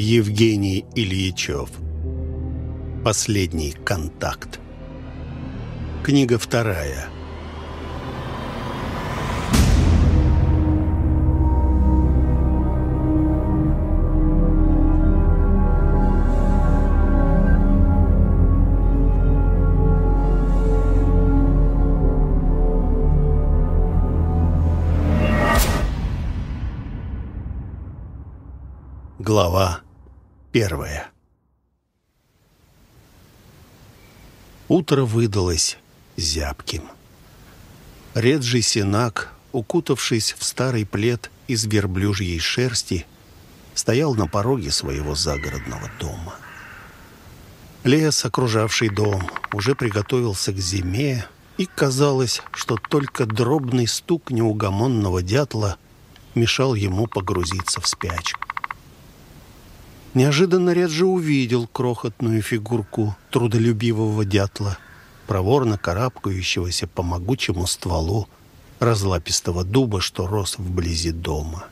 Евгений Ильичев. Последний контакт. Книга вторая. Глава первая Утро выдалось зябким. Реджий Синак, укутавшись в старый плед из верблюжьей шерсти, стоял на пороге своего загородного дома. Лес, окружавший дом, уже приготовился к зиме, и казалось, что только дробный стук неугомонного дятла мешал ему погрузиться в спячку. Неожиданно Реджи увидел крохотную фигурку трудолюбивого дятла, проворно карабкающегося по могучему стволу разлапистого дуба, что рос вблизи дома.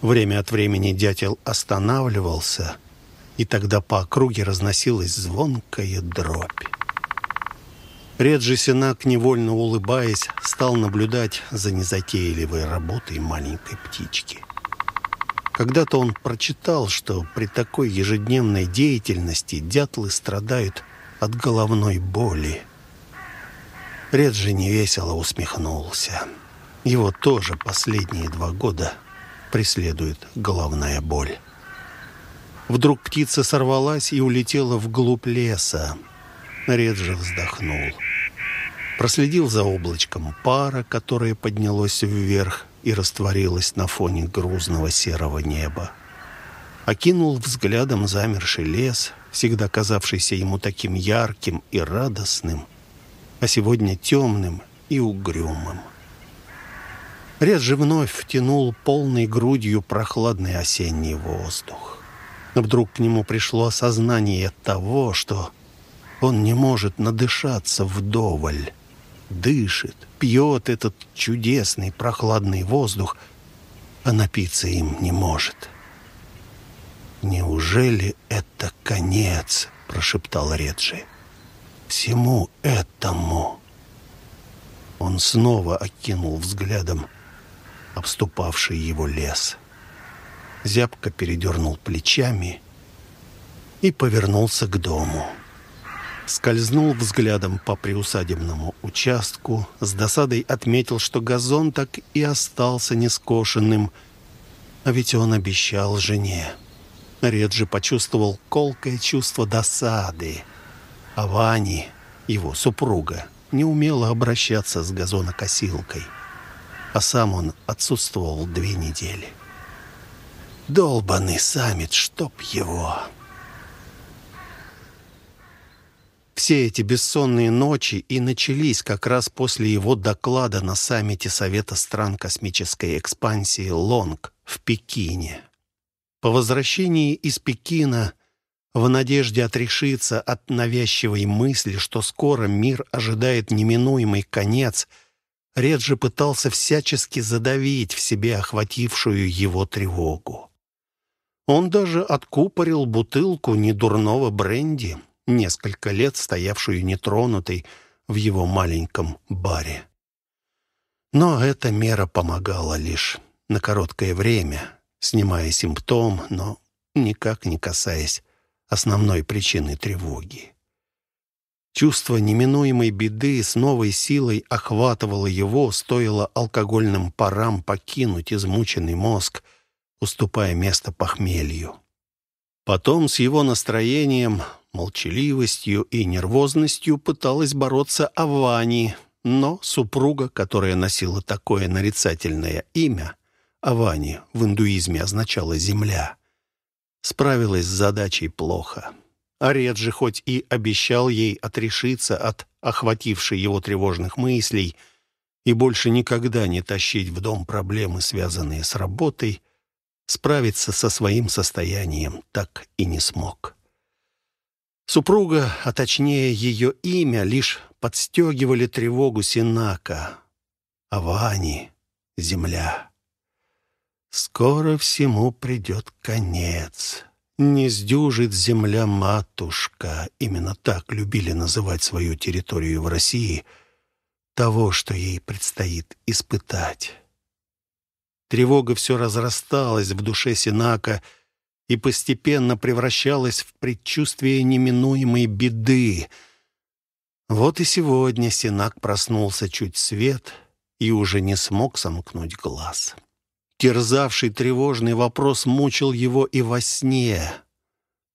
Время от времени дятел останавливался, и тогда по округе разносилась звонкая дробь. Реджи Сенак, невольно улыбаясь, стал наблюдать за незатейливой работой маленькой птички. Когда-то он прочитал, что при такой ежедневной деятельности дятлы страдают от головной боли. Реджи невесело усмехнулся. Его тоже последние два года преследует головная боль. Вдруг птица сорвалась и улетела вглубь леса. Реджи вздохнул. Проследил за облачком пара, которое поднялось вверх, и растворилась на фоне грузного серого неба. Окинул взглядом замерший лес, всегда казавшийся ему таким ярким и радостным, а сегодня темным и угрюмым. Ред же вновь втянул полной грудью прохладный осенний воздух. Вдруг к нему пришло осознание того, что он не может надышаться вдоволь дышит, пьет этот чудесный прохладный воздух, а напиться им не может. «Неужели это конец?» — прошептал Реджи. «Всему этому...» Он снова окинул взглядом обступавший его лес. Зябко передернул плечами и повернулся к дому скользнул взглядом по приусадебному участку, с досадой отметил, что газон так и остался нескошенным. А ведь он обещал жене. Реджи почувствовал колкое чувство досады. А Вани, его супруга, не умела обращаться с газонокосилкой. А сам он отсутствовал две недели. Долбанный саммит, чтоб его... Все эти бессонные ночи и начались как раз после его доклада на саммите Совета стран космической экспансии «Лонг» в Пекине. По возвращении из Пекина, в надежде отрешиться от навязчивой мысли, что скоро мир ожидает неминуемый конец, Реджи пытался всячески задавить в себе охватившую его тревогу. Он даже откупорил бутылку недурного бренди — несколько лет стоявшую нетронутой в его маленьком баре. Но эта мера помогала лишь на короткое время, снимая симптом, но никак не касаясь основной причины тревоги. Чувство неминуемой беды с новой силой охватывало его, стоило алкогольным парам покинуть измученный мозг, уступая место похмелью. Потом с его настроением молчаливостью и нервозностью пыталась бороться Авани, но супруга, которая носила такое нарицательное имя, Авани в индуизме означала «земля», справилась с задачей плохо. Ареджи хоть и обещал ей отрешиться от охватившей его тревожных мыслей и больше никогда не тащить в дом проблемы, связанные с работой, справиться со своим состоянием так и не смог. Супруга, а точнее ее имя, лишь подстегивали тревогу Синака. А Вани — земля. Скоро всему придет конец. Не сдюжит земля-матушка, именно так любили называть свою территорию в России, того, что ей предстоит испытать. Тревога все разрасталась в душе Синака и постепенно превращалась в предчувствие неминуемой беды. Вот и сегодня Синак проснулся чуть свет и уже не смог сомкнуть глаз. Терзавший тревожный вопрос мучил его и во сне.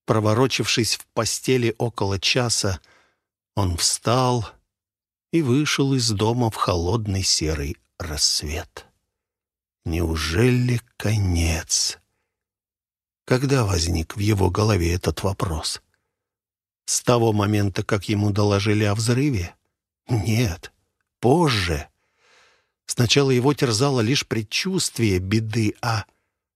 Проворочившись в постели около часа, он встал и вышел из дома в холодный серый рассвет. Неужели конец? Когда возник в его голове этот вопрос? С того момента, как ему доложили о взрыве? Нет, позже. Сначала его терзало лишь предчувствие беды, а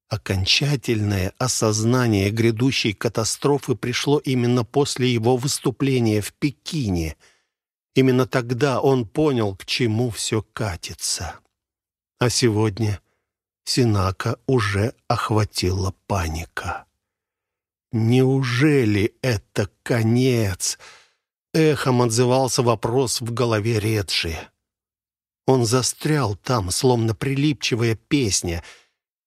окончательное осознание грядущей катастрофы пришло именно после его выступления в Пекине. Именно тогда он понял, к чему все катится. А сегодня Синака уже охватила паника. «Неужели это конец?» Эхом отзывался вопрос в голове Реджи. Он застрял там, словно прилипчивая песня,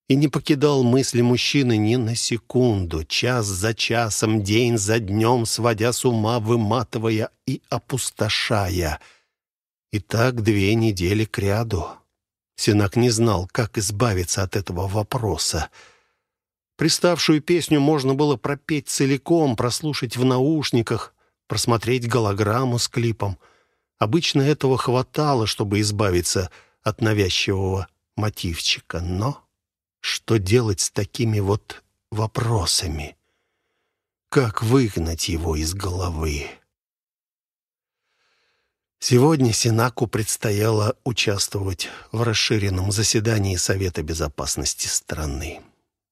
и не покидал мысли мужчины ни на секунду, час за часом, день за днем, сводя с ума, выматывая и опустошая. И так две недели кряду. Синак не знал, как избавиться от этого вопроса. Приставшую песню можно было пропеть целиком, прослушать в наушниках, просмотреть голограмму с клипом — Обычно этого хватало, чтобы избавиться от навязчивого мотивчика. Но что делать с такими вот вопросами? Как выгнать его из головы? Сегодня Синаку предстояло участвовать в расширенном заседании Совета безопасности страны.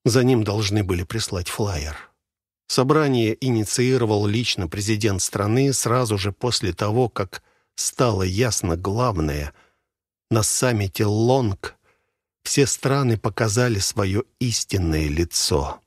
За ним должны были прислать флаер. Собрание инициировал лично президент страны сразу же после того, как стало ясно главное. На саммите Лонг все страны показали свое истинное лицо.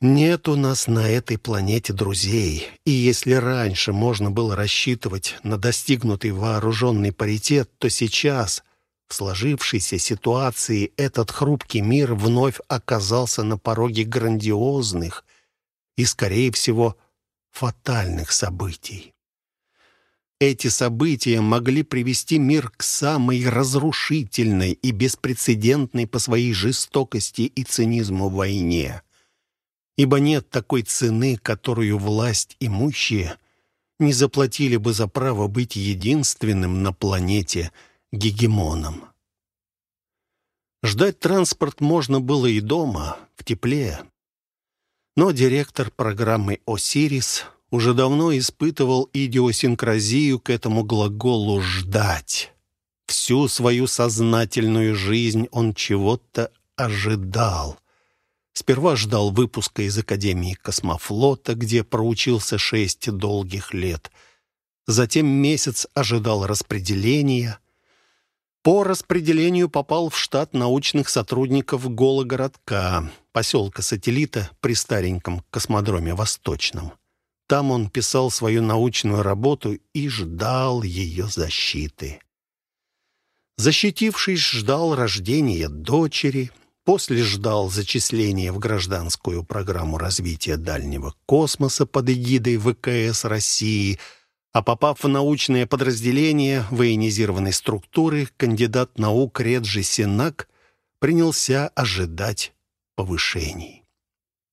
Нет у нас на этой планете друзей, и если раньше можно было рассчитывать на достигнутый вооруженный паритет, то сейчас, в сложившейся ситуации, этот хрупкий мир вновь оказался на пороге грандиозных и, скорее всего, фатальных событий. Эти события могли привести мир к самой разрушительной и беспрецедентной по своей жестокости и цинизму войне. Ибо нет такой цены, которую власть имущие не заплатили бы за право быть единственным на планете гегемоном. Ждать транспорт можно было и дома, в тепле. Но директор программы «Осирис» уже давно испытывал идиосинкразию к этому глаголу «ждать». Всю свою сознательную жизнь он чего-то ожидал. Сперва ждал выпуска из Академии космофлота, где проучился шесть долгих лет. Затем месяц ожидал распределения. По распределению попал в штат научных сотрудников Гологородка, поселка-сателлита при стареньком космодроме Восточном. Там он писал свою научную работу и ждал ее защиты. Защитившись, ждал рождения дочери, после ждал зачисления в гражданскую программу развития дальнего космоса под эгидой ВКС России, а попав в научное подразделение военизированной структуры, кандидат наук Реджи Сенак принялся ожидать повышений.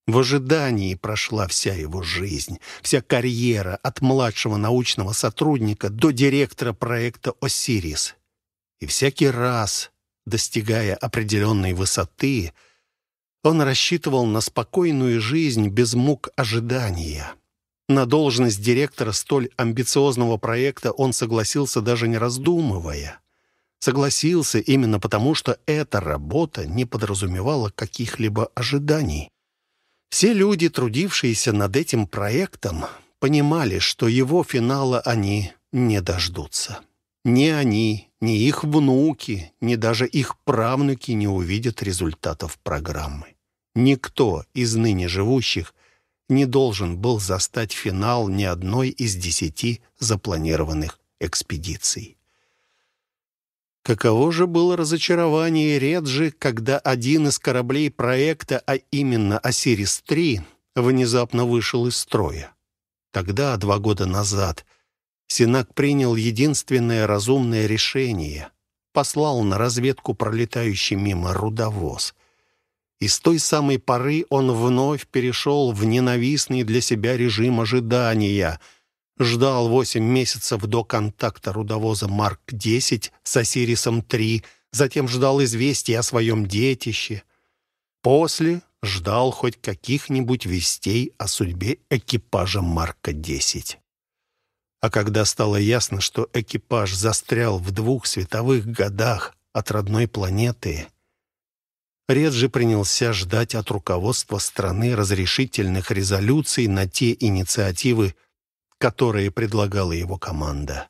В ожидании прошла вся его жизнь, вся карьера от младшего научного сотрудника до директора проекта «Осирис». И всякий раз, достигая определенной высоты, он рассчитывал на спокойную жизнь без мук ожидания. На должность директора столь амбициозного проекта он согласился даже не раздумывая. Согласился именно потому, что эта работа не подразумевала каких-либо ожиданий. Все люди, трудившиеся над этим проектом, понимали, что его финала они не дождутся. Ни они, ни их внуки, ни даже их правнуки не увидят результатов программы. Никто из ныне живущих не должен был застать финал ни одной из десяти запланированных экспедиций. Каково же было разочарование Реджи, когда один из кораблей проекта, а именно «Осирис-3», внезапно вышел из строя. Тогда, два года назад, Синак принял единственное разумное решение. Послал на разведку пролетающий мимо рудовоз. И с той самой поры он вновь перешел в ненавистный для себя режим ожидания. Ждал восемь месяцев до контакта рудовоза Марк-10 с Осирисом-3, затем ждал известий о своем детище. После ждал хоть каких-нибудь вестей о судьбе экипажа Марка-10. А когда стало ясно, что экипаж застрял в двух световых годах от родной планеты, Реджи принялся ждать от руководства страны разрешительных резолюций на те инициативы, которые предлагала его команда.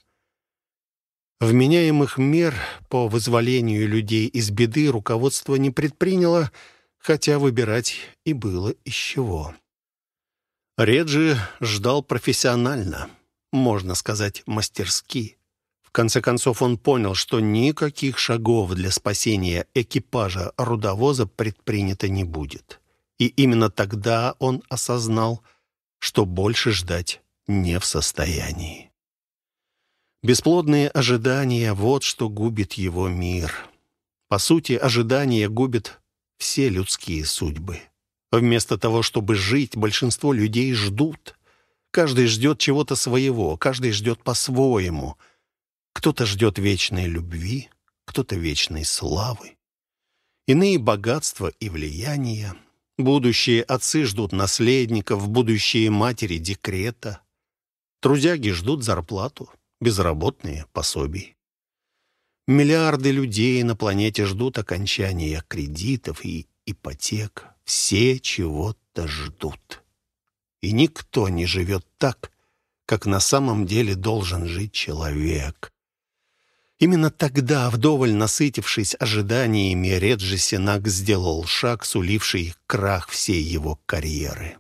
Вменяемых мер по вызволению людей из беды руководство не предприняло, хотя выбирать и было из чего. Реджи ждал профессионально — можно сказать, мастерски. В конце концов он понял, что никаких шагов для спасения экипажа рудовоза предпринято не будет. И именно тогда он осознал, что больше ждать не в состоянии. Бесплодные ожидания — вот что губит его мир. По сути, ожидания губят все людские судьбы. Вместо того, чтобы жить, большинство людей ждут. Каждый ждет чего-то своего, каждый ждет по-своему. Кто-то ждет вечной любви, кто-то вечной славы. Иные богатства и влияния. Будущие отцы ждут наследников, будущие матери декрета. Трудяги ждут зарплату, безработные — пособий. Миллиарды людей на планете ждут окончания кредитов и ипотек. Все чего-то ждут и никто не живет так, как на самом деле должен жить человек. Именно тогда, вдоволь насытившись ожиданиями, Реджи Синак сделал шаг, суливший крах всей его карьеры.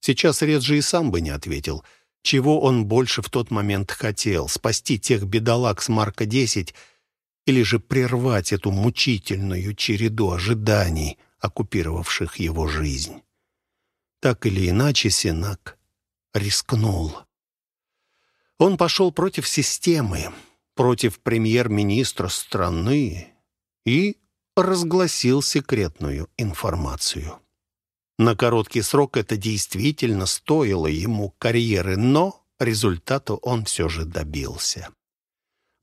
Сейчас Реджи и сам бы не ответил, чего он больше в тот момент хотел — спасти тех бедолаг с Марка-10 или же прервать эту мучительную череду ожиданий, оккупировавших его жизнь. Так или иначе, Синак рискнул. Он пошел против системы, против премьер-министра страны и разгласил секретную информацию. На короткий срок это действительно стоило ему карьеры, но результата он все же добился.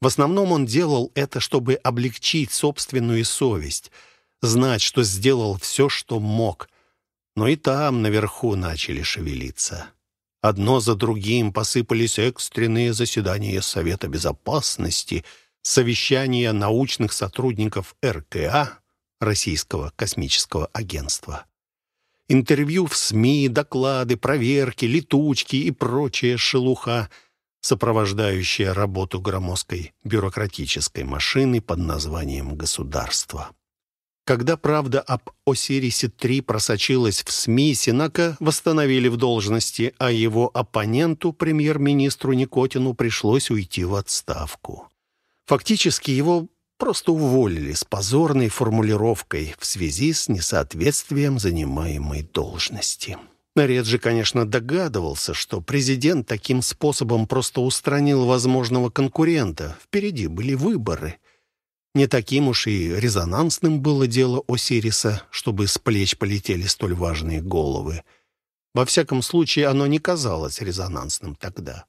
В основном он делал это, чтобы облегчить собственную совесть, знать, что сделал все, что мог, но и там наверху начали шевелиться. Одно за другим посыпались экстренные заседания Совета Безопасности, совещания научных сотрудников РКА, Российского космического агентства. Интервью в СМИ, доклады, проверки, летучки и прочая шелуха, сопровождающая работу громоздкой бюрократической машины под названием «государство». Когда правда об Осирисе-3 просочилась в СМИ, Синака восстановили в должности, а его оппоненту, премьер-министру Никотину, пришлось уйти в отставку. Фактически его просто уволили с позорной формулировкой в связи с несоответствием занимаемой должности. Реджи, конечно, догадывался, что президент таким способом просто устранил возможного конкурента. Впереди были выборы. Не таким уж и резонансным было дело Осириса, чтобы с плеч полетели столь важные головы. Во всяком случае, оно не казалось резонансным тогда.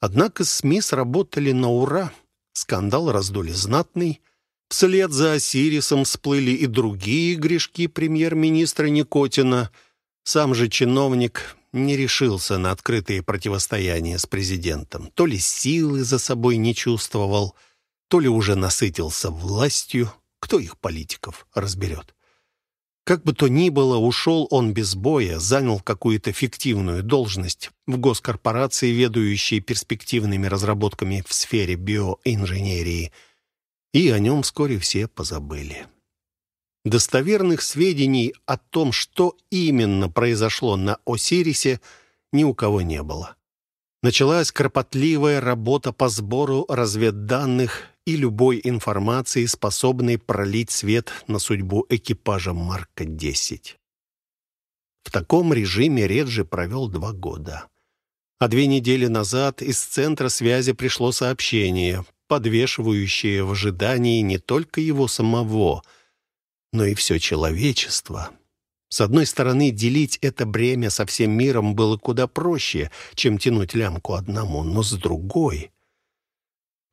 Однако СМИ сработали на ура. Скандал раздули знатный. Вслед за Осирисом всплыли и другие грешки премьер-министра Никотина. Сам же чиновник не решился на открытые противостояния с президентом. То ли силы за собой не чувствовал, то ли уже насытился властью, кто их политиков разберет. Как бы то ни было, ушел он без боя, занял какую-то фиктивную должность в госкорпорации, ведущей перспективными разработками в сфере биоинженерии, и о нем вскоре все позабыли. Достоверных сведений о том, что именно произошло на Осирисе, ни у кого не было. Началась кропотливая работа по сбору разведданных и любой информации, способной пролить свет на судьбу экипажа Марка-10. В таком режиме Реджи провел два года. А две недели назад из центра связи пришло сообщение, подвешивающее в ожидании не только его самого, но и все человечество. С одной стороны, делить это бремя со всем миром было куда проще, чем тянуть лямку одному, но с другой...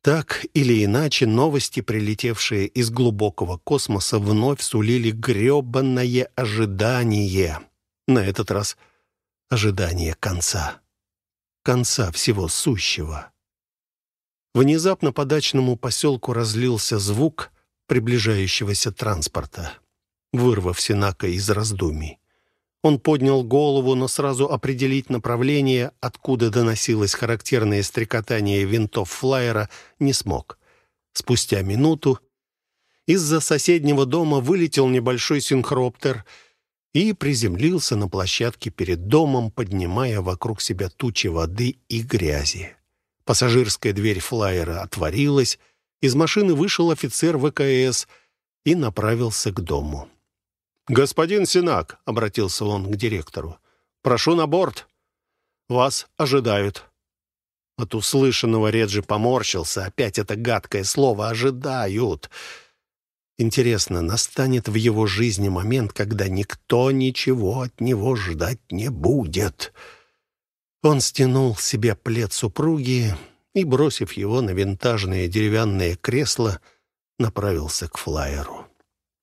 Так или иначе, новости, прилетевшие из глубокого космоса, вновь сулили гребанное ожидание. На этот раз ожидание конца. Конца всего сущего. Внезапно по дачному поселку разлился звук приближающегося транспорта вырвав Синака из раздумий. Он поднял голову, но сразу определить направление, откуда доносилось характерное стрекотание винтов флайера, не смог. Спустя минуту из-за соседнего дома вылетел небольшой синхроптер и приземлился на площадке перед домом, поднимая вокруг себя тучи воды и грязи. Пассажирская дверь флайера отворилась, из машины вышел офицер ВКС и направился к дому. «Господин Синак», — обратился он к директору, — «прошу на борт. Вас ожидают». От услышанного Реджи поморщился. Опять это гадкое слово «ожидают». Интересно, настанет в его жизни момент, когда никто ничего от него ждать не будет. Он стянул себе плед супруги и, бросив его на винтажное деревянное кресло, направился к флайеру.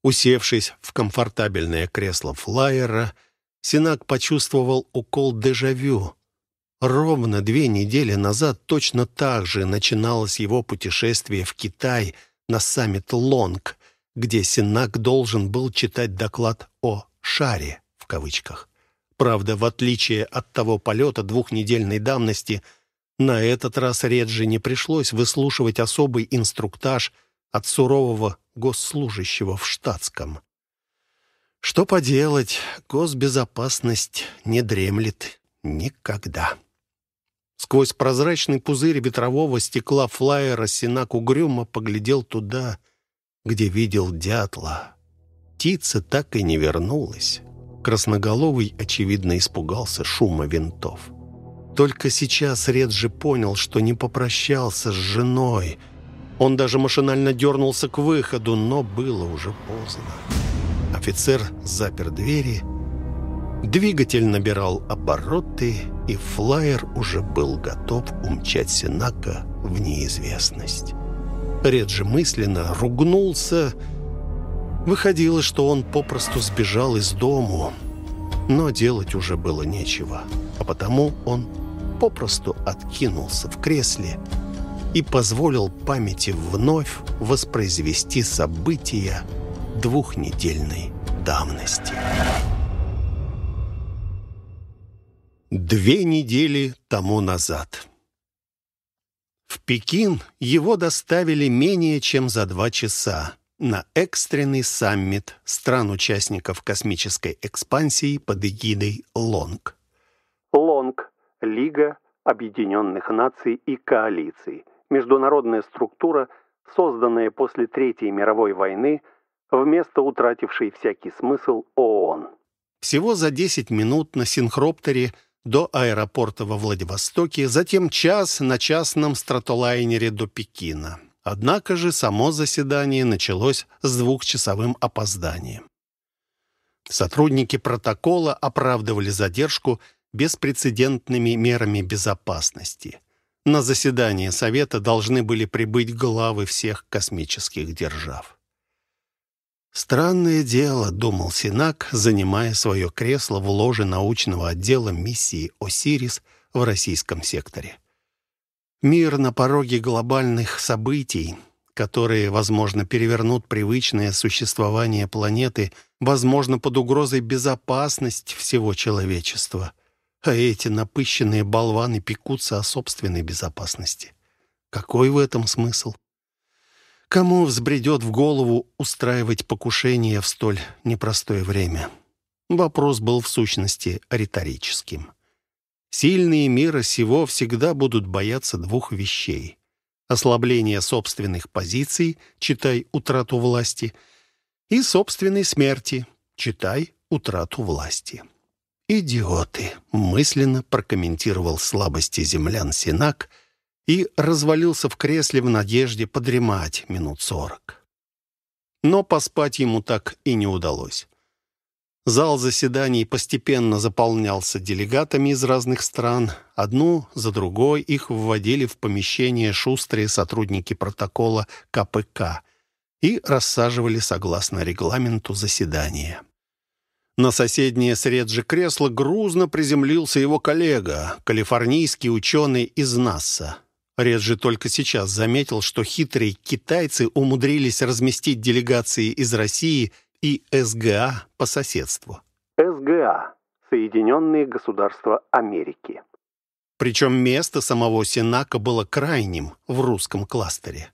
Усевшись в комфортабельное кресло флайера, Синак почувствовал укол дежавю. Ровно две недели назад точно так же начиналось его путешествие в Китай на саммит Лонг, где Синак должен был читать доклад о «шаре» в кавычках. Правда, в отличие от того полета двухнедельной давности, на этот раз Реджи не пришлось выслушивать особый инструктаж от сурового госслужащего в штатском. Что поделать, госбезопасность не дремлет никогда. Сквозь прозрачный пузырь ветрового стекла флайера Синак угрюмо поглядел туда, где видел дятла. Птица так и не вернулась. Красноголовый, очевидно, испугался шума винтов. Только сейчас Реджи понял, что не попрощался с женой — он даже машинально дернулся к выходу, но было уже поздно. Офицер запер двери, двигатель набирал обороты, и флайер уже был готов умчать Синака в неизвестность. Реджи мысленно ругнулся. Выходило, что он попросту сбежал из дому, но делать уже было нечего, а потому он попросту откинулся в кресле и позволил памяти вновь воспроизвести события двухнедельной давности. Две недели тому назад. В Пекин его доставили менее чем за два часа на экстренный саммит стран-участников космической экспансии под эгидой ЛОНГ. ЛОНГ – Лига Объединенных Наций и Коалиций – международная структура, созданная после Третьей мировой войны вместо утратившей всякий смысл ООН. Всего за 10 минут на синхроптере до аэропорта во Владивостоке, затем час на частном стратолайнере до Пекина. Однако же само заседание началось с двухчасовым опозданием. Сотрудники протокола оправдывали задержку беспрецедентными мерами безопасности – на заседание Совета должны были прибыть главы всех космических держав. «Странное дело», — думал Синак, занимая свое кресло в ложе научного отдела миссии «Осирис» в российском секторе. Мир на пороге глобальных событий, которые, возможно, перевернут привычное существование планеты, возможно, под угрозой безопасность всего человечества а эти напыщенные болваны пекутся о собственной безопасности. Какой в этом смысл? Кому взбредет в голову устраивать покушение в столь непростое время? Вопрос был в сущности риторическим. Сильные мира сего всегда будут бояться двух вещей. Ослабления собственных позиций, читай утрату власти, и собственной смерти, читай утрату власти. «Идиоты!» — мысленно прокомментировал слабости землян Синак и развалился в кресле в надежде подремать минут сорок. Но поспать ему так и не удалось. Зал заседаний постепенно заполнялся делегатами из разных стран. Одну за другой их вводили в помещение шустрые сотрудники протокола КПК и рассаживали согласно регламенту заседания. На соседнее с Реджи кресло грузно приземлился его коллега, калифорнийский ученый из НАСА. Реджи только сейчас заметил, что хитрые китайцы умудрились разместить делегации из России и СГА по соседству. СГА – Соединенные Государства Америки. Причем место самого Сенака было крайним в русском кластере.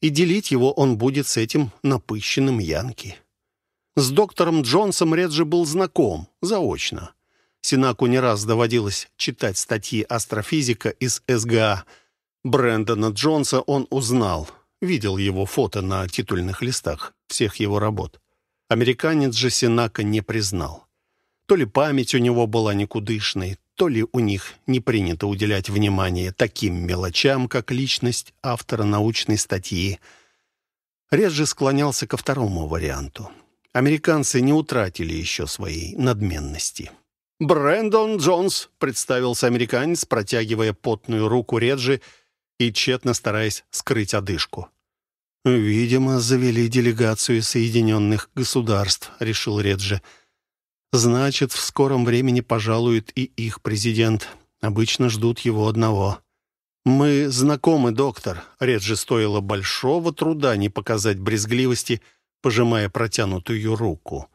И делить его он будет с этим напыщенным Янки. С доктором Джонсом Реджи был знаком, заочно. Синаку не раз доводилось читать статьи астрофизика из СГА. Брэндона Джонса он узнал, видел его фото на титульных листах всех его работ. Американец же Синака не признал. То ли память у него была никудышной, то ли у них не принято уделять внимание таким мелочам, как личность автора научной статьи. Реджи склонялся ко второму варианту. Американцы не утратили еще своей надменности. «Брэндон Джонс», — представился американец, протягивая потную руку Реджи и тщетно стараясь скрыть одышку. «Видимо, завели делегацию Соединенных Государств», — решил Реджи. «Значит, в скором времени пожалует и их президент. Обычно ждут его одного». «Мы знакомы, доктор». Реджи стоило большого труда не показать брезгливости — пожимая протянутую руку.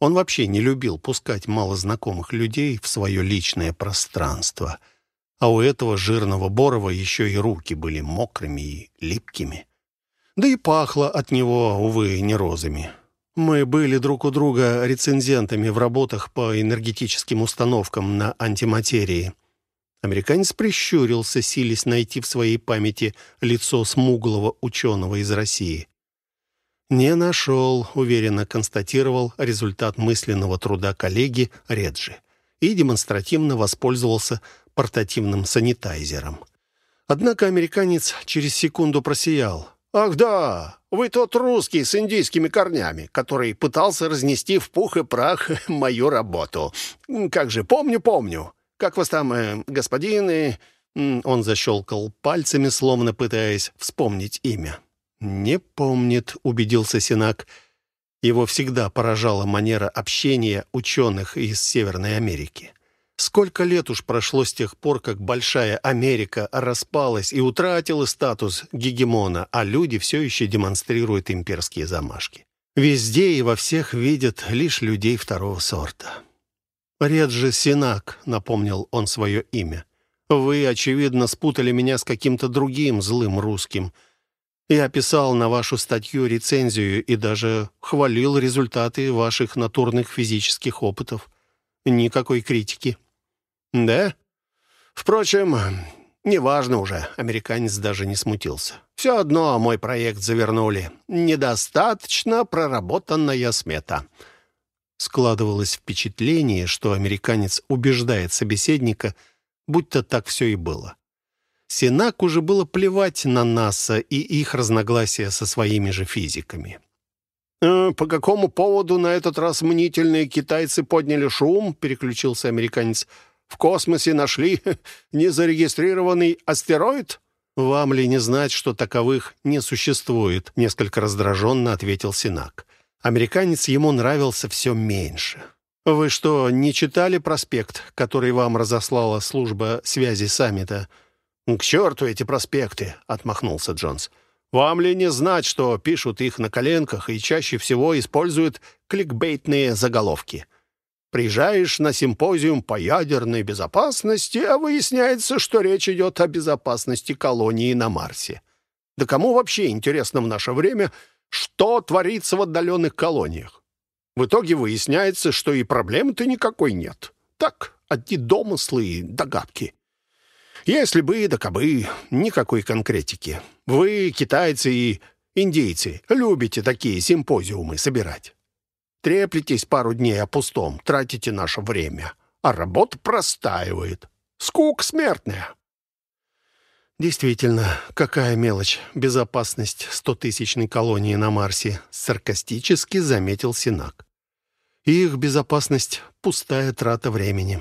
Он вообще не любил пускать малознакомых людей в свое личное пространство. А у этого жирного Борова еще и руки были мокрыми и липкими. Да и пахло от него, увы, не розами. Мы были друг у друга рецензентами в работах по энергетическим установкам на антиматерии. Американец прищурился, силясь найти в своей памяти лицо смуглого ученого из России. «Не нашел», — уверенно констатировал результат мысленного труда коллеги Реджи и демонстративно воспользовался портативным санитайзером. Однако американец через секунду просиял. «Ах да, вы тот русский с индийскими корнями, который пытался разнести в пух и прах мою работу. Как же, помню, помню. Как вас там, э, господин...» и... Он защелкал пальцами, словно пытаясь вспомнить имя. «Не помнит», — убедился Синак. Его всегда поражала манера общения ученых из Северной Америки. Сколько лет уж прошло с тех пор, как Большая Америка распалась и утратила статус гегемона, а люди все еще демонстрируют имперские замашки. Везде и во всех видят лишь людей второго сорта. «Реджи Синак», — напомнил он свое имя. «Вы, очевидно, спутали меня с каким-то другим злым русским». Я писал на вашу статью рецензию и даже хвалил результаты ваших натурных физических опытов. Никакой критики. Да? Впрочем, неважно уже. Американец даже не смутился. Все одно мой проект завернули. Недостаточно проработанная смета. Складывалось впечатление, что американец убеждает собеседника, будто так все и было. Синак уже было плевать на НАСА и их разногласия со своими же физиками. «Э, «По какому поводу на этот раз мнительные китайцы подняли шум?» — переключился американец. «В космосе нашли незарегистрированный астероид?» «Вам ли не знать, что таковых не существует?» — несколько раздраженно ответил Синак. Американец ему нравился все меньше. «Вы что, не читали проспект, который вам разослала служба связи саммита?» «К черту эти проспекты!» — отмахнулся Джонс. «Вам ли не знать, что пишут их на коленках и чаще всего используют кликбейтные заголовки? Приезжаешь на симпозиум по ядерной безопасности, а выясняется, что речь идет о безопасности колонии на Марсе. Да кому вообще интересно в наше время, что творится в отдаленных колониях? В итоге выясняется, что и проблемы-то никакой нет. Так, одни домыслы и догадки. Если бы, да кабы, никакой конкретики. Вы, китайцы и индейцы, любите такие симпозиумы собирать. Треплетесь пару дней о пустом, тратите наше время, а работа простаивает. Скука смертная. Действительно, какая мелочь. Безопасность стотысячной колонии на Марсе, саркастически заметил Синак. Их безопасность — пустая трата времени.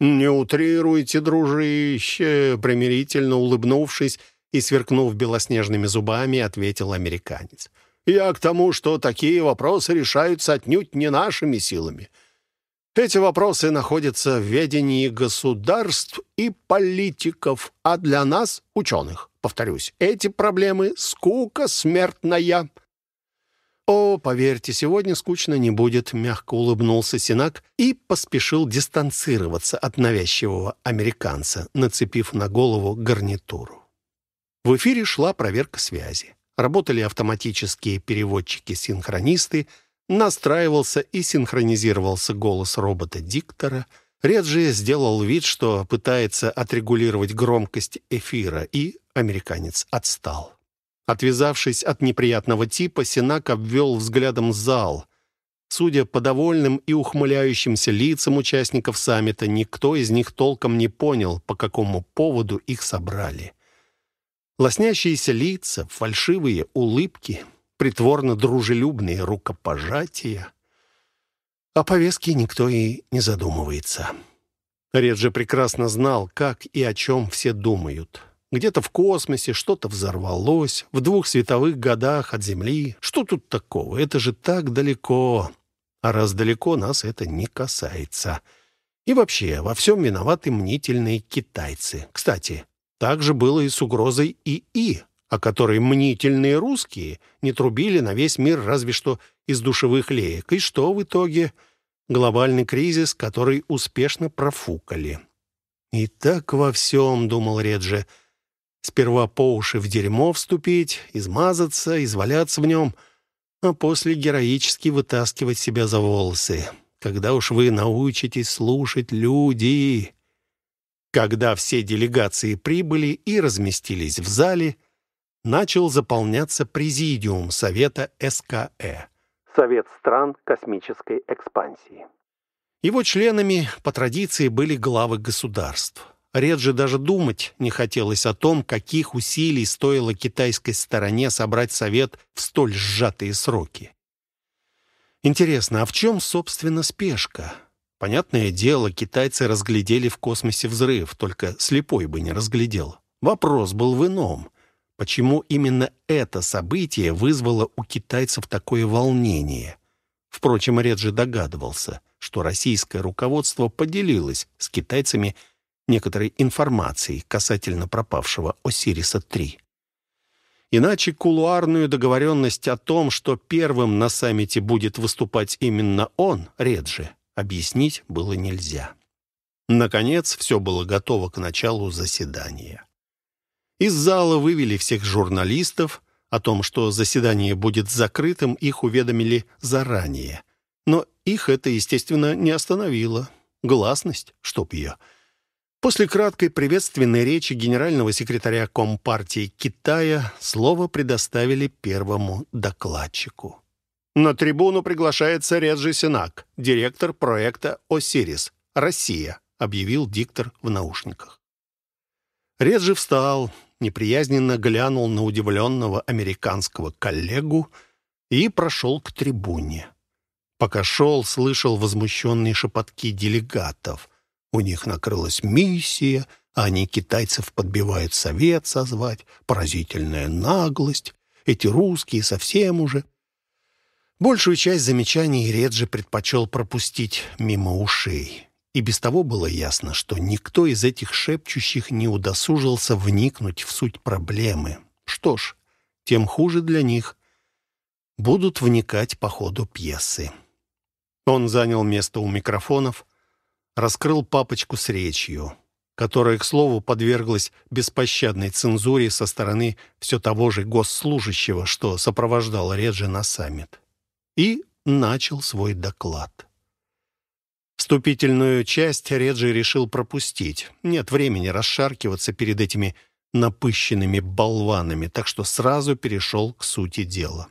«Не утрируйте, дружище!» Примирительно улыбнувшись и сверкнув белоснежными зубами, ответил американец. «Я к тому, что такие вопросы решаются отнюдь не нашими силами. Эти вопросы находятся в ведении государств и политиков, а для нас, ученых, повторюсь, эти проблемы — скука смертная». «О, поверьте, сегодня скучно не будет», — мягко улыбнулся Синак и поспешил дистанцироваться от навязчивого американца, нацепив на голову гарнитуру. В эфире шла проверка связи. Работали автоматические переводчики-синхронисты, настраивался и синхронизировался голос робота-диктора. Реджи сделал вид, что пытается отрегулировать громкость эфира, и американец отстал. Отвязавшись от неприятного типа, Синак обвел взглядом зал. Судя по довольным и ухмыляющимся лицам участников саммита, никто из них толком не понял, по какому поводу их собрали. Лоснящиеся лица, фальшивые улыбки, притворно-дружелюбные рукопожатия. О повестке никто и не задумывается. Реджи прекрасно знал, как и о чем все думают. Где-то в космосе что-то взорвалось, в двух световых годах от Земли. Что тут такого? Это же так далеко. А раз далеко, нас это не касается. И вообще, во всем виноваты мнительные китайцы. Кстати, так же было и с угрозой ИИ, о которой мнительные русские не трубили на весь мир разве что из душевых леек. И что в итоге? Глобальный кризис, который успешно профукали. «И так во всем», — думал Реджи, — Сперва по уши в дерьмо вступить, измазаться, изваляться в нем, а после героически вытаскивать себя за волосы. Когда уж вы научитесь слушать люди... Когда все делегации прибыли и разместились в зале, начал заполняться президиум Совета СКЭ. Совет стран космической экспансии. Его членами по традиции были главы государств. Реджи даже думать не хотелось о том, каких усилий стоило китайской стороне собрать совет в столь сжатые сроки. Интересно, а в чем, собственно, спешка? Понятное дело, китайцы разглядели в космосе взрыв, только слепой бы не разглядел. Вопрос был в ином. Почему именно это событие вызвало у китайцев такое волнение? Впрочем, Реджи догадывался, что российское руководство поделилось с китайцами некоторой информации касательно пропавшего Осириса-3. Иначе кулуарную договоренность о том, что первым на саммите будет выступать именно он, Реджи, объяснить было нельзя. Наконец, все было готово к началу заседания. Из зала вывели всех журналистов. О том, что заседание будет закрытым, их уведомили заранее. Но их это, естественно, не остановило. Гласность, чтоб ее. После краткой приветственной речи генерального секретаря Компартии Китая слово предоставили первому докладчику. На трибуну приглашается Реджи Синак, директор проекта «Осирис. Россия», объявил диктор в наушниках. Реджи встал, неприязненно глянул на удивленного американского коллегу и прошел к трибуне. Пока шел, слышал возмущенные шепотки делегатов — у них накрылась миссия, а они китайцев подбивают совет созвать. Поразительная наглость. Эти русские совсем уже. Большую часть замечаний Реджи предпочел пропустить мимо ушей. И без того было ясно, что никто из этих шепчущих не удосужился вникнуть в суть проблемы. Что ж, тем хуже для них. Будут вникать по ходу пьесы. Он занял место у микрофонов, раскрыл папочку с речью. которая, к слову, подверглась беспощадной цензуре со стороны все того же госслужащего, что сопровождал Реджи на саммит. И начал свой доклад. Вступительную часть Реджи решил пропустить. Нет времени расшаркиваться перед этими напыщенными болванами, так что сразу перешел к сути дела.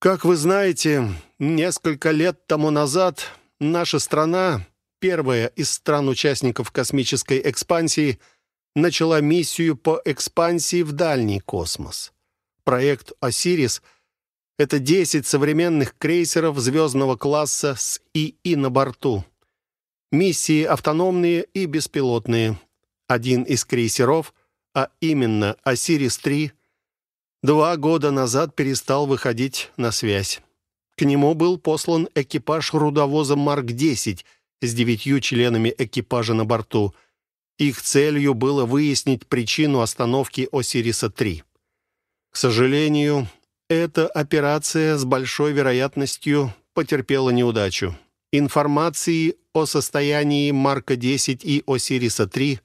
Как вы знаете, несколько лет тому назад наша страна первая из стран-участников космической экспансии, начала миссию по экспансии в дальний космос. Проект «Осирис» — это 10 современных крейсеров звездного класса с ИИ на борту. Миссии автономные и беспилотные. Один из крейсеров, а именно «Осирис-3», два года назад перестал выходить на связь. К нему был послан экипаж рудовоза «Марк-10», с девятью членами экипажа на борту. Их целью было выяснить причину остановки Осириса-3. К сожалению, эта операция с большой вероятностью потерпела неудачу. Информации о состоянии Марка-10 и Осириса-3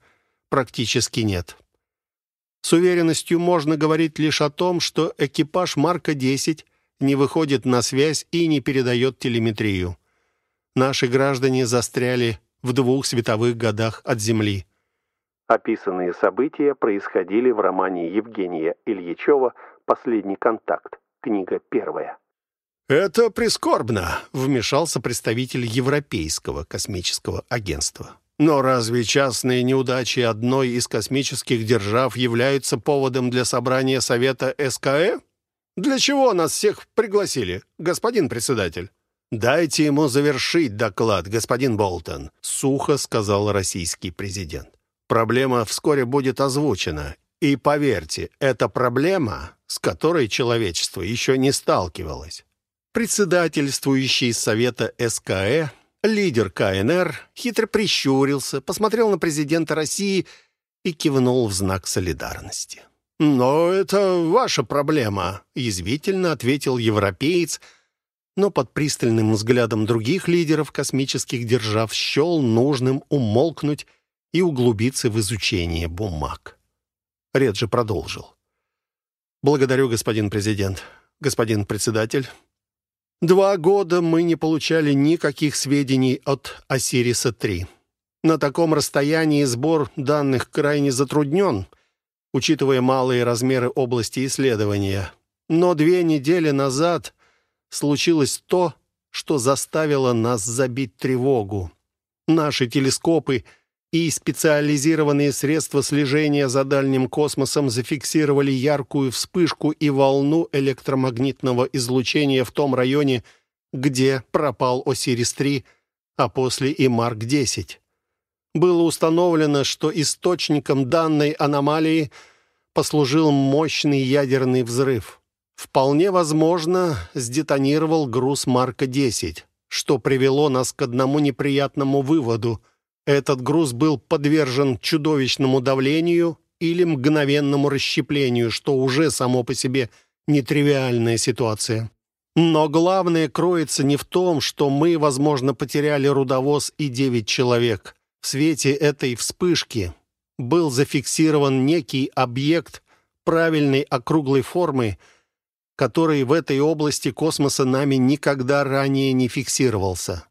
практически нет. С уверенностью можно говорить лишь о том, что экипаж Марка-10 не выходит на связь и не передает телеметрию наши граждане застряли в двух световых годах от Земли. Описанные события происходили в романе Евгения Ильичева «Последний контакт», книга первая. «Это прискорбно», — вмешался представитель Европейского космического агентства. «Но разве частные неудачи одной из космических держав являются поводом для собрания Совета СКЭ? Для чего нас всех пригласили, господин председатель?» «Дайте ему завершить доклад, господин Болтон», — сухо сказал российский президент. «Проблема вскоре будет озвучена. И поверьте, это проблема, с которой человечество еще не сталкивалось». Председательствующий Совета СКЭ, лидер КНР, хитро прищурился, посмотрел на президента России и кивнул в знак солидарности. «Но это ваша проблема», — язвительно ответил европеец — но под пристальным взглядом других лидеров космических держав счел нужным умолкнуть и углубиться в изучение бумаг. Реджи продолжил. «Благодарю, господин президент. Господин председатель, два года мы не получали никаких сведений от Осириса-3. На таком расстоянии сбор данных крайне затруднен, учитывая малые размеры области исследования. Но две недели назад случилось то, что заставило нас забить тревогу. Наши телескопы и специализированные средства слежения за дальним космосом зафиксировали яркую вспышку и волну электромагнитного излучения в том районе, где пропал Осирис-3, а после и Марк-10. Было установлено, что источником данной аномалии послужил мощный ядерный взрыв. Вполне возможно, сдетонировал груз Марка-10, что привело нас к одному неприятному выводу. Этот груз был подвержен чудовищному давлению или мгновенному расщеплению, что уже само по себе нетривиальная ситуация. Но главное кроется не в том, что мы, возможно, потеряли рудовоз и девять человек. В свете этой вспышки был зафиксирован некий объект правильной округлой формы, который в этой области космоса нами никогда ранее не фиксировался.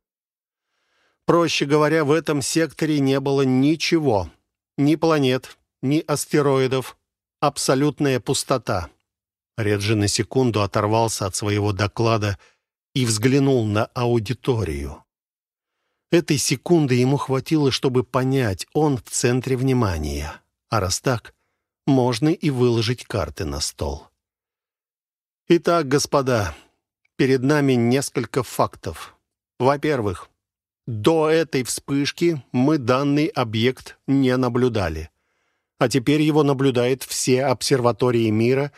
Проще говоря, в этом секторе не было ничего. Ни планет, ни астероидов. Абсолютная пустота. Реджи на секунду оторвался от своего доклада и взглянул на аудиторию. Этой секунды ему хватило, чтобы понять, он в центре внимания. А раз так, можно и выложить карты на стол. Итак, господа, перед нами несколько фактов. Во-первых, до этой вспышки мы данный объект не наблюдали. А теперь его наблюдают все обсерватории мира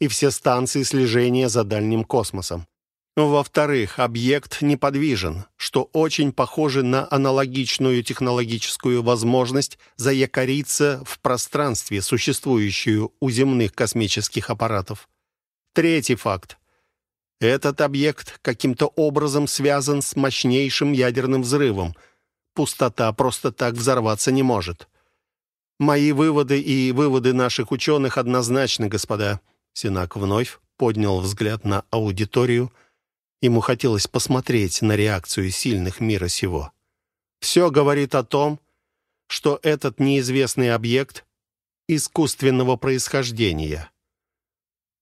и все станции слежения за дальним космосом. Во-вторых, объект неподвижен, что очень похоже на аналогичную технологическую возможность заякориться в пространстве, существующую у земных космических аппаратов. Третий факт. Этот объект каким-то образом связан с мощнейшим ядерным взрывом, пустота просто так взорваться не может. Мои выводы и выводы наших ученых однозначны, господа. Синак вновь поднял взгляд на аудиторию. Ему хотелось посмотреть на реакцию сильных мира сего. Все говорит о том, что этот неизвестный объект искусственного происхождения.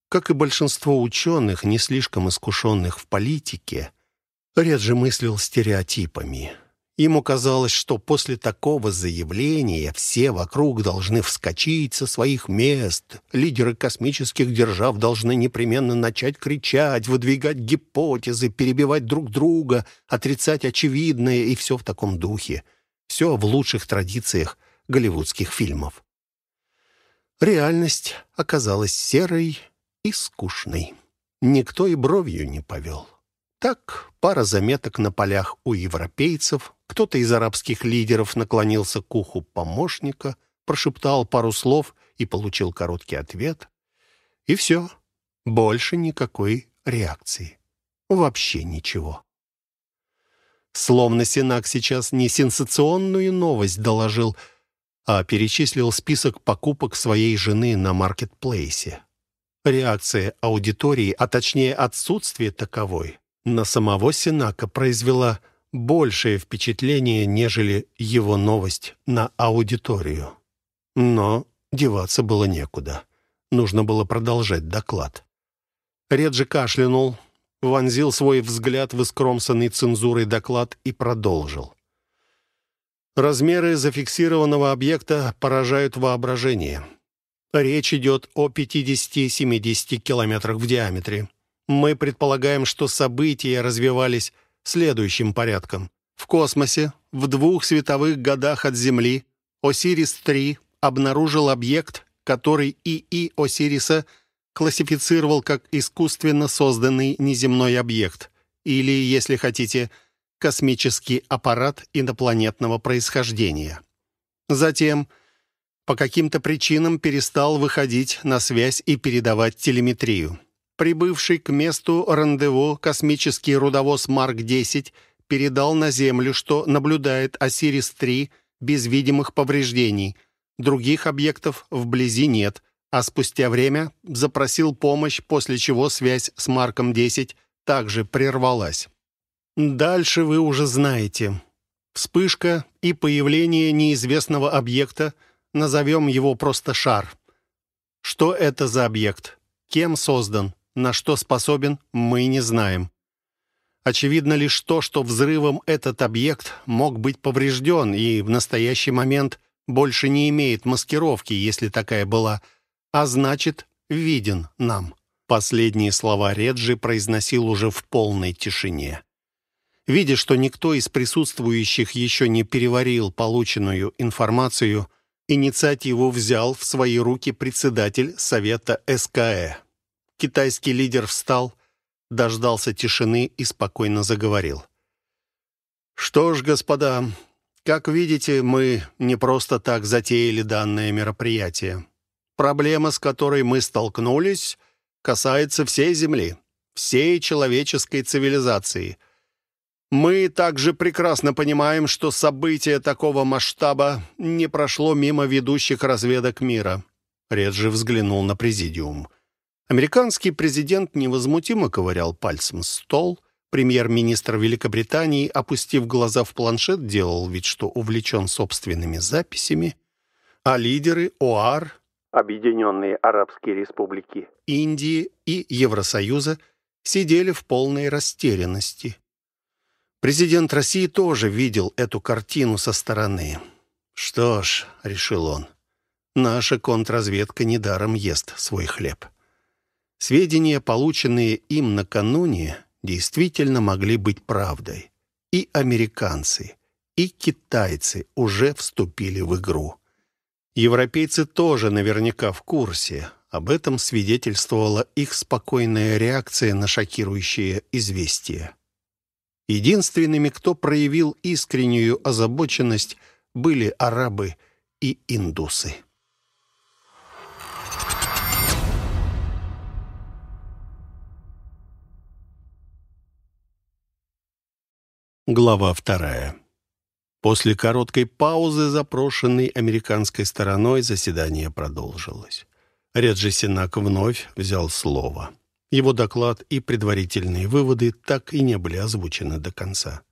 Как и большинство ученых, не слишком искушенных в политике, Реджи мыслил стереотипами. Ему казалось, что после такого заявления все вокруг должны вскочить со своих мест. Лидеры космических держав должны непременно начать кричать, выдвигать гипотезы, перебивать друг друга, отрицать очевидное и все в таком духе. Все в лучших традициях голливудских фильмов. Реальность оказалась серой и скучной. Никто и бровью не повел. Так, пара заметок на полях у европейцев, кто-то из арабских лидеров наклонился к уху помощника, прошептал пару слов и получил короткий ответ. И все. Больше никакой реакции. Вообще ничего. Словно Синак сейчас не сенсационную новость доложил, а перечислил список покупок своей жены на маркетплейсе. Реакция аудитории, а точнее отсутствие таковой, на самого Синака произвела большее впечатление, нежели его новость на аудиторию. Но деваться было некуда. Нужно было продолжать доклад. Реджи кашлянул, вонзил свой взгляд в искромсанный цензурой доклад и продолжил. Размеры зафиксированного объекта поражают воображение. Речь идет о 50-70 километрах в диаметре. Мы предполагаем, что события развивались следующим порядком. В космосе, в двух световых годах от Земли, Осирис-3 обнаружил объект, который ИИ Осириса классифицировал как искусственно созданный неземной объект, или, если хотите, космический аппарат инопланетного происхождения. Затем, по каким-то причинам, перестал выходить на связь и передавать телеметрию. Прибывший к месту рандеву космический рудовоз Марк-10 передал на Землю, что наблюдает Осирис-3 без видимых повреждений. Других объектов вблизи нет, а спустя время запросил помощь, после чего связь с Марком-10 также прервалась. Дальше вы уже знаете. Вспышка и появление неизвестного объекта, назовем его просто шар. Что это за объект? Кем создан? На что способен, мы не знаем. Очевидно лишь то, что взрывом этот объект мог быть поврежден и в настоящий момент больше не имеет маскировки, если такая была, а значит, виден нам. Последние слова Реджи произносил уже в полной тишине. Видя, что никто из присутствующих еще не переварил полученную информацию, инициативу взял в свои руки председатель Совета СКЭ. Китайский лидер встал, дождался тишины и спокойно заговорил. «Что ж, господа, как видите, мы не просто так затеяли данное мероприятие. Проблема, с которой мы столкнулись, касается всей Земли, всей человеческой цивилизации. Мы также прекрасно понимаем, что событие такого масштаба не прошло мимо ведущих разведок мира». Реджи взглянул на президиум. Американский президент невозмутимо ковырял пальцем стол. Премьер-министр Великобритании, опустив глаза в планшет, делал вид, что увлечен собственными записями. А лидеры ОАР, Объединенные Арабские Республики, Индии и Евросоюза сидели в полной растерянности. Президент России тоже видел эту картину со стороны. «Что ж», — решил он, — «наша контрразведка недаром ест свой хлеб». Сведения, полученные им накануне, действительно могли быть правдой. И американцы, и китайцы уже вступили в игру. Европейцы тоже наверняка в курсе. Об этом свидетельствовала их спокойная реакция на шокирующее известие. Единственными, кто проявил искреннюю озабоченность, были арабы и индусы. Глава вторая. После короткой паузы, запрошенной американской стороной, заседание продолжилось. Реджи Синак вновь взял слово. Его доклад и предварительные выводы так и не были озвучены до конца.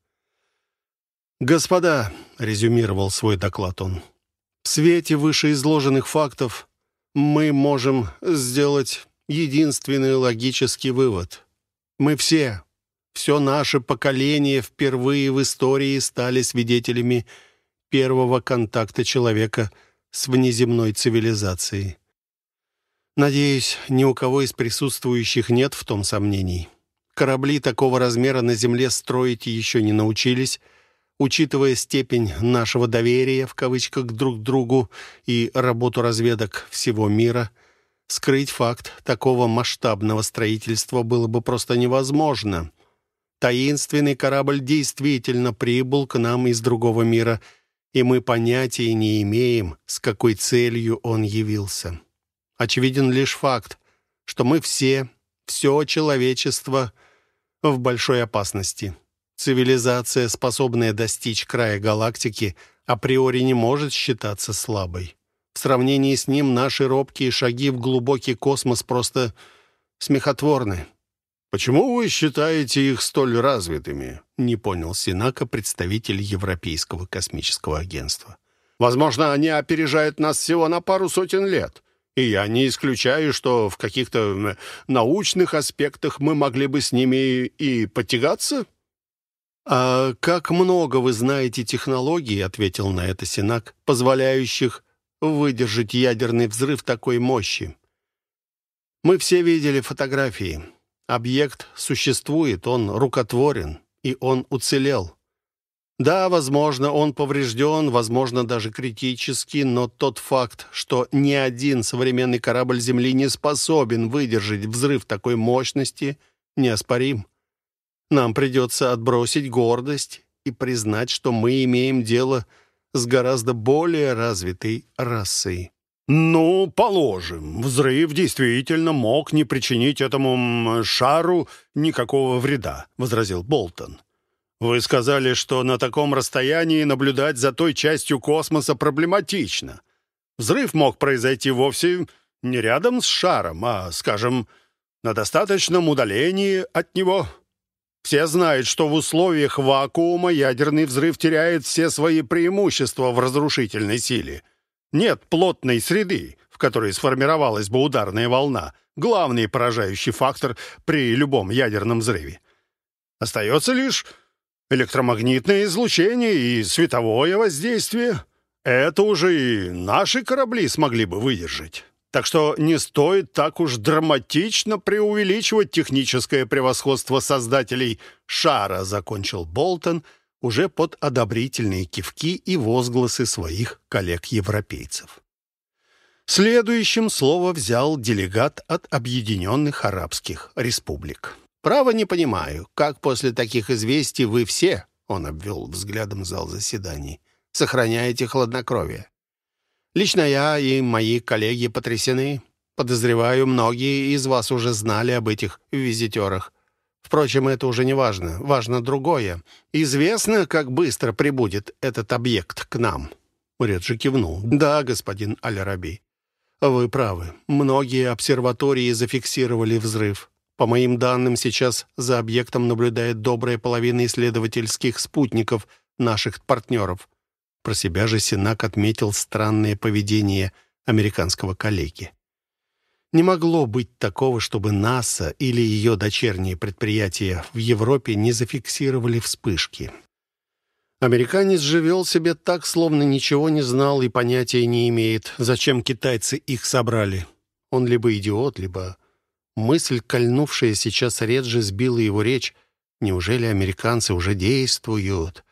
«Господа», — резюмировал свой доклад он, — «в свете вышеизложенных фактов мы можем сделать единственный логический вывод. Мы все, все наше поколение впервые в истории стали свидетелями первого контакта человека с внеземной цивилизацией. Надеюсь, ни у кого из присутствующих нет в том сомнений. Корабли такого размера на Земле строить еще не научились, учитывая степень нашего доверия, в кавычках, друг другу и работу разведок всего мира, скрыть факт такого масштабного строительства было бы просто невозможно. Таинственный корабль действительно прибыл к нам из другого мира, и мы понятия не имеем, с какой целью он явился. Очевиден лишь факт, что мы все, все человечество в большой опасности. Цивилизация, способная достичь края галактики, априори не может считаться слабой. В сравнении с ним наши робкие шаги в глубокий космос просто смехотворны. «Почему вы считаете их столь развитыми?» — не понял Синака, представитель Европейского космического агентства. «Возможно, они опережают нас всего на пару сотен лет. И я не исключаю, что в каких-то научных аспектах мы могли бы с ними и потягаться». «А как много вы знаете технологий, — ответил на это Синак, — позволяющих выдержать ядерный взрыв такой мощи? Мы все видели фотографии. Объект существует, он рукотворен, и он уцелел. Да, возможно, он поврежден, возможно, даже критически, но тот факт, что ни один современный корабль Земли не способен выдержать взрыв такой мощности, неоспорим. Нам придется отбросить гордость и признать, что мы имеем дело с гораздо более развитой расой. «Ну, положим, взрыв действительно мог не причинить этому шару никакого вреда», — возразил Болтон. Вы сказали, что на таком расстоянии наблюдать за той частью космоса проблематично. Взрыв мог произойти вовсе не рядом с шаром, а, скажем, на достаточном удалении от него. Все знают, что в условиях вакуума ядерный взрыв теряет все свои преимущества в разрушительной силе. Нет плотной среды, в которой сформировалась бы ударная волна, главный поражающий фактор при любом ядерном взрыве. Остается лишь электромагнитное излучение и световое воздействие. Это уже и наши корабли смогли бы выдержать. Так что не стоит так уж драматично преувеличивать техническое превосходство создателей шара, закончил Болтон уже под одобрительные кивки и возгласы своих коллег-европейцев. Следующим слово взял делегат от Объединенных Арабских Республик. Право не понимаю, как после таких известий вы все, он обвел взглядом зал заседаний, сохраняете хладнокровие. Лично я и мои коллеги потрясены. Подозреваю, многие из вас уже знали об этих визитерах. Впрочем, это уже не важно. Важно другое. Известно, как быстро прибудет этот объект к нам?» Реджи кивнул. «Да, господин Аль-Раби. Вы правы. Многие обсерватории зафиксировали взрыв. По моим данным, сейчас за объектом наблюдает добрая половина исследовательских спутников наших партнеров. Про себя же Синак отметил странное поведение американского коллеги. Не могло быть такого, чтобы НАСА или ее дочерние предприятия в Европе не зафиксировали вспышки. Американец же вел себя так, словно ничего не знал и понятия не имеет, зачем китайцы их собрали. Он либо идиот, либо Мысль, кольнувшая сейчас Реджи, сбила его речь. Неужели американцы уже действуют?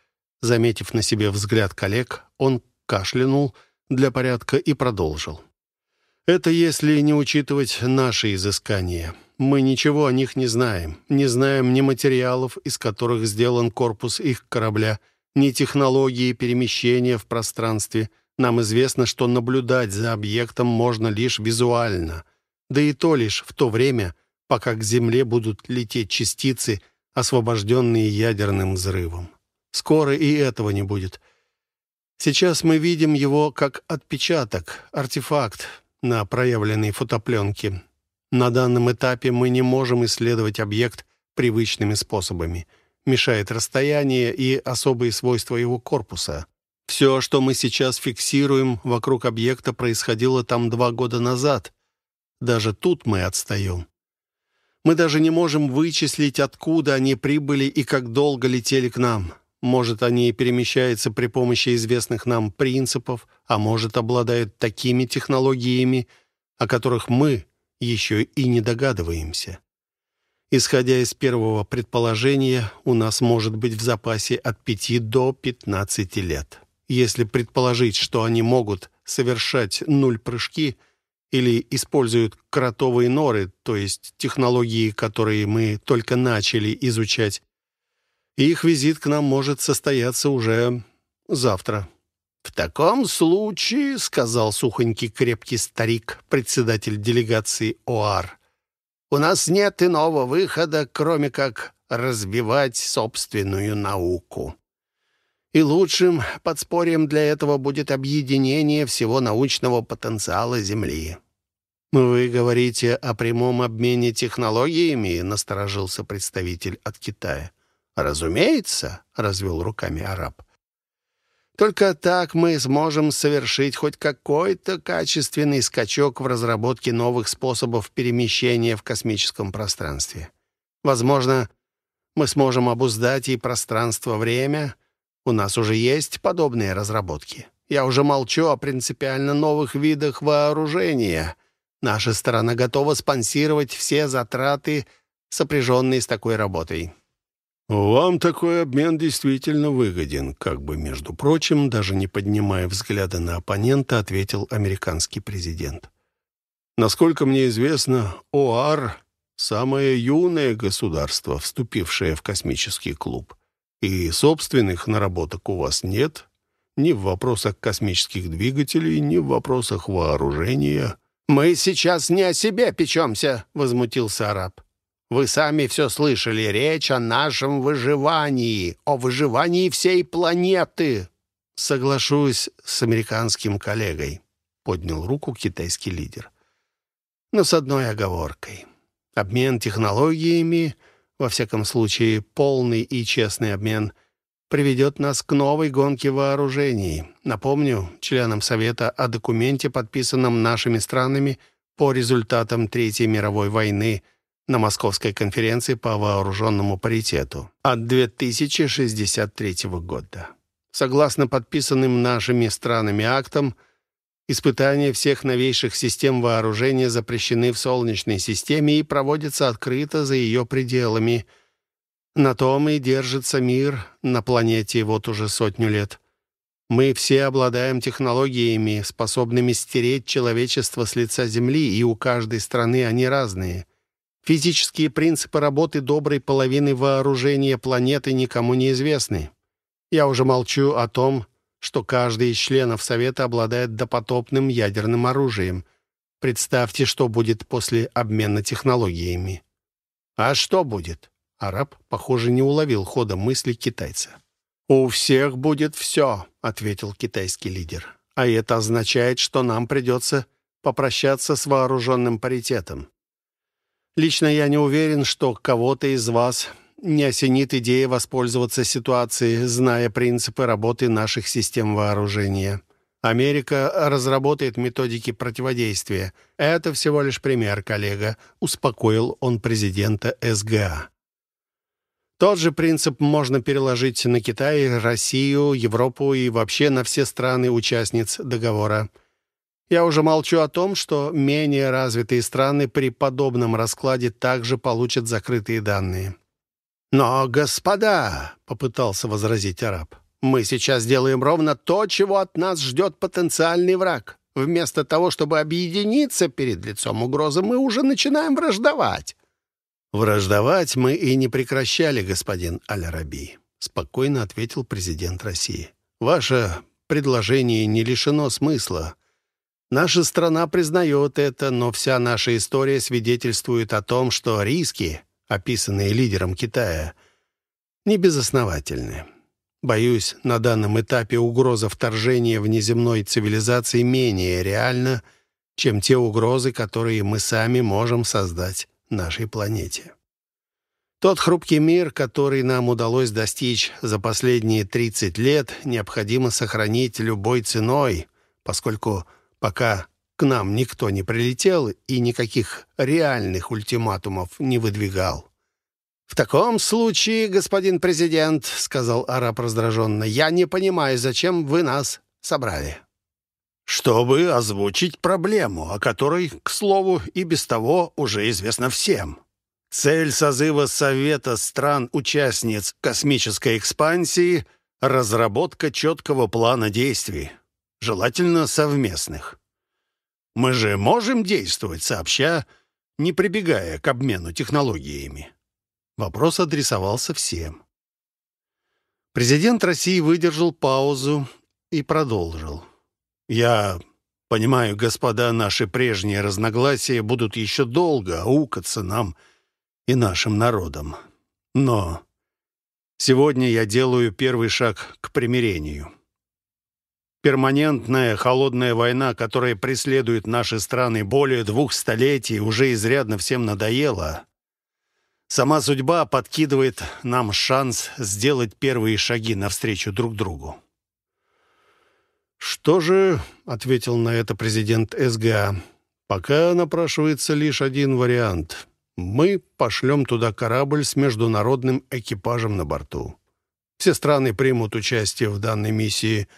Заметив на себе взгляд коллег, он кашлянул для порядка и продолжил. Это если не учитывать наши изыскания. Мы ничего о них не знаем. Не знаем ни материалов, из которых сделан корпус их корабля, ни технологии перемещения в пространстве. Нам известно, что наблюдать за объектом можно лишь визуально — да и то лишь в то время, пока к Земле будут лететь частицы, освобожденные ядерным взрывом. Скоро и этого не будет. Сейчас мы видим его как отпечаток, артефакт на проявленной фотопленке. На данном этапе мы не можем исследовать объект привычными способами. Мешает расстояние и особые свойства его корпуса. Все, что мы сейчас фиксируем вокруг объекта, происходило там два года назад. Даже тут мы отстаем. Мы даже не можем вычислить, откуда они прибыли и как долго летели к нам. Может, они перемещаются при помощи известных нам принципов, а может, обладают такими технологиями, о которых мы еще и не догадываемся. Исходя из первого предположения, у нас может быть в запасе от 5 до 15 лет. Если предположить, что они могут совершать нуль прыжки или используют кротовые норы, то есть технологии, которые мы только начали изучать, их визит к нам может состояться уже завтра. «В таком случае», — сказал сухонький крепкий старик, председатель делегации ОАР, «у нас нет иного выхода, кроме как разбивать собственную науку» и лучшим подспорьем для этого будет объединение всего научного потенциала Земли. «Вы говорите о прямом обмене технологиями?» — насторожился представитель от Китая. «Разумеется», — развел руками араб. «Только так мы сможем совершить хоть какой-то качественный скачок в разработке новых способов перемещения в космическом пространстве. Возможно, мы сможем обуздать и пространство-время, у нас уже есть подобные разработки. Я уже молчу о принципиально новых видах вооружения. Наша сторона готова спонсировать все затраты, сопряженные с такой работой». «Вам такой обмен действительно выгоден», как бы, между прочим, даже не поднимая взгляда на оппонента, ответил американский президент. «Насколько мне известно, ОАР — самое юное государство, вступившее в космический клуб. И собственных наработок у вас нет, ни в вопросах космических двигателей, ни в вопросах вооружения». «Мы сейчас не о себе печемся», — возмутился араб. «Вы сами все слышали. Речь о нашем выживании, о выживании всей планеты». «Соглашусь с американским коллегой», — поднял руку китайский лидер. «Но с одной оговоркой. Обмен технологиями во всяком случае, полный и честный обмен приведет нас к новой гонке вооружений. Напомню членам Совета о документе, подписанном нашими странами по результатам Третьей мировой войны на Московской конференции по вооруженному паритету от 2063 года. Согласно подписанным нашими странами актам, Испытания всех новейших систем вооружения запрещены в Солнечной системе и проводятся открыто за ее пределами. На том и держится мир на планете вот уже сотню лет. Мы все обладаем технологиями, способными стереть человечество с лица Земли, и у каждой страны они разные. Физические принципы работы доброй половины вооружения планеты никому не известны. Я уже молчу о том, что каждый из членов Совета обладает допотопным ядерным оружием. Представьте, что будет после обмена технологиями. А что будет? Араб, похоже, не уловил хода мысли китайца. «У всех будет все», — ответил китайский лидер. «А это означает, что нам придется попрощаться с вооруженным паритетом. Лично я не уверен, что кого-то из вас не осенит идея воспользоваться ситуацией, зная принципы работы наших систем вооружения. Америка разработает методики противодействия. Это всего лишь пример, коллега», — успокоил он президента СГА. Тот же принцип можно переложить на Китай, Россию, Европу и вообще на все страны-участниц договора. Я уже молчу о том, что менее развитые страны при подобном раскладе также получат закрытые данные. «Но, господа», — попытался возразить араб, «мы сейчас делаем ровно то, чего от нас ждет потенциальный враг. Вместо того, чтобы объединиться перед лицом угрозы, мы уже начинаем враждовать». «Враждовать мы и не прекращали, господин Аль-Раби», — спокойно ответил президент России. «Ваше предложение не лишено смысла. Наша страна признает это, но вся наша история свидетельствует о том, что риски, описанные лидером Китая, не безосновательны. Боюсь, на данном этапе угроза вторжения внеземной цивилизации менее реальна, чем те угрозы, которые мы сами можем создать нашей планете. Тот хрупкий мир, который нам удалось достичь за последние 30 лет, необходимо сохранить любой ценой, поскольку пока к нам никто не прилетел и никаких реальных ультиматумов не выдвигал. «В таком случае, господин президент, — сказал араб раздраженно, — я не понимаю, зачем вы нас собрали». «Чтобы озвучить проблему, о которой, к слову, и без того уже известно всем. Цель созыва Совета стран-участниц космической экспансии — разработка четкого плана действий, желательно совместных. Мы же можем действовать сообща, не прибегая к обмену технологиями». Вопрос адресовался всем. Президент России выдержал паузу и продолжил. «Я понимаю, господа, наши прежние разногласия будут еще долго аукаться нам и нашим народам. Но сегодня я делаю первый шаг к примирению. Перманентная холодная война, которая преследует наши страны более двух столетий, уже изрядно всем надоела. Сама судьба подкидывает нам шанс сделать первые шаги навстречу друг другу. «Что же?» — ответил на это президент СГА. «Пока напрашивается лишь один вариант. Мы пошлем туда корабль с международным экипажем на борту. Все страны примут участие в данной миссии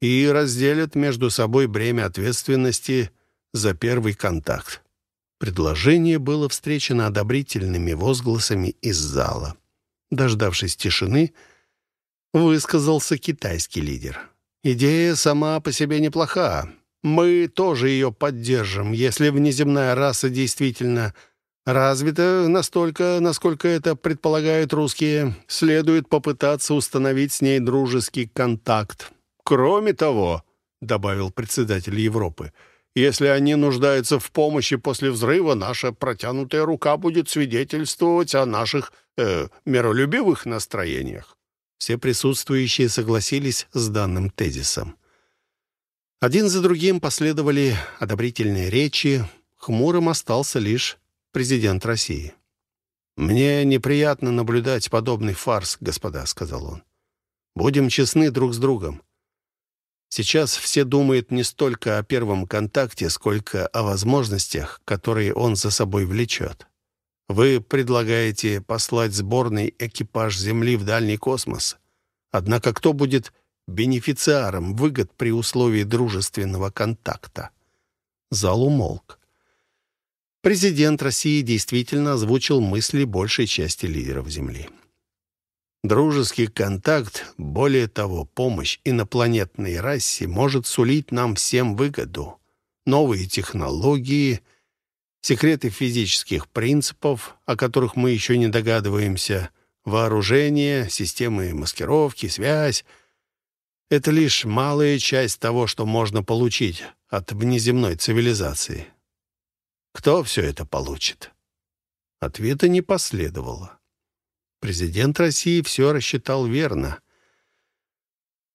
и разделят между собой бремя ответственности за первый контакт. Предложение было встречено одобрительными возгласами из зала. Дождавшись тишины, высказался китайский лидер. «Идея сама по себе неплоха. Мы тоже ее поддержим, если внеземная раса действительно развита настолько, насколько это предполагают русские. Следует попытаться установить с ней дружеский контакт. Кроме того, — добавил председатель Европы, — если они нуждаются в помощи после взрыва, наша протянутая рука будет свидетельствовать о наших э, миролюбивых настроениях». Все присутствующие согласились с данным тезисом. Один за другим последовали одобрительные речи. Хмурым остался лишь президент России. «Мне неприятно наблюдать подобный фарс, господа», — сказал он. «Будем честны друг с другом. Сейчас все думают не столько о первом контакте, сколько о возможностях, которые он за собой влечет. Вы предлагаете послать сборный экипаж Земли в дальний космос. Однако кто будет бенефициаром выгод при условии дружественного контакта? Зал умолк. Президент России действительно озвучил мысли большей части лидеров Земли. Дружеский контакт, более того, помощь инопланетной расе может сулить нам всем выгоду. Новые технологии, секреты физических принципов, о которых мы еще не догадываемся, вооружение, системы маскировки, связь — это лишь малая часть того, что можно получить от внеземной цивилизации. Кто все это получит? Ответа не последовало. Президент России все рассчитал верно.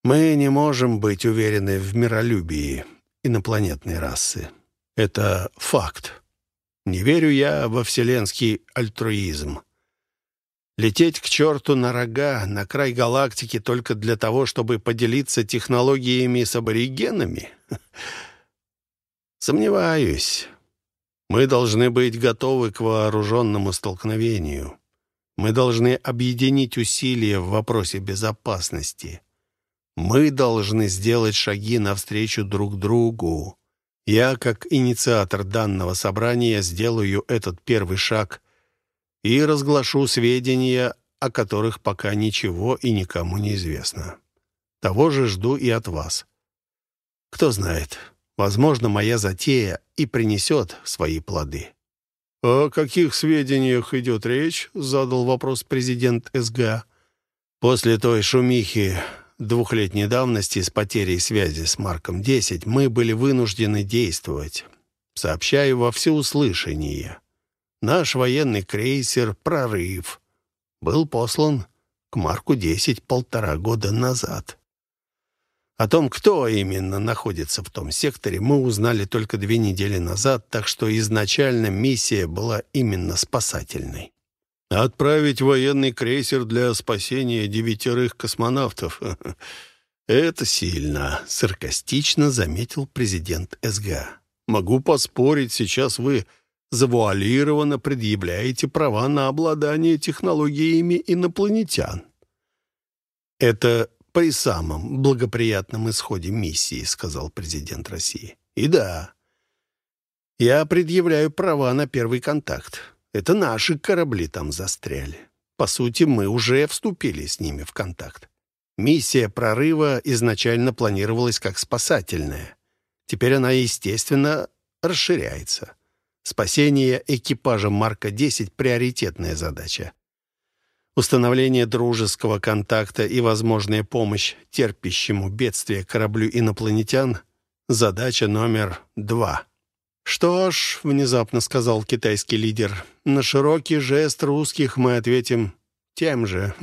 Мы не можем быть уверены в миролюбии инопланетной расы. Это факт. Не верю я во вселенский альтруизм. Лететь к черту на рога, на край галактики только для того, чтобы поделиться технологиями с аборигенами? Сомневаюсь. Мы должны быть готовы к вооруженному столкновению. Мы должны объединить усилия в вопросе безопасности. Мы должны сделать шаги навстречу друг другу. Я, как инициатор данного собрания, сделаю этот первый шаг и разглашу сведения, о которых пока ничего и никому не известно. Того же жду и от вас. Кто знает, возможно, моя затея и принесет свои плоды. «О каких сведениях идет речь?» — задал вопрос президент СГА. «После той шумихи двухлетней давности с потерей связи с Марком-10 мы были вынуждены действовать. Сообщаю во всеуслышание. Наш военный крейсер «Прорыв» был послан к Марку-10 полтора года назад. О том, кто именно находится в том секторе, мы узнали только две недели назад, так что изначально миссия была именно спасательной. Отправить военный крейсер для спасения девятерых космонавтов — это сильно, саркастично заметил президент СГА. Могу поспорить, сейчас вы завуалированно предъявляете права на обладание технологиями инопланетян. Это при самом благоприятном исходе миссии, сказал президент России. И да, я предъявляю права на первый контакт. Это наши корабли там застряли. По сути, мы уже вступили с ними в контакт. Миссия прорыва изначально планировалась как спасательная. Теперь она, естественно, расширяется. Спасение экипажа Марка-10 — приоритетная задача. Установление дружеского контакта и возможная помощь терпящему бедствие кораблю инопланетян — задача номер два. «Что ж», — внезапно сказал китайский лидер, — «на широкий жест русских мы ответим тем же.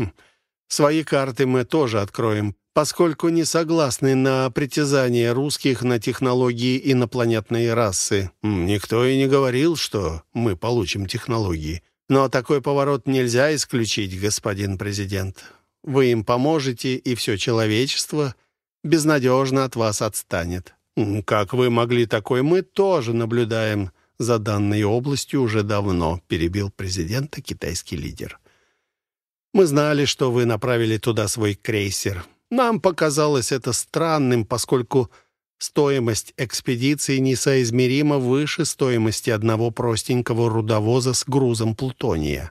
Свои карты мы тоже откроем поскольку не согласны на притязание русских на технологии инопланетной расы. Никто и не говорил, что мы получим технологии. Но такой поворот нельзя исключить, господин президент. Вы им поможете, и все человечество безнадежно от вас отстанет. Как вы могли такой, мы тоже наблюдаем за данной областью уже давно, перебил президента китайский лидер. Мы знали, что вы направили туда свой крейсер. Нам показалось это странным, поскольку стоимость экспедиции несоизмеримо выше стоимости одного простенького рудовоза с грузом плутония.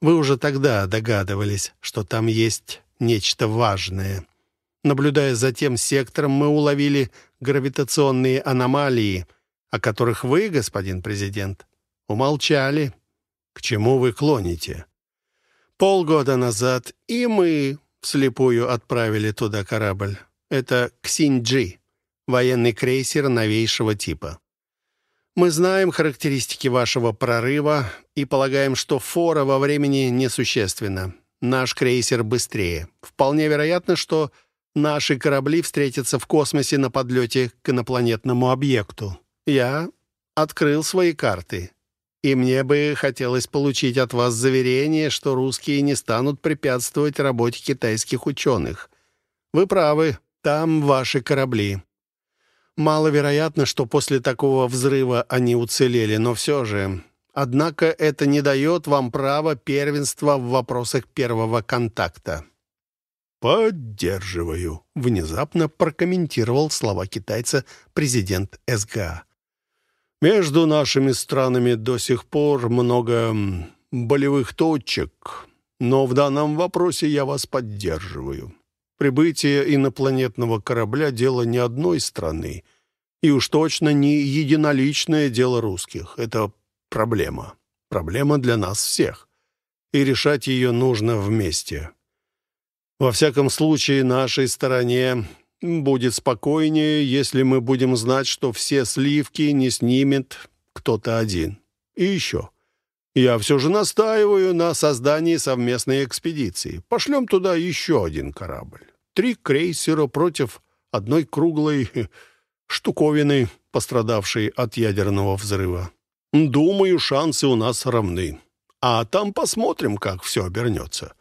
Вы уже тогда догадывались, что там есть нечто важное. Наблюдая за тем сектором, мы уловили гравитационные аномалии, о которых вы, господин президент, умолчали. К чему вы клоните? Полгода назад и мы вслепую отправили туда корабль. Это Ксинджи, военный крейсер новейшего типа. Мы знаем характеристики вашего прорыва и полагаем, что фора во времени несущественна. Наш крейсер быстрее. Вполне вероятно, что наши корабли встретятся в космосе на подлете к инопланетному объекту. Я открыл свои карты. И мне бы хотелось получить от вас заверение, что русские не станут препятствовать работе китайских ученых. Вы правы, там ваши корабли. Маловероятно, что после такого взрыва они уцелели, но все же... Однако это не дает вам права первенства в вопросах первого контакта. «Поддерживаю», — внезапно прокомментировал слова китайца президент СГА. Между нашими странами до сих пор много болевых точек, но в данном вопросе я вас поддерживаю. Прибытие инопланетного корабля — дело не одной страны, и уж точно не единоличное дело русских. Это проблема. Проблема для нас всех. И решать ее нужно вместе. Во всяком случае, нашей стороне Будет спокойнее, если мы будем знать, что все сливки не снимет кто-то один. И еще. Я все же настаиваю на создании совместной экспедиции. Пошлем туда еще один корабль. Три крейсера против одной круглой штуковины, пострадавшей от ядерного взрыва. Думаю, шансы у нас равны. А там посмотрим, как все обернется.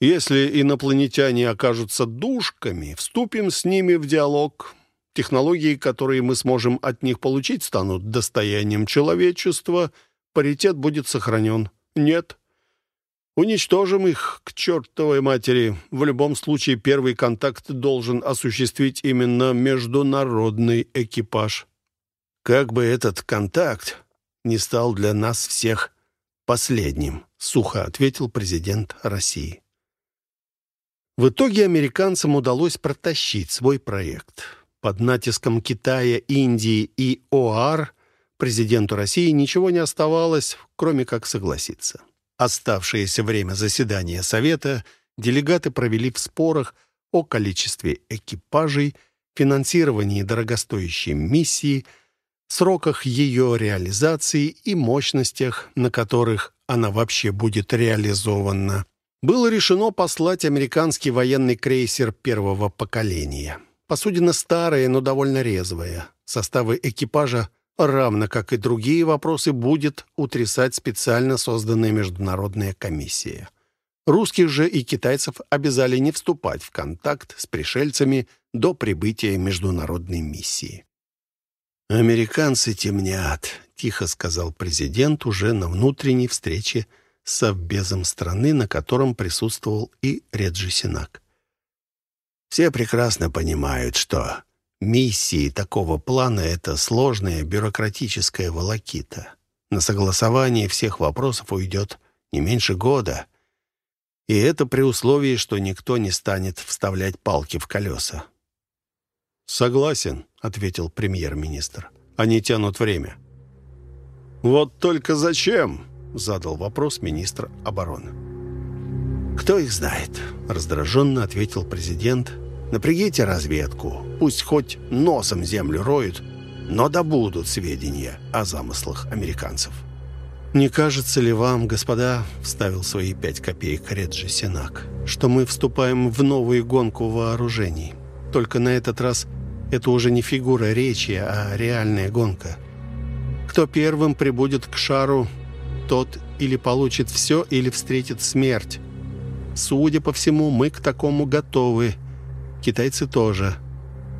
Если инопланетяне окажутся душками, вступим с ними в диалог. Технологии, которые мы сможем от них получить, станут достоянием человечества. Паритет будет сохранен. Нет. Уничтожим их к чертовой матери. В любом случае, первый контакт должен осуществить именно международный экипаж. Как бы этот контакт не стал для нас всех последним, сухо ответил президент России. В итоге американцам удалось протащить свой проект. Под натиском Китая, Индии и ОАР президенту России ничего не оставалось, кроме как согласиться. Оставшееся время заседания Совета делегаты провели в спорах о количестве экипажей, финансировании дорогостоящей миссии, сроках ее реализации и мощностях, на которых она вообще будет реализована. было решено послать американский военный крейсер первого поколения. Посудина старая, но довольно резвая. Составы экипажа, равно как и другие вопросы, будет утрясать специально созданная международная комиссия. Русских же и китайцев обязали не вступать в контакт с пришельцами до прибытия международной миссии. «Американцы темнят», — тихо сказал президент уже на внутренней встрече с совбезом страны, на котором присутствовал и Реджи Синак. «Все прекрасно понимают, что миссии такого плана — это сложная бюрократическая волокита. На согласование всех вопросов уйдет не меньше года, и это при условии, что никто не станет вставлять палки в колеса. «Согласен», — ответил премьер-министр. «Они тянут время». «Вот только зачем?» — задал вопрос министр обороны. «Кто их знает?» — раздраженно ответил президент. «Напрягите разведку. Пусть хоть носом землю роют, но добудут сведения о замыслах американцев». «Не кажется ли вам, господа, — вставил свои пять копеек Реджи Сенак, — что мы вступаем в новую гонку вооружений? Только на этот раз это уже не фигура речи, а реальная гонка. Кто первым прибудет к шару, тот или получит все, или встретит смерть. Судя по всему, мы к такому готовы. Китайцы тоже.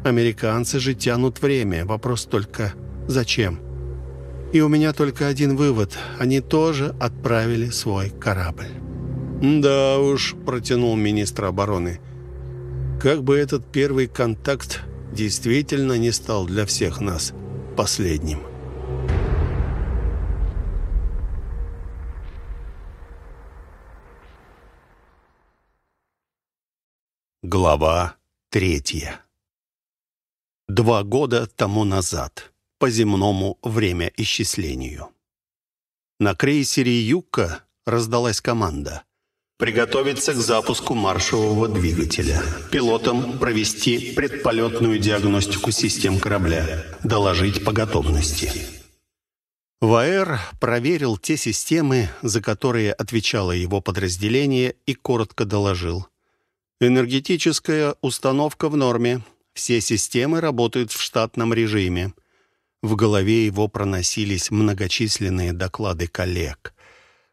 Американцы же тянут время. Вопрос только «зачем?». И у меня только один вывод. Они тоже отправили свой корабль. «Да уж», — протянул министр обороны, «как бы этот первый контакт действительно не стал для всех нас последним». Глава третья Два года тому назад по земному времяисчислению. На крейсере «Юкка» раздалась команда. Приготовиться к запуску маршевого двигателя. Пилотам провести предполетную диагностику систем корабля. Доложить по готовности. ВАЭР проверил те системы, за которые отвечало его подразделение, и коротко доложил. Энергетическая установка в норме. Все системы работают в штатном режиме. В голове его проносились многочисленные доклады коллег.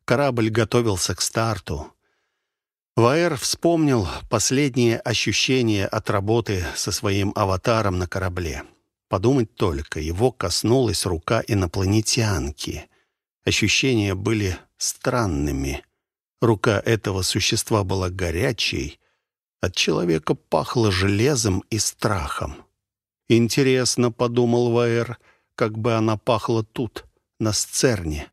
Корабль готовился к старту. Ваэр вспомнил последние ощущения от работы со своим аватаром на корабле. Подумать только, его коснулась рука инопланетянки. Ощущения были странными. Рука этого существа была горячей, от человека пахло железом и страхом. «Интересно», — подумал Ваэр, как бы она пахла тут, на сцерне.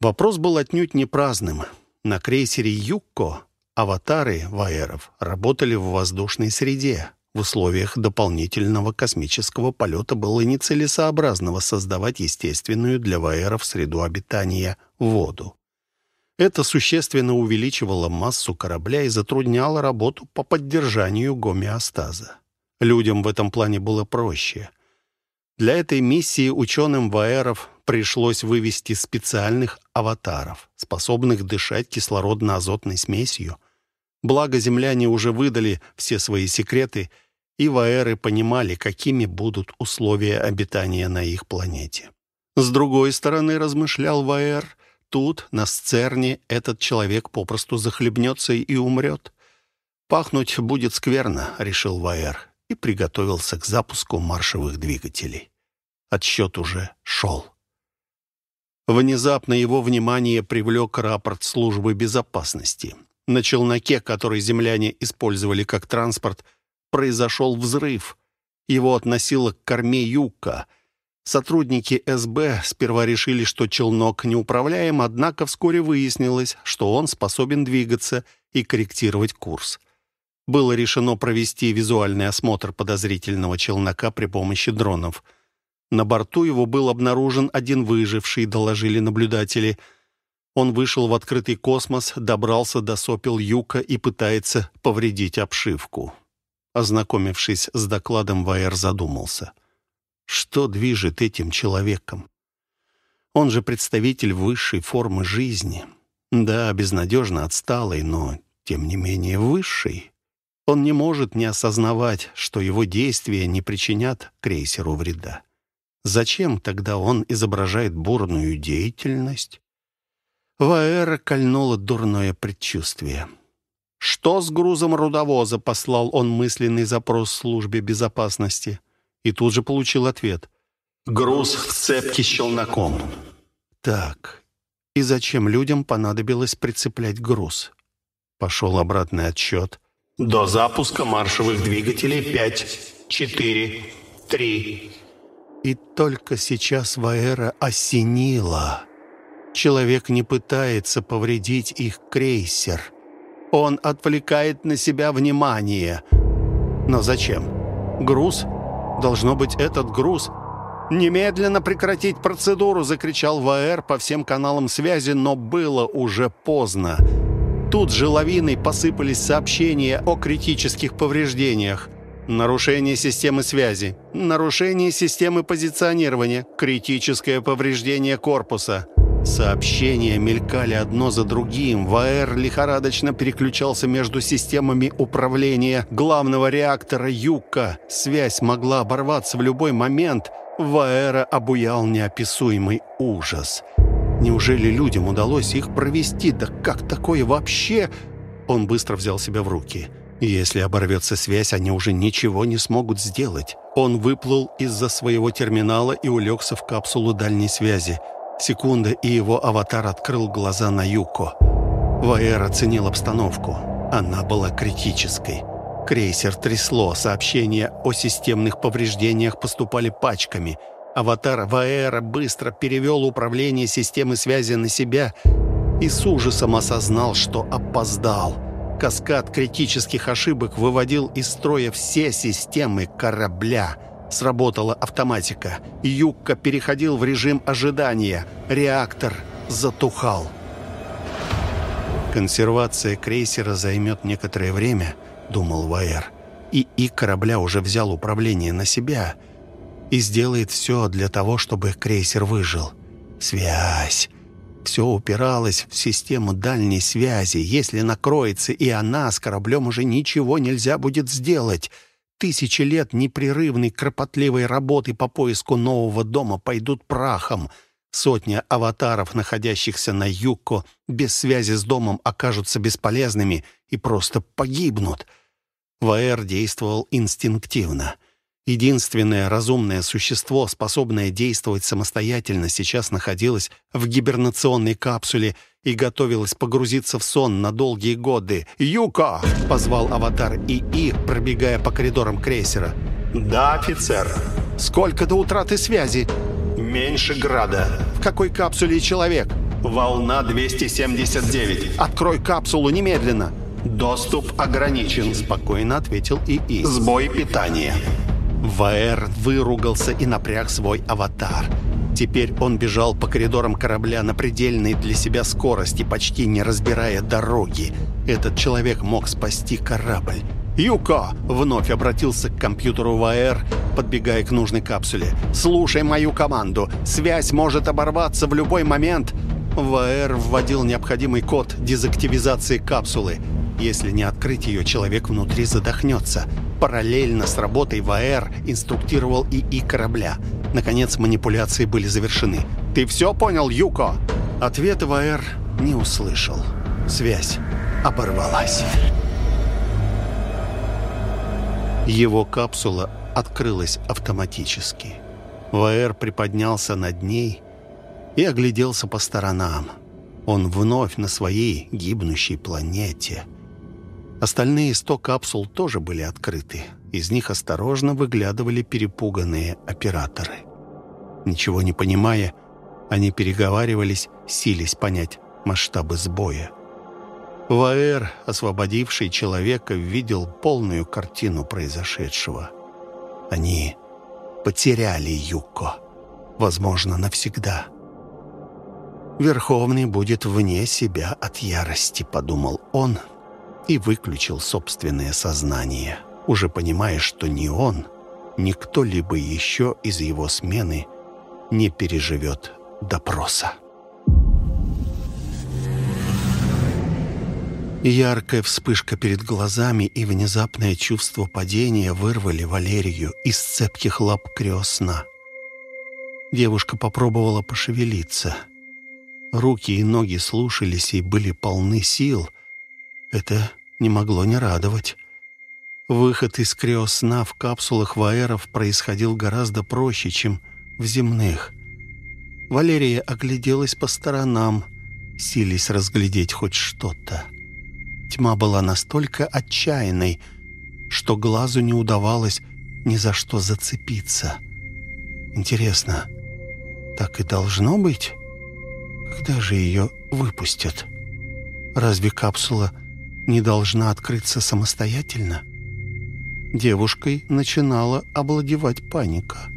Вопрос был отнюдь не праздным. На крейсере «Юкко» аватары ваеров работали в воздушной среде. В условиях дополнительного космического полета было нецелесообразно создавать естественную для ваеров среду обитания — воду. Это существенно увеличивало массу корабля и затрудняло работу по поддержанию гомеостаза. Людям в этом плане было проще. Для этой миссии ученым Ваэров пришлось вывести специальных аватаров, способных дышать кислородно-азотной смесью. Благо земляне уже выдали все свои секреты, и Ваэры понимали, какими будут условия обитания на их планете. С другой стороны, размышлял Ваэр, тут, на сцерне, этот человек попросту захлебнется и умрет. «Пахнуть будет скверно», — решил Ваэр и приготовился к запуску маршевых двигателей. Отсчет уже шел. Внезапно его внимание привлек рапорт службы безопасности. На челноке, который земляне использовали как транспорт, произошел взрыв. Его относило к корме юка. Сотрудники СБ сперва решили, что челнок неуправляем, однако вскоре выяснилось, что он способен двигаться и корректировать курс было решено провести визуальный осмотр подозрительного челнока при помощи дронов. На борту его был обнаружен один выживший, доложили наблюдатели. Он вышел в открытый космос, добрался до сопел Юка и пытается повредить обшивку. Ознакомившись с докладом, Вайер задумался. Что движет этим человеком? Он же представитель высшей формы жизни. Да, безнадежно отсталый, но, тем не менее, высший. Он не может не осознавать, что его действия не причинят крейсеру вреда. Зачем тогда он изображает бурную деятельность? Ваэра кольнуло дурное предчувствие. «Что с грузом рудовоза?» — послал он мысленный запрос службе безопасности. И тут же получил ответ. «Груз в цепке с челноком». Так, и зачем людям понадобилось прицеплять груз? Пошел обратный отсчет. До запуска маршевых двигателей пять, четыре, три. И только сейчас Ваэра осенила. Человек не пытается повредить их крейсер. Он отвлекает на себя внимание. Но зачем? Груз? Должно быть, этот груз «Немедленно прекратить процедуру!» — закричал ВАР по всем каналам связи, но было уже поздно. Тут же лавиной посыпались сообщения о критических повреждениях. Нарушение системы связи, нарушение системы позиционирования, критическое повреждение корпуса. Сообщения мелькали одно за другим. ВАЭР лихорадочно переключался между системами управления главного реактора «Юка». Связь могла оборваться в любой момент — Ваэра обуял неописуемый ужас. Неужели людям удалось их провести? Да как такое вообще? Он быстро взял себя в руки. Если оборвется связь, они уже ничего не смогут сделать. Он выплыл из-за своего терминала и улегся в капсулу дальней связи. Секунда, и его аватар открыл глаза на Юко. Ваэр оценил обстановку. Она была критической. Крейсер трясло, сообщения о системных повреждениях поступали пачками. Аватар Ваэра быстро перевел управление системы связи на себя и с ужасом осознал, что опоздал. Каскад критических ошибок выводил из строя все системы корабля. Сработала автоматика. Юкка переходил в режим ожидания. Реактор затухал. Консервация крейсера займет некоторое время –— думал Ваер. И И корабля уже взял управление на себя и сделает все для того, чтобы крейсер выжил. Связь. Все упиралось в систему дальней связи. Если накроется и она, с кораблем уже ничего нельзя будет сделать. Тысячи лет непрерывной кропотливой работы по поиску нового дома пойдут прахом. Сотня аватаров, находящихся на Юкко, без связи с домом окажутся бесполезными и просто погибнут. Ваэр действовал инстинктивно. Единственное разумное существо, способное действовать самостоятельно, сейчас находилось в гибернационной капсуле и готовилось погрузиться в сон на долгие годы. «Юка!» — позвал аватар ИИ, пробегая по коридорам крейсера. «Да, офицер». «Сколько до утраты связи?» «Меньше града». «В какой капсуле человек?» «Волна 279». «Открой капсулу немедленно». «Доступ ограничен», — спокойно ответил ИИ. «Сбой питания». Ваэр выругался и напряг свой аватар. Теперь он бежал по коридорам корабля на предельной для себя скорости, почти не разбирая дороги. Этот человек мог спасти корабль. «Юко!» — вновь обратился к компьютеру Ваэр, подбегая к нужной капсуле. «Слушай мою команду. Связь может оборваться в любой момент». Ваэр вводил необходимый код дезактивизации капсулы. Если не открыть ее, человек внутри задохнется. Параллельно с работой ВАЭР инструктировал ИИ корабля. Наконец, манипуляции были завершены. «Ты все понял, Юко?» Ответа ВАЭР не услышал. Связь оборвалась. Его капсула открылась автоматически. ВАЭР приподнялся над ней и огляделся по сторонам. Он вновь на своей гибнущей планете – Остальные сто капсул тоже были открыты. Из них осторожно выглядывали перепуганные операторы. Ничего не понимая, они переговаривались, сились понять масштабы сбоя. Ваэр, освободивший человека, видел полную картину произошедшего. Они потеряли Юко, возможно, навсегда. «Верховный будет вне себя от ярости», — подумал он, — и выключил собственное сознание, уже понимая, что ни он, ни кто-либо еще из его смены не переживет допроса. Яркая вспышка перед глазами и внезапное чувство падения вырвали Валерию из цепких лап крестна. Девушка попробовала пошевелиться. Руки и ноги слушались и были полны сил. Это не могло не радовать. Выход из криосна в капсулах ваэров происходил гораздо проще, чем в земных. Валерия огляделась по сторонам, сились разглядеть хоть что-то. Тьма была настолько отчаянной, что глазу не удавалось ни за что зацепиться. Интересно, так и должно быть? Когда же ее выпустят? Разве капсула не должна открыться самостоятельно? Девушкой начинала обладевать паника.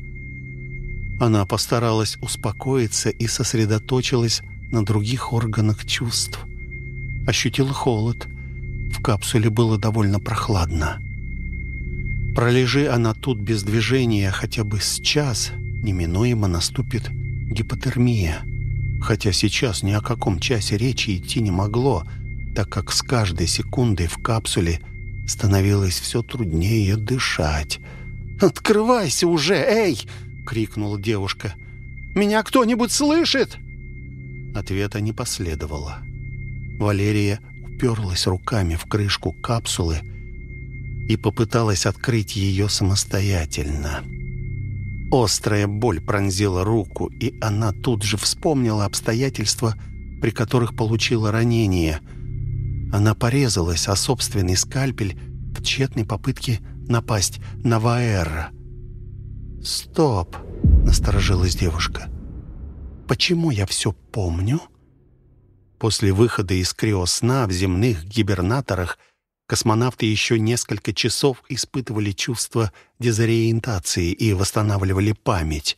Она постаралась успокоиться и сосредоточилась на других органах чувств. Ощутила холод. В капсуле было довольно прохладно. Пролежи она тут без движения хотя бы с час, неминуемо наступит гипотермия. Хотя сейчас ни о каком часе речи идти не могло, так как с каждой секундой в капсуле становилось все труднее дышать. «Открывайся уже, эй!» — крикнула девушка. «Меня кто-нибудь слышит?» Ответа не последовало. Валерия уперлась руками в крышку капсулы и попыталась открыть ее самостоятельно. Острая боль пронзила руку, и она тут же вспомнила обстоятельства, при которых получила ранение. Она порезалась о собственный скальпель в тщетной попытке напасть на Ваэра. «Стоп!» — насторожилась девушка. «Почему я все помню?» После выхода из криосна в земных гибернаторах — Космонавты еще несколько часов испытывали чувство дезориентации и восстанавливали память.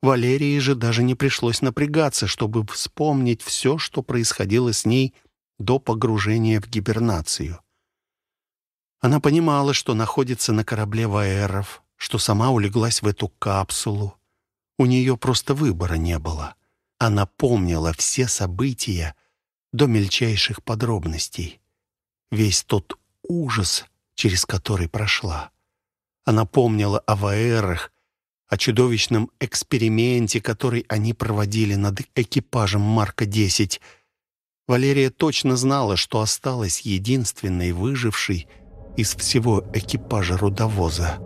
Валерии же даже не пришлось напрягаться, чтобы вспомнить все, что происходило с ней до погружения в гибернацию. Она понимала, что находится на корабле Ваэров, что сама улеглась в эту капсулу. У нее просто выбора не было. Она помнила все события до мельчайших подробностей весь тот ужас, через который прошла. Она помнила о Ваэрах, о чудовищном эксперименте, который они проводили над экипажем Марка-10. Валерия точно знала, что осталась единственной выжившей из всего экипажа рудовоза.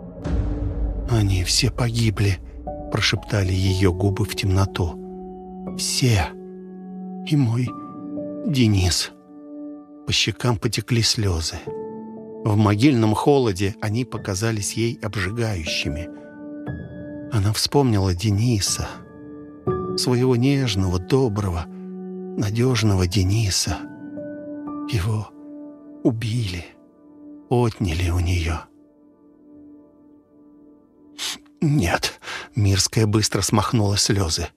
«Они все погибли», — прошептали ее губы в темноту. «Все. И мой Денис». По щекам потекли слезы. В могильном холоде они показались ей обжигающими. Она вспомнила Дениса, своего нежного, доброго, надежного Дениса. Его убили, отняли у нее. «Нет», — Мирская быстро смахнула слезы.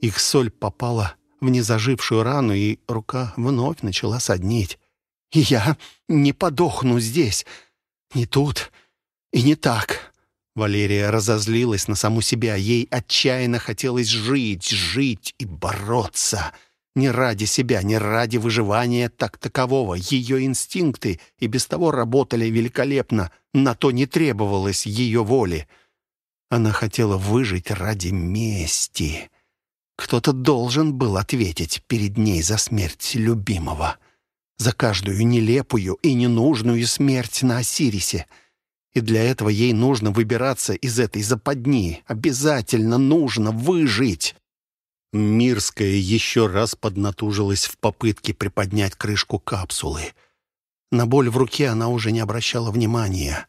Их соль попала в незажившую рану, и рука вновь начала соднить. И я не подохну здесь. Не тут и не так. Валерия разозлилась на саму себя. Ей отчаянно хотелось жить, жить и бороться. Не ради себя, не ради выживания так такового. Ее инстинкты и без того работали великолепно. На то не требовалось ее воли. Она хотела выжить ради мести. Кто-то должен был ответить перед ней за смерть любимого за каждую нелепую и ненужную смерть на Осирисе. И для этого ей нужно выбираться из этой западни. Обязательно нужно выжить. Мирская еще раз поднатужилась в попытке приподнять крышку капсулы. На боль в руке она уже не обращала внимания.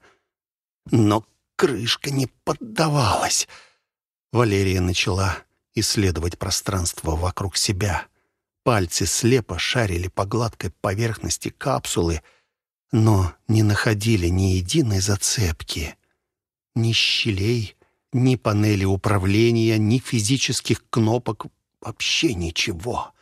Но крышка не поддавалась. Валерия начала исследовать пространство вокруг себя. Пальцы слепо шарили по гладкой поверхности капсулы, но не находили ни единой зацепки. Ни щелей, ни панели управления, ни физических кнопок, вообще ничего.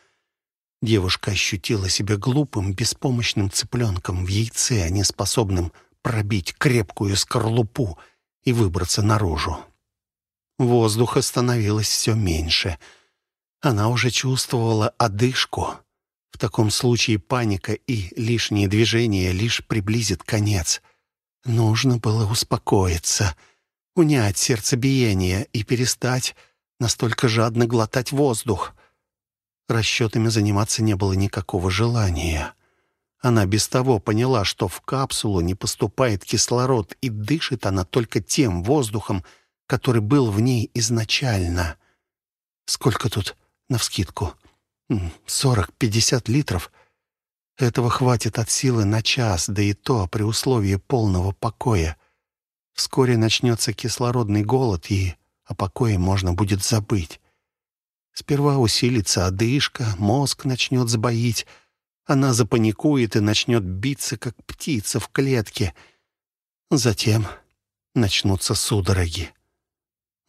Девушка ощутила себя глупым, беспомощным цыпленком в яйце, а не способным пробить крепкую скорлупу и выбраться наружу. Воздуха становилось все меньше — она уже чувствовала одышку. В таком случае паника и лишние движения лишь приблизит конец. Нужно было успокоиться, унять сердцебиение и перестать настолько жадно глотать воздух. Расчетами заниматься не было никакого желания. Она без того поняла, что в капсулу не поступает кислород, и дышит она только тем воздухом, который был в ней изначально. Сколько тут навскидку? Сорок-пятьдесят литров. Этого хватит от силы на час, да и то при условии полного покоя. Вскоре начнется кислородный голод, и о покое можно будет забыть. Сперва усилится одышка, мозг начнет сбоить. Она запаникует и начнет биться, как птица в клетке. Затем начнутся судороги.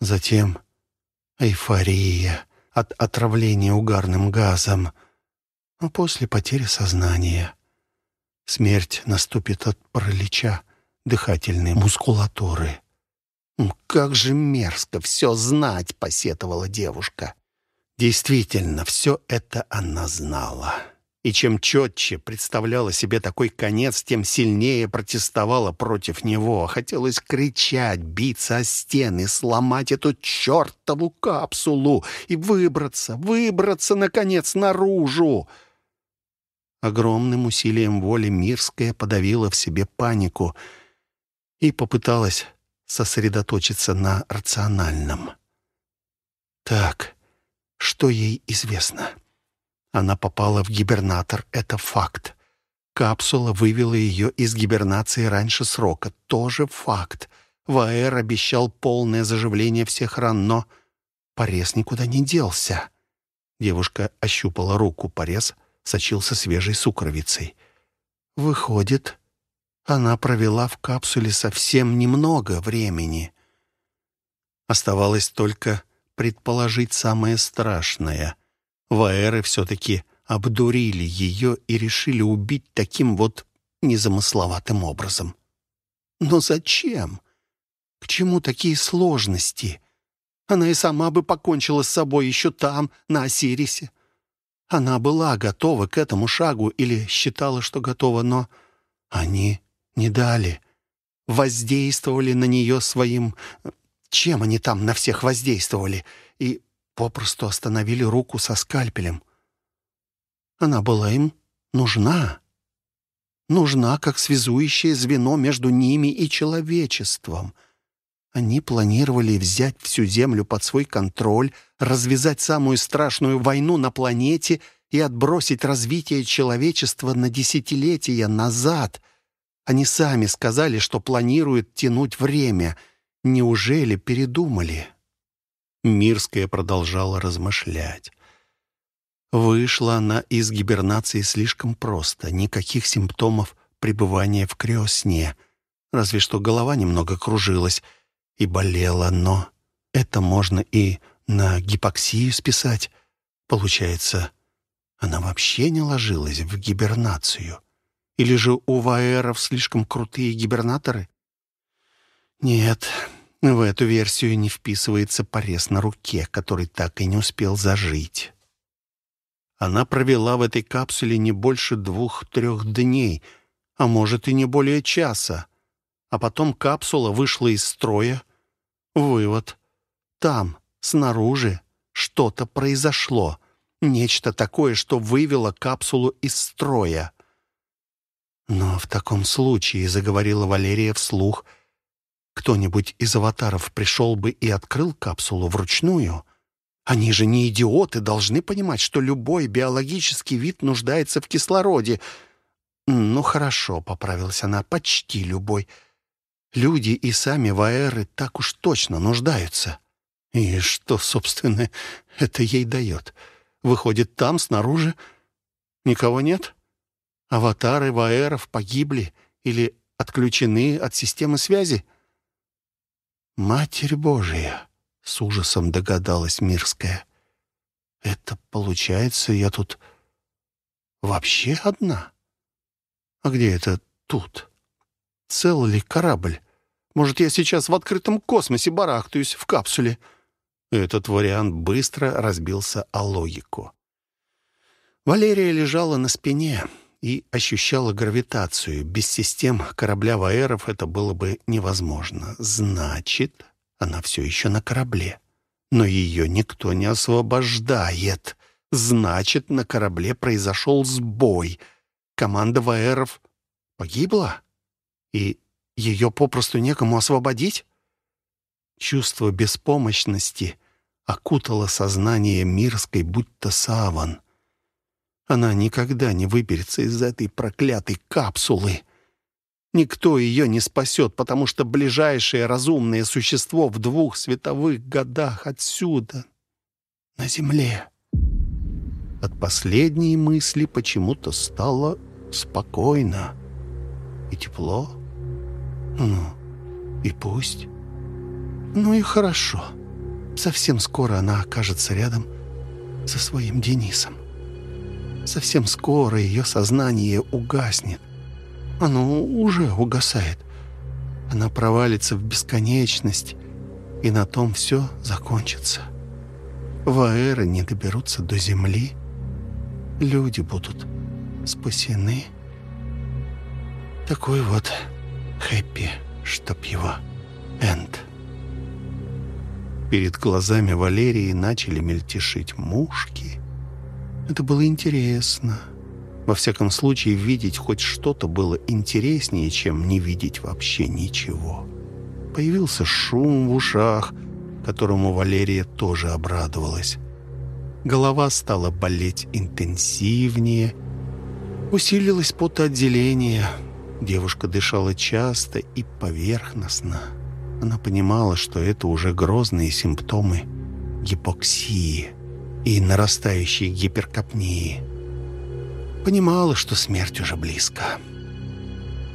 Затем эйфория от отравления угарным газом, а после потери сознания. Смерть наступит от паралича дыхательной мускулатуры. «Как же мерзко все знать!» — посетовала девушка. Действительно, все это она знала. И чем четче представляла себе такой конец, тем сильнее протестовала против него. Хотелось кричать, биться о стены, сломать эту чертову капсулу и выбраться, выбраться, наконец, наружу. Огромным усилием воли Мирская подавила в себе панику и попыталась сосредоточиться на рациональном. Так, что ей известно? Она попала в гибернатор, это факт. Капсула вывела ее из гибернации раньше срока, тоже факт. Ваэр обещал полное заживление всех ран, но порез никуда не делся. Девушка ощупала руку, порез сочился свежей сукровицей. Выходит, она провела в капсуле совсем немного времени. Оставалось только предположить самое страшное. Ваэры все-таки обдурили ее и решили убить таким вот незамысловатым образом. Но зачем? К чему такие сложности? Она и сама бы покончила с собой еще там, на Осирисе. Она была готова к этому шагу или считала, что готова, но они не дали. Воздействовали на нее своим... Чем они там на всех воздействовали? И попросту остановили руку со скальпелем. Она была им нужна. Нужна как связующее звено между ними и человечеством. Они планировали взять всю Землю под свой контроль, развязать самую страшную войну на планете и отбросить развитие человечества на десятилетия назад — они сами сказали, что планируют тянуть время. Неужели передумали?» Мирская продолжала размышлять. Вышла она из гибернации слишком просто. Никаких симптомов пребывания в криосне. Разве что голова немного кружилась и болела, но это можно и на гипоксию списать. Получается, она вообще не ложилась в гибернацию. Или же у ваэров слишком крутые гибернаторы? Нет, в эту версию не вписывается порез на руке, который так и не успел зажить. Она провела в этой капсуле не больше двух-трех дней, а может и не более часа. А потом капсула вышла из строя. Вывод. Там, снаружи, что-то произошло. Нечто такое, что вывело капсулу из строя. «Но в таком случае», — заговорила Валерия вслух, «кто-нибудь из аватаров пришел бы и открыл капсулу вручную? Они же не идиоты, должны понимать, что любой биологический вид нуждается в кислороде». «Ну хорошо», — поправилась она, — «почти любой. Люди и сами ваэры так уж точно нуждаются». И что, собственно, это ей дает? Выходит, там, снаружи, никого нет?» Аватары Ваэров погибли или отключены от системы связи? «Матерь Божия!» — с ужасом догадалась Мирская. «Это, получается, я тут вообще одна? А где это тут? Цел ли корабль? Может, я сейчас в открытом космосе барахтаюсь в капсуле?» Этот вариант быстро разбился о логику. Валерия лежала на спине и ощущала гравитацию. Без систем корабля Ваэров это было бы невозможно. Значит, она все еще на корабле. Но ее никто не освобождает. Значит, на корабле произошел сбой. Команда Ваэров погибла? И ее попросту некому освободить? Чувство беспомощности окутало сознание Мирской, будто саван. Она никогда не выберется из этой проклятой капсулы. Никто ее не спасет, потому что ближайшее разумное существо в двух световых годах отсюда, на Земле. От последней мысли почему-то стало спокойно и тепло. Ну, и пусть. Ну и хорошо. Совсем скоро она окажется рядом со своим Денисом. Совсем скоро ее сознание угаснет. Оно уже угасает. Она провалится в бесконечность, и на том все закончится. Ваэры не доберутся до земли. Люди будут спасены. Такой вот хэппи, чтоб его энд. Перед глазами Валерии начали мельтешить мушки. Это было интересно. Во всяком случае, видеть хоть что-то было интереснее, чем не видеть вообще ничего. Появился шум в ушах, которому Валерия тоже обрадовалась. Голова стала болеть интенсивнее, усилилось потоотделение. Девушка дышала часто и поверхностно. Она понимала, что это уже грозные симптомы гипоксии и нарастающей гиперкапнии. Понимала, что смерть уже близко.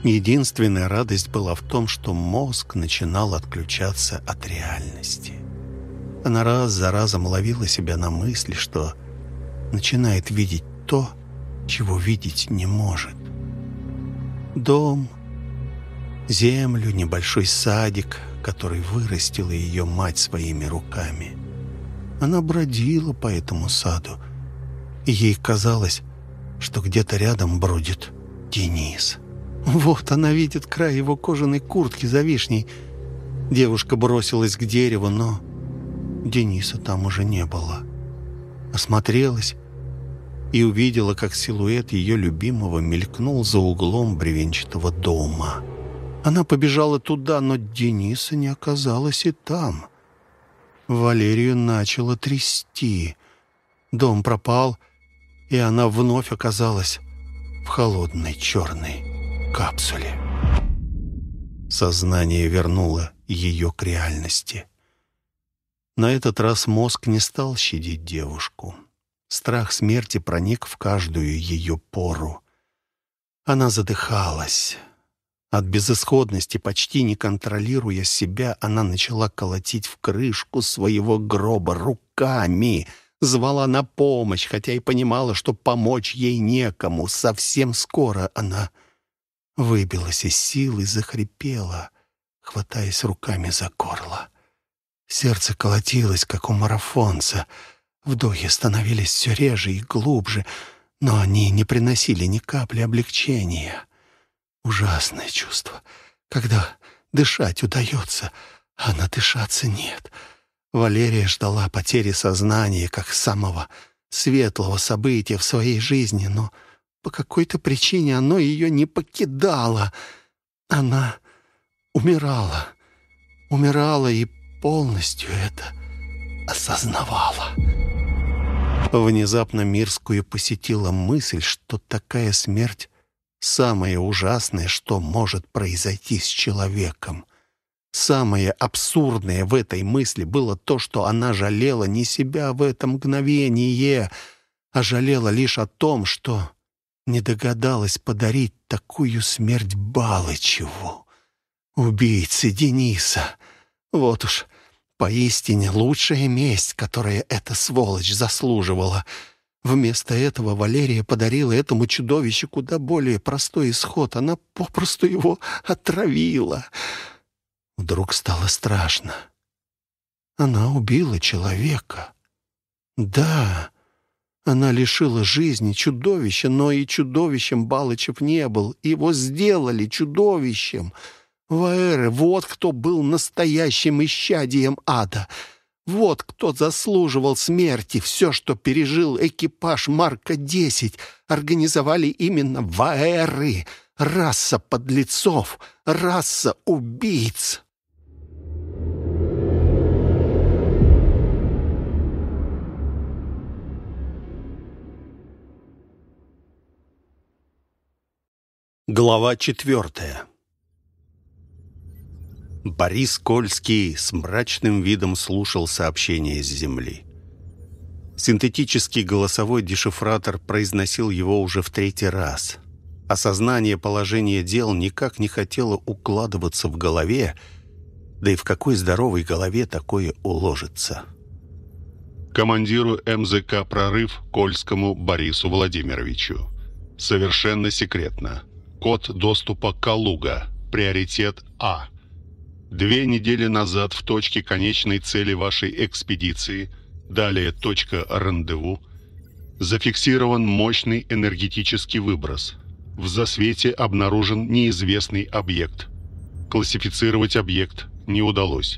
Единственная радость была в том, что мозг начинал отключаться от реальности. Она раз за разом ловила себя на мысли, что начинает видеть то, чего видеть не может. Дом, землю, небольшой садик, который вырастила ее мать своими руками. Она бродила по этому саду, ей казалось, что где-то рядом бродит Денис. Вот она видит край его кожаной куртки за вишней. Девушка бросилась к дереву, но Дениса там уже не было. Осмотрелась и увидела, как силуэт ее любимого мелькнул за углом бревенчатого дома. Она побежала туда, но Дениса не оказалось и там. Валерию начало трясти. Дом пропал, и она вновь оказалась в холодной черной капсуле. Сознание вернуло ее к реальности. На этот раз мозг не стал щадить девушку. Страх смерти проник в каждую ее пору. Она задыхалась. От безысходности, почти не контролируя себя, она начала колотить в крышку своего гроба руками, звала на помощь, хотя и понимала, что помочь ей некому. Совсем скоро она выбилась из сил и захрипела, хватаясь руками за горло. Сердце колотилось, как у марафонца. Вдохи становились все реже и глубже, но они не приносили ни капли облегчения. Ужасное чувство, когда дышать удается, а надышаться нет. Валерия ждала потери сознания как самого светлого события в своей жизни, но по какой-то причине оно ее не покидало. Она умирала, умирала и полностью это осознавала. Внезапно Мирскую посетила мысль, что такая смерть — самое ужасное, что может произойти с человеком. Самое абсурдное в этой мысли было то, что она жалела не себя в это мгновение, а жалела лишь о том, что не догадалась подарить такую смерть Балычеву, убийце Дениса. Вот уж поистине лучшая месть, которая эта сволочь заслуживала. Вместо этого Валерия подарила этому чудовищу куда более простой исход. Она попросту его отравила. Вдруг стало страшно. Она убила человека. Да, Она лишила жизни чудовища, но и чудовищем Балычев не был. Его сделали чудовищем. Ваэры, вот кто был настоящим исчадием ада. Вот кто заслуживал смерти. Все, что пережил экипаж Марка-10, организовали именно Ваэры. Раса подлецов, раса убийц. Глава четвертая Борис Кольский с мрачным видом слушал сообщение с Земли. Синтетический голосовой дешифратор произносил его уже в третий раз. Осознание положения дел никак не хотело укладываться в голове, да и в какой здоровой голове такое уложится. Командиру МЗК «Прорыв» Кольскому Борису Владимировичу. Совершенно секретно. Код доступа «Калуга». Приоритет А. Две недели назад в точке конечной цели вашей экспедиции, далее точка рандеву, зафиксирован мощный энергетический выброс. В засвете обнаружен неизвестный объект. Классифицировать объект не удалось.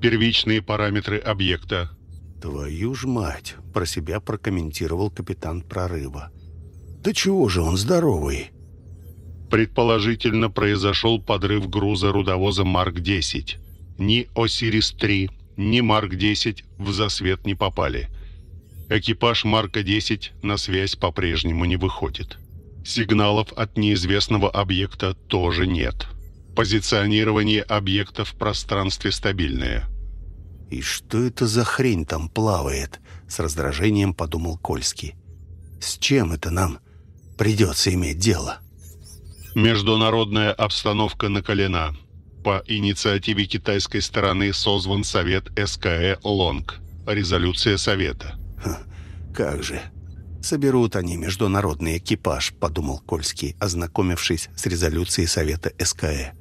Первичные параметры объекта. «Твою ж мать!» — про себя прокомментировал капитан прорыва. «Да чего же он здоровый?» Предположительно, произошел подрыв груза рудовоза Марк-10. Ни Осирис-3, ни Марк-10 в засвет не попали. Экипаж Марка-10 на связь по-прежнему не выходит. Сигналов от неизвестного объекта тоже нет. Позиционирование объекта в пространстве стабильное. «И что это за хрень там плавает?» — с раздражением подумал Кольский. «С чем это нам придется иметь дело?» Международная обстановка накалена. По инициативе китайской стороны созван Совет СКЭ «Лонг». Резолюция Совета. «Как же! Соберут они международный экипаж», — подумал Кольский, ознакомившись с резолюцией Совета СКЭ.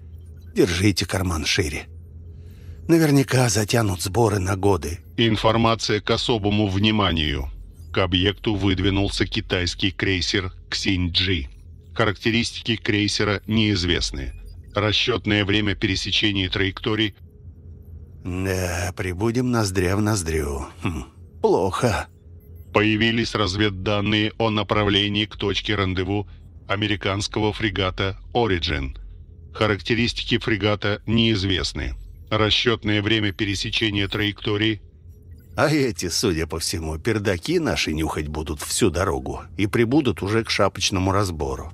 «Держите карман шире. Наверняка затянут сборы на годы». Информация к особому вниманию. К объекту выдвинулся китайский крейсер «Ксиньджи». Характеристики крейсера неизвестны. Расчетное время пересечения траекторий... Да, прибудем ноздря в ноздрю. Хм, плохо. Появились разведданные о направлении к точке рандеву американского фрегата «Ориджин». Характеристики фрегата неизвестны. Расчетное время пересечения траектории а эти, судя по всему, пердаки наши нюхать будут всю дорогу и прибудут уже к шапочному разбору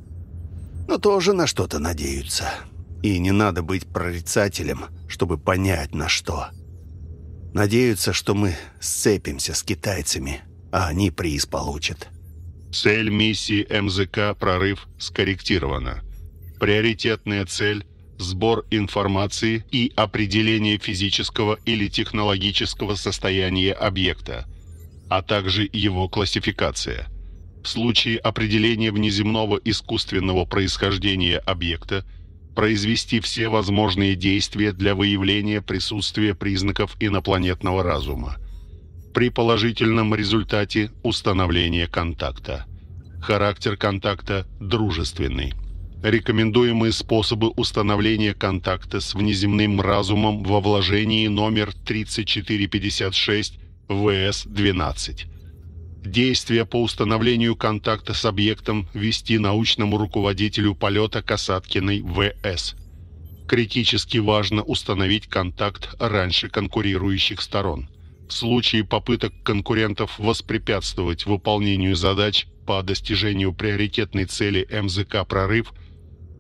но тоже на что-то надеются. И не надо быть прорицателем, чтобы понять, на что. Надеются, что мы сцепимся с китайцами, а они приз получат. Цель миссии МЗК «Прорыв» скорректирована. Приоритетная цель – сбор информации и определение физического или технологического состояния объекта, а также его классификация – в случае определения внеземного искусственного происхождения объекта произвести все возможные действия для выявления присутствия признаков инопланетного разума. При положительном результате установления контакта. Характер контакта дружественный. Рекомендуемые способы установления контакта с внеземным разумом во вложении номер 3456 ВС-12 Действия по установлению контакта с объектом вести научному руководителю полета Касаткиной В.С. Критически важно установить контакт раньше конкурирующих сторон. В случае попыток конкурентов воспрепятствовать выполнению задач по достижению приоритетной цели МЗК «Прорыв»,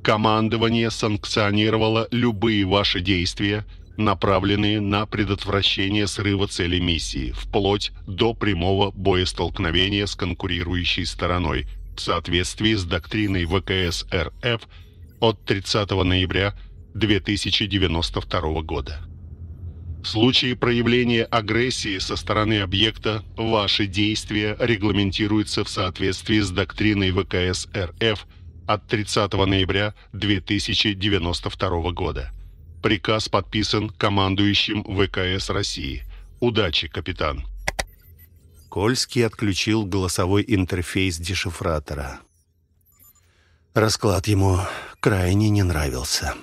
командование санкционировало любые ваши действия – направленные на предотвращение срыва цели миссии, вплоть до прямого боестолкновения с конкурирующей стороной в соответствии с доктриной ВКС РФ от 30 ноября 2092 года. В случае проявления агрессии со стороны объекта, ваши действия регламентируются в соответствии с доктриной ВКС РФ от 30 ноября 2092 года. Приказ подписан командующим ВКС России. Удачи, капитан. Кольский отключил голосовой интерфейс дешифратора. Расклад ему крайне не нравился.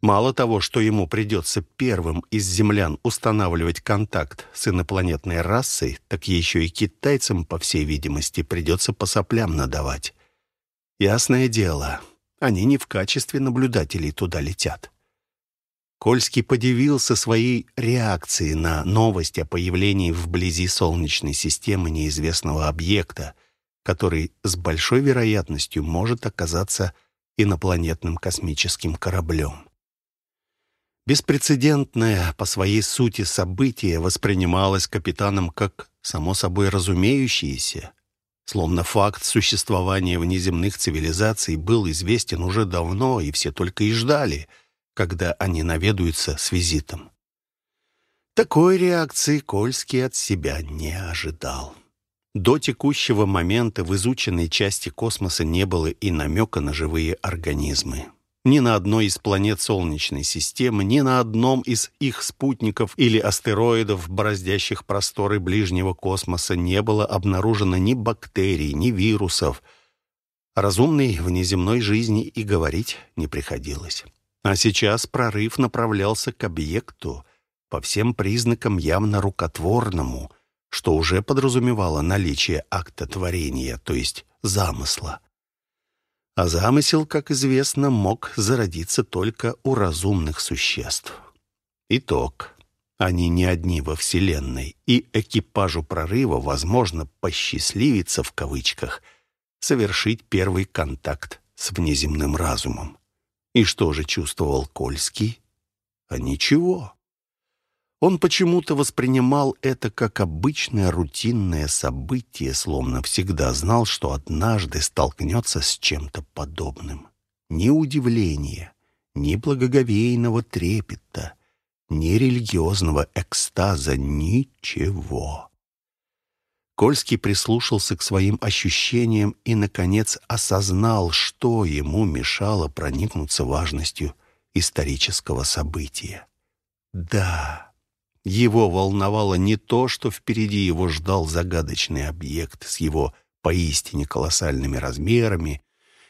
Мало того, что ему придется первым из землян устанавливать контакт с инопланетной расой, так еще и китайцам, по всей видимости, придется по соплям надавать. Ясное дело, они не в качестве наблюдателей туда летят. Кольский подивился своей реакции на новость о появлении вблизи Солнечной системы неизвестного объекта, который с большой вероятностью может оказаться инопланетным космическим кораблем. Беспрецедентное по своей сути событие воспринималось капитаном как само собой разумеющееся, словно факт существования внеземных цивилизаций был известен уже давно, и все только и ждали — когда они наведаются с визитом. Такой реакции Кольский от себя не ожидал. До текущего момента в изученной части космоса не было и намека на живые организмы. Ни на одной из планет Солнечной системы, ни на одном из их спутников или астероидов, бороздящих просторы ближнего космоса, не было обнаружено ни бактерий, ни вирусов. Разумной внеземной жизни и говорить не приходилось. А сейчас прорыв направлялся к объекту, по всем признакам явно рукотворному, что уже подразумевало наличие акта творения, то есть замысла. А замысел, как известно, мог зародиться только у разумных существ. Итог. Они не одни во Вселенной, и экипажу прорыва, возможно, посчастливиться в кавычках, совершить первый контакт с внеземным разумом. И что же чувствовал Кольский? А ничего. Он почему-то воспринимал это как обычное рутинное событие, словно всегда знал, что однажды столкнется с чем-то подобным. Ни удивления, ни благоговейного трепета, ни религиозного экстаза, ничего. Кольский прислушался к своим ощущениям и, наконец, осознал, что ему мешало проникнуться важностью исторического события. Да, его волновало не то, что впереди его ждал загадочный объект с его поистине колоссальными размерами,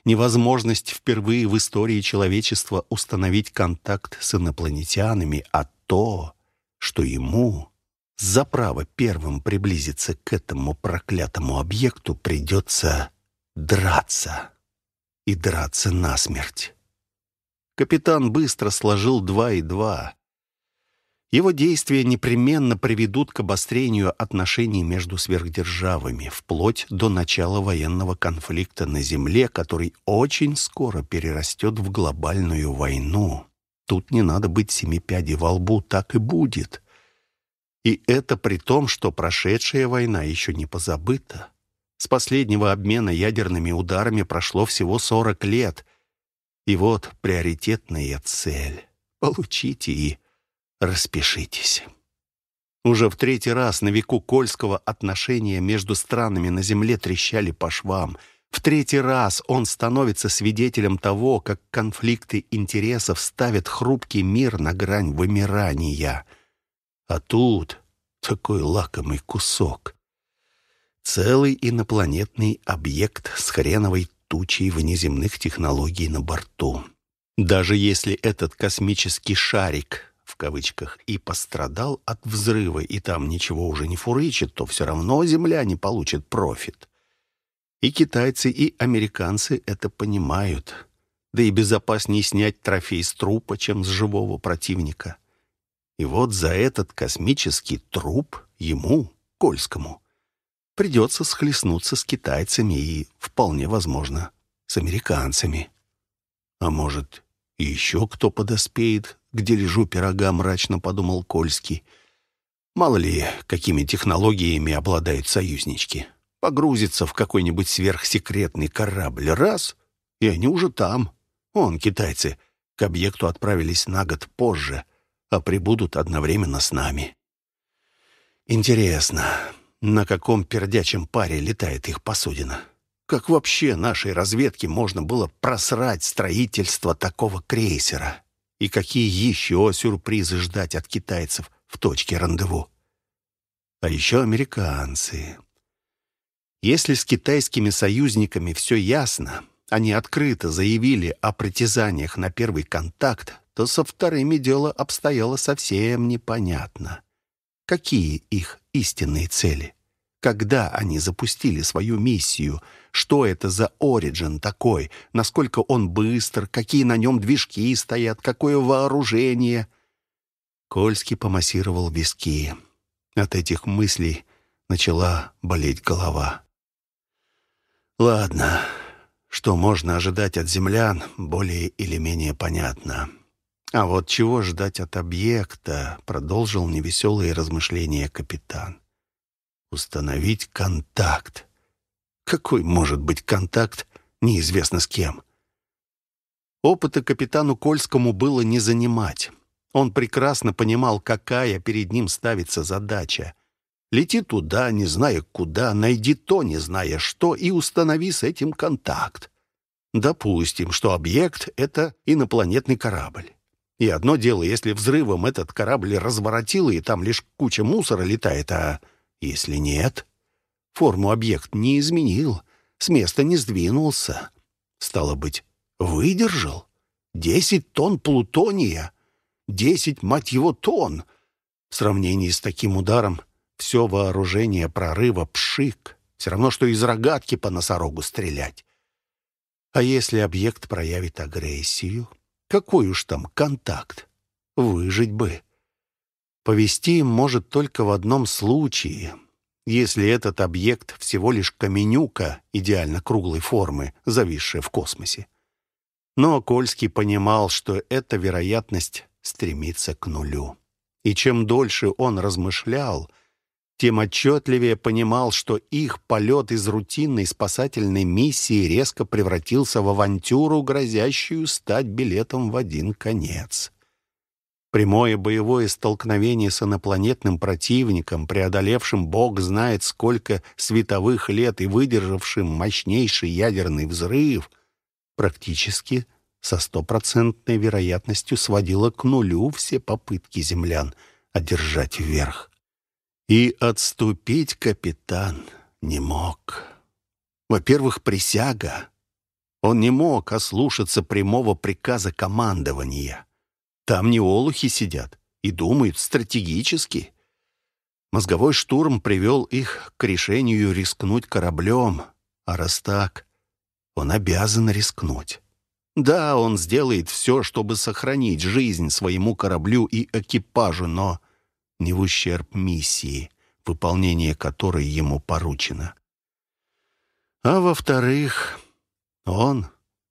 невозможность впервые в истории человечества установить контакт с инопланетянами, а то, что ему за право первым приблизиться к этому проклятому объекту придется драться. И драться насмерть. Капитан быстро сложил два и два. Его действия непременно приведут к обострению отношений между сверхдержавами, вплоть до начала военного конфликта на Земле, который очень скоро перерастет в глобальную войну. Тут не надо быть семи пядей во лбу, так и будет. И это при том, что прошедшая война еще не позабыта. С последнего обмена ядерными ударами прошло всего 40 лет. И вот приоритетная цель. Получите и распишитесь. Уже в третий раз на веку Кольского отношения между странами на земле трещали по швам. В третий раз он становится свидетелем того, как конфликты интересов ставят хрупкий мир на грань вымирания — а тут такой лакомый кусок. Целый инопланетный объект с хреновой тучей внеземных технологий на борту. Даже если этот космический «шарик» в кавычках и пострадал от взрыва, и там ничего уже не фурычит, то все равно земляне получат профит. И китайцы, и американцы это понимают. Да и безопаснее снять трофей с трупа, чем с живого противника. И вот за этот космический труп ему, Кольскому, придется схлестнуться с китайцами и, вполне возможно, с американцами. А может, еще кто подоспеет к дележу пирога, мрачно подумал Кольский. Мало ли, какими технологиями обладают союзнички. Погрузится в какой-нибудь сверхсекретный корабль раз, и они уже там. Он, китайцы, к объекту отправились на год позже — а прибудут одновременно с нами. Интересно, на каком пердячем паре летает их посудина? Как вообще нашей разведке можно было просрать строительство такого крейсера? И какие еще сюрпризы ждать от китайцев в точке рандеву? А еще американцы. Если с китайскими союзниками все ясно, они открыто заявили о притязаниях на первый контакт, то со вторыми дело обстояло совсем непонятно. Какие их истинные цели? Когда они запустили свою миссию? Что это за Ориджин такой? Насколько он быстр? Какие на нем движки стоят? Какое вооружение? Кольский помассировал виски. От этих мыслей начала болеть голова. Ладно, что можно ожидать от землян, более или менее понятно. А вот чего ждать от объекта, продолжил невеселые размышления капитан. Установить контакт. Какой может быть контакт, неизвестно с кем. Опыта капитану Кольскому было не занимать. Он прекрасно понимал, какая перед ним ставится задача. Лети туда, не зная куда, найди то, не зная что, и установи с этим контакт. Допустим, что объект — это инопланетный корабль. И одно дело, если взрывом этот корабль разворотило, и там лишь куча мусора летает, а если нет? Форму объект не изменил, с места не сдвинулся. Стало быть, выдержал? Десять тонн плутония? Десять, мать его, тонн! В сравнении с таким ударом все вооружение прорыва пшик. Все равно, что из рогатки по носорогу стрелять. А если объект проявит агрессию? Какой уж там контакт? Выжить бы. Повести может только в одном случае, если этот объект всего лишь каменюка идеально круглой формы, зависшая в космосе. Но Кольский понимал, что эта вероятность стремится к нулю. И чем дольше он размышлял, тем отчетливее понимал, что их полет из рутинной спасательной миссии резко превратился в авантюру, грозящую стать билетом в один конец. Прямое боевое столкновение с инопланетным противником, преодолевшим бог знает сколько световых лет и выдержавшим мощнейший ядерный взрыв, практически со стопроцентной вероятностью сводило к нулю все попытки землян одержать вверх. И отступить капитан не мог. Во-первых, присяга. Он не мог ослушаться прямого приказа командования. Там не олухи сидят и думают стратегически. Мозговой штурм привел их к решению рискнуть кораблем, а раз так, он обязан рискнуть. Да, он сделает все, чтобы сохранить жизнь своему кораблю и экипажу, но не в ущерб миссии, выполнение которой ему поручено. А во-вторых, он,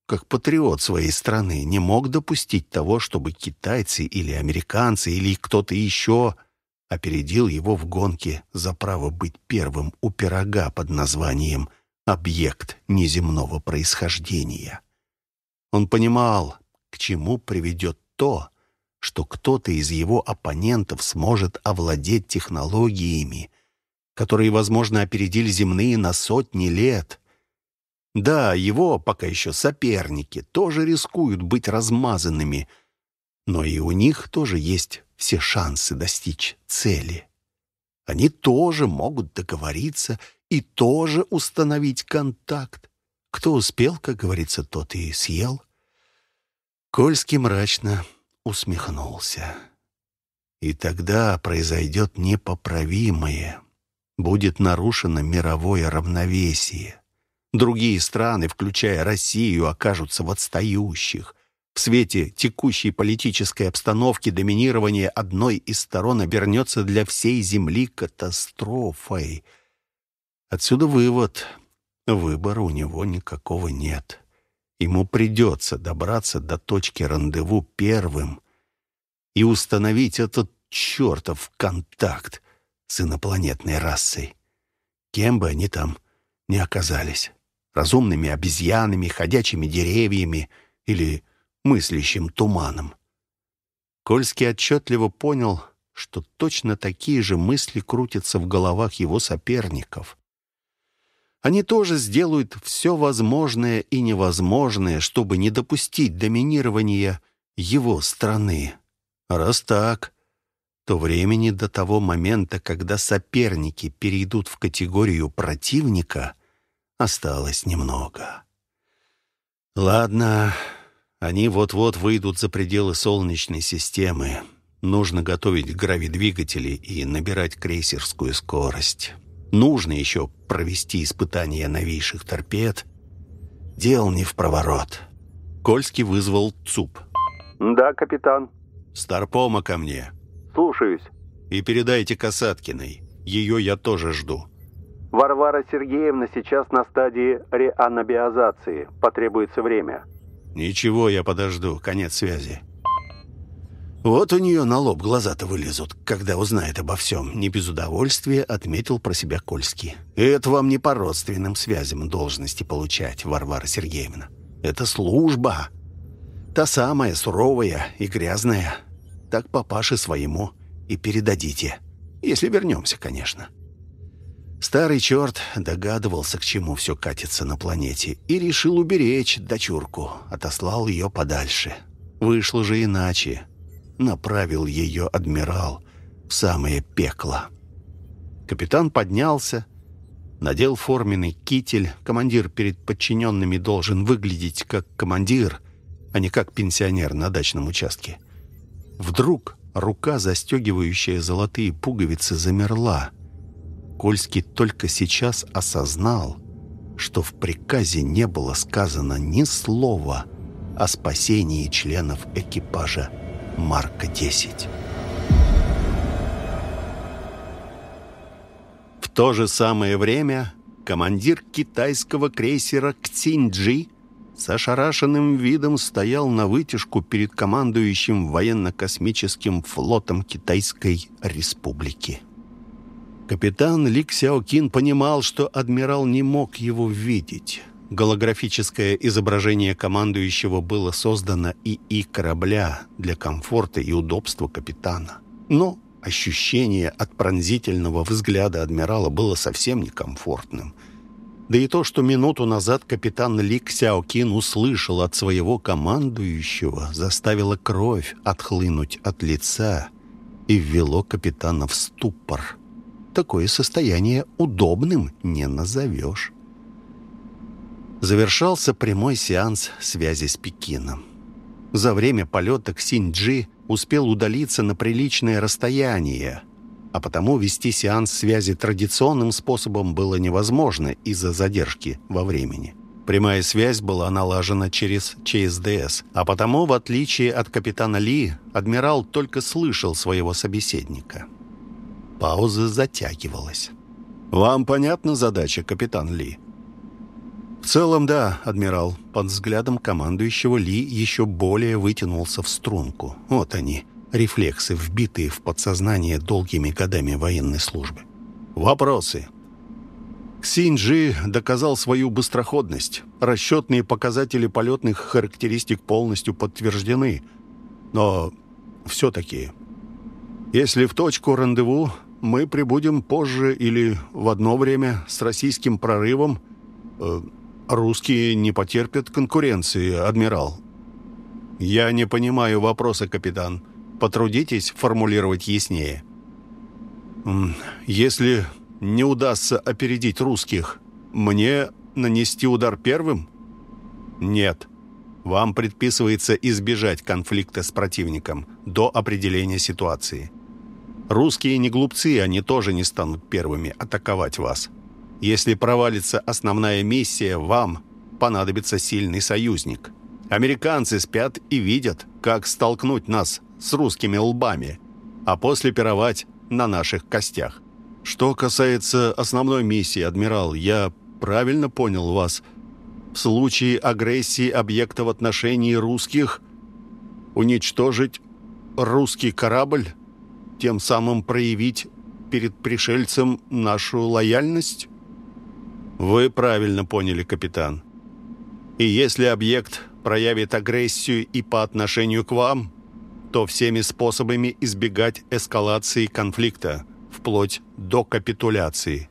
как патриот своей страны, не мог допустить того, чтобы китайцы или американцы или кто-то еще опередил его в гонке за право быть первым у пирога под названием «Объект неземного происхождения». Он понимал, к чему приведет то, что кто-то из его оппонентов сможет овладеть технологиями, которые, возможно, опередили земные на сотни лет. Да, его пока еще соперники тоже рискуют быть размазанными, но и у них тоже есть все шансы достичь цели. Они тоже могут договориться и тоже установить контакт. Кто успел, как говорится, тот и съел. Кольский мрачно усмехнулся. И тогда произойдет непоправимое. Будет нарушено мировое равновесие. Другие страны, включая Россию, окажутся в отстающих. В свете текущей политической обстановки доминирование одной из сторон обернется для всей Земли катастрофой. Отсюда вывод. Выбора у него никакого нет. Ему придется добраться до точки рандеву первым и установить этот чертов контакт с инопланетной расой. Кем бы они там ни оказались. Разумными обезьянами, ходячими деревьями или мыслящим туманом. Кольский отчетливо понял, что точно такие же мысли крутятся в головах его соперников. Они тоже сделают все возможное и невозможное, чтобы не допустить доминирования его страны. Раз так, то времени до того момента, когда соперники перейдут в категорию противника, Осталось немного. Ладно, они вот-вот выйдут за пределы Солнечной системы. Нужно готовить гравидвигатели и набирать крейсерскую скорость. Нужно еще провести испытания новейших торпед. Дел не в проворот. Кольский вызвал ЦУП. «Да, капитан». «Старпома ко мне». «Слушаюсь». «И передайте Касаткиной. Ее я тоже жду». Варвара Сергеевна сейчас на стадии реанабиазации. Потребуется время. Ничего, я подожду. Конец связи. Вот у нее на лоб глаза-то вылезут, когда узнает обо всем. Не без удовольствия отметил про себя Кольский. Это вам не по родственным связям должности получать, Варвара Сергеевна. Это служба. Та самая, суровая и грязная. Так папаше своему и передадите. Если вернемся, конечно. Старый черт догадывался, к чему все катится на планете, и решил уберечь дочурку, отослал ее подальше. Вышло же иначе. Направил ее адмирал в самое пекло. Капитан поднялся, надел форменный китель. Командир перед подчиненными должен выглядеть как командир, а не как пенсионер на дачном участке. Вдруг рука, застегивающая золотые пуговицы, замерла — Кольский только сейчас осознал, что в приказе не было сказано ни слова о спасении членов экипажа Марка-10. В то же самое время командир китайского крейсера «Ктинджи» с ошарашенным видом стоял на вытяжку перед командующим военно-космическим флотом Китайской Республики. Капитан Ли Ксяокин понимал, что адмирал не мог его видеть. Голографическое изображение командующего было создано ИИ корабля для комфорта и удобства капитана. Но ощущение от пронзительного взгляда адмирала было совсем некомфортным. Да и то, что минуту назад капитан Ли Ксяокин услышал от своего командующего, заставило кровь отхлынуть от лица и ввело капитана в ступор такое состояние удобным не назовешь. Завершался прямой сеанс связи с Пекином. За время полета к Синьчжи успел удалиться на приличное расстояние, а потому вести сеанс связи традиционным способом было невозможно из-за задержки во времени. Прямая связь была налажена через ЧСДС, а потому, в отличие от капитана Ли, адмирал только слышал своего собеседника. Пауза затягивалась. «Вам понятна задача, капитан Ли?» «В целом, да, адмирал». Под взглядом командующего Ли еще более вытянулся в струнку. Вот они, рефлексы, вбитые в подсознание долгими годами военной службы. «Вопросы?» Ксинджи доказал свою быстроходность. Расчетные показатели полетных характеристик полностью подтверждены. Но все-таки, если в точку рандеву мы прибудем позже или в одно время с российским прорывом. Э, русские не потерпят конкуренции, адмирал. Я не понимаю вопроса, капитан. Потрудитесь формулировать яснее. Если не удастся опередить русских, мне нанести удар первым? Нет. Вам предписывается избежать конфликта с противником до определения ситуации. Русские не глупцы, они тоже не станут первыми атаковать вас. Если провалится основная миссия, вам понадобится сильный союзник. Американцы спят и видят, как столкнуть нас с русскими лбами, а после пировать на наших костях. Что касается основной миссии, адмирал, я правильно понял вас. В случае агрессии объекта в отношении русских уничтожить русский корабль тем самым проявить перед пришельцем нашу лояльность? Вы правильно поняли, капитан. И если объект проявит агрессию и по отношению к вам, то всеми способами избегать эскалации конфликта, вплоть до капитуляции.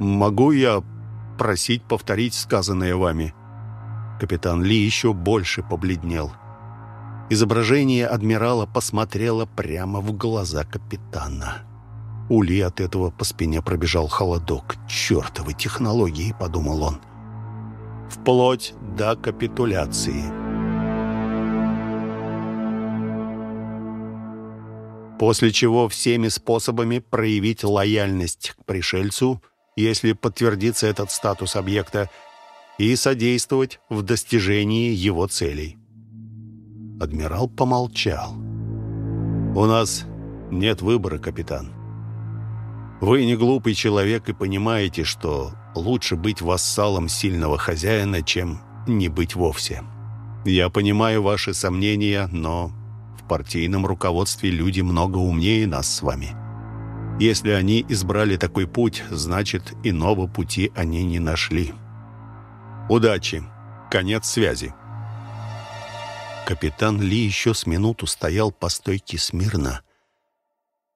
Могу я просить повторить сказанное вами? Капитан Ли еще больше побледнел. Изображение адмирала посмотрело прямо в глаза капитана. У Ли от этого по спине пробежал холодок. «Чертовы технологии!» — подумал он. «Вплоть до капитуляции». После чего всеми способами проявить лояльность к пришельцу, если подтвердится этот статус объекта, и содействовать в достижении его целей. Адмирал помолчал. «У нас нет выбора, капитан. Вы не глупый человек и понимаете, что лучше быть вассалом сильного хозяина, чем не быть вовсе. Я понимаю ваши сомнения, но в партийном руководстве люди много умнее нас с вами. Если они избрали такой путь, значит, иного пути они не нашли. Удачи. Конец связи. Капитан Ли еще с минуту стоял по стойке смирно.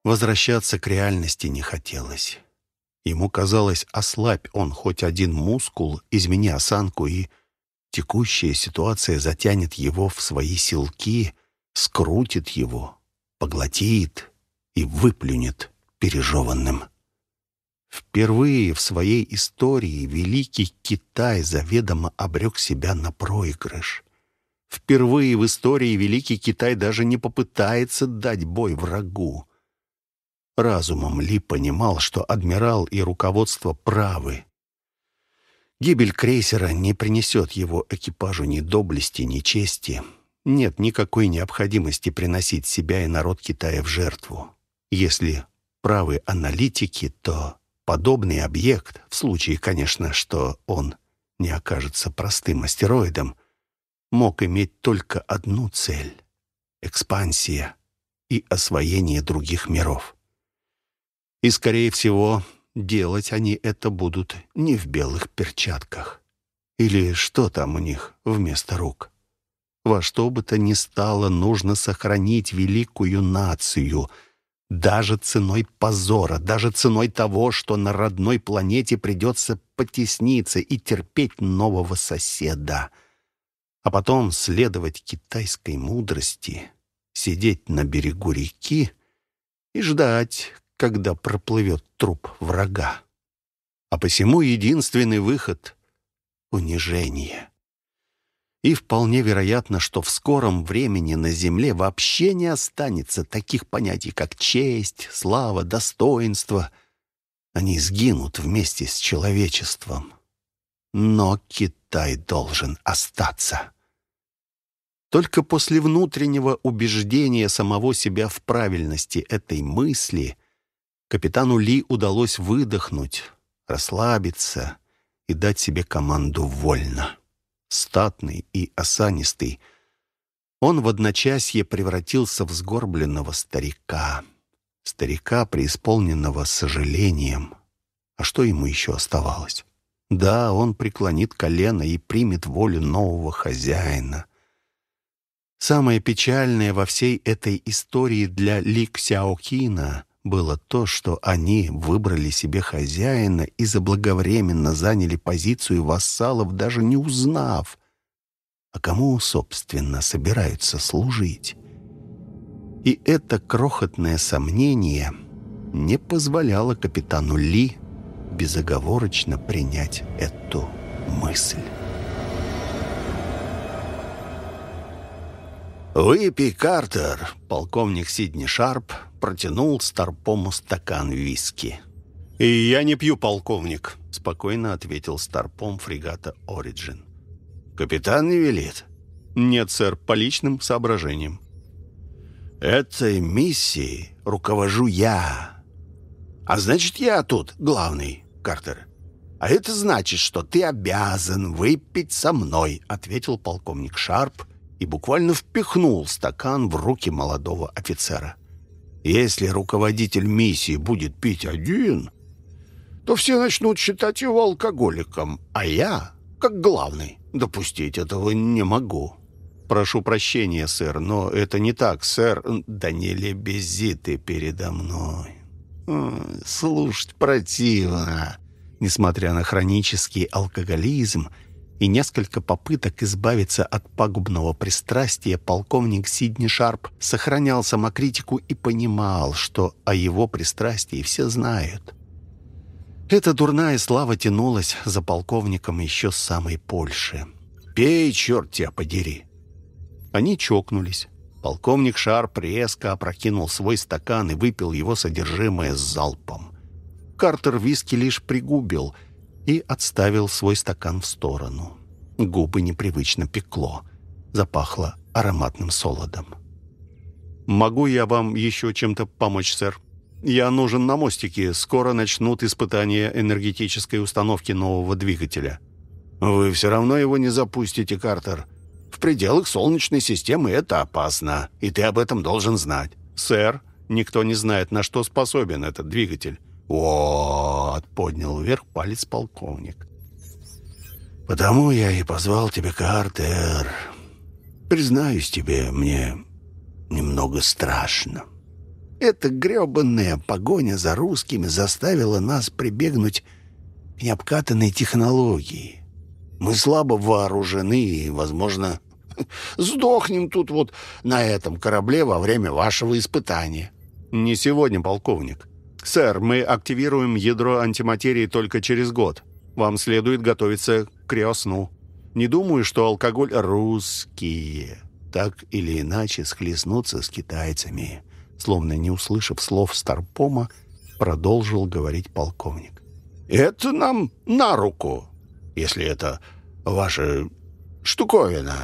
Возвращаться к реальности не хотелось. Ему казалось, ослабь он хоть один мускул, измени осанку, и текущая ситуация затянет его в свои силки, скрутит его, поглотит и выплюнет пережеванным. Впервые в своей истории Великий Китай заведомо обрек себя на проигрыш. Впервые в истории Великий Китай даже не попытается дать бой врагу. Разумом Ли понимал, что адмирал и руководство правы. Гибель крейсера не принесет его экипажу ни доблести, ни чести. Нет никакой необходимости приносить себя и народ Китая в жертву. Если правы аналитики, то подобный объект, в случае, конечно, что он не окажется простым астероидом, мог иметь только одну цель — экспансия и освоение других миров. И, скорее всего, делать они это будут не в белых перчатках. Или что там у них вместо рук? Во что бы то ни стало, нужно сохранить великую нацию, даже ценой позора, даже ценой того, что на родной планете придется потесниться и терпеть нового соседа — а потом следовать китайской мудрости, сидеть на берегу реки и ждать, когда проплывет труп врага. А посему единственный выход — унижение. И вполне вероятно, что в скором времени на Земле вообще не останется таких понятий, как честь, слава, достоинство. Они сгинут вместе с человечеством. Но Китай должен остаться. Только после внутреннего убеждения самого себя в правильности этой мысли капитану Ли удалось выдохнуть, расслабиться и дать себе команду вольно. Статный и осанистый, он в одночасье превратился в сгорбленного старика. Старика, преисполненного сожалением. А что ему еще оставалось? Да, он преклонит колено и примет волю нового хозяина — Самое печальное во всей этой истории для Ли Ксяокина было то, что они выбрали себе хозяина и заблаговременно заняли позицию вассалов, даже не узнав, а кому, собственно, собираются служить. И это крохотное сомнение не позволяло капитану Ли безоговорочно принять эту мысль. «Выпей, Картер!» — полковник Сидни Шарп протянул Старпому стакан виски. «И я не пью, полковник», — спокойно ответил Старпом фрегата «Ориджин». «Капитан не велит?» «Нет, сэр, по личным соображениям». «Этой миссией руковожу я. А значит, я тут главный, Картер. А это значит, что ты обязан выпить со мной», — ответил полковник Шарп, — и буквально впихнул стакан в руки молодого офицера. «Если руководитель миссии будет пить один, то все начнут считать его алкоголиком, а я, как главный, допустить этого не могу». «Прошу прощения, сэр, но это не так, сэр. Да не лебези ты передо мной. Слушать противно». Несмотря на хронический алкоголизм, и несколько попыток избавиться от пагубного пристрастия, полковник Сидни Шарп сохранял самокритику и понимал, что о его пристрастии все знают. Эта дурная слава тянулась за полковником еще с самой Польши. «Пей, черт тебя подери!» Они чокнулись. Полковник Шарп резко опрокинул свой стакан и выпил его содержимое с залпом. Картер виски лишь пригубил и отставил свой стакан в сторону. Губы непривычно пекло. Запахло ароматным солодом. «Могу я вам еще чем-то помочь, сэр?» Я нужен на мостике. Скоро начнут испытания энергетической установки нового двигателя». «Вы все равно его не запустите, Картер. В пределах Солнечной системы это опасно, и ты об этом должен знать». «Сэр, никто не знает, на что способен этот двигатель». «Вот!» — поднял вверх палец полковник. «Потому я и позвал тебя, Картер. Признаюсь тебе, мне немного страшно». Эта гребанная погоня за русскими заставила нас прибегнуть к необкатанной технологии. Мы слабо вооружены и, возможно, сдохнем тут вот на этом корабле во время вашего испытания. Не сегодня, полковник. Сэр, мы активируем ядро антиматерии только через год. Вам следует готовиться к криосну. Не думаю, что алкоголь русские так или иначе схлестнутся с китайцами словно не услышав слов Старпома, продолжил говорить полковник. «Это нам на руку, если это ваша штуковина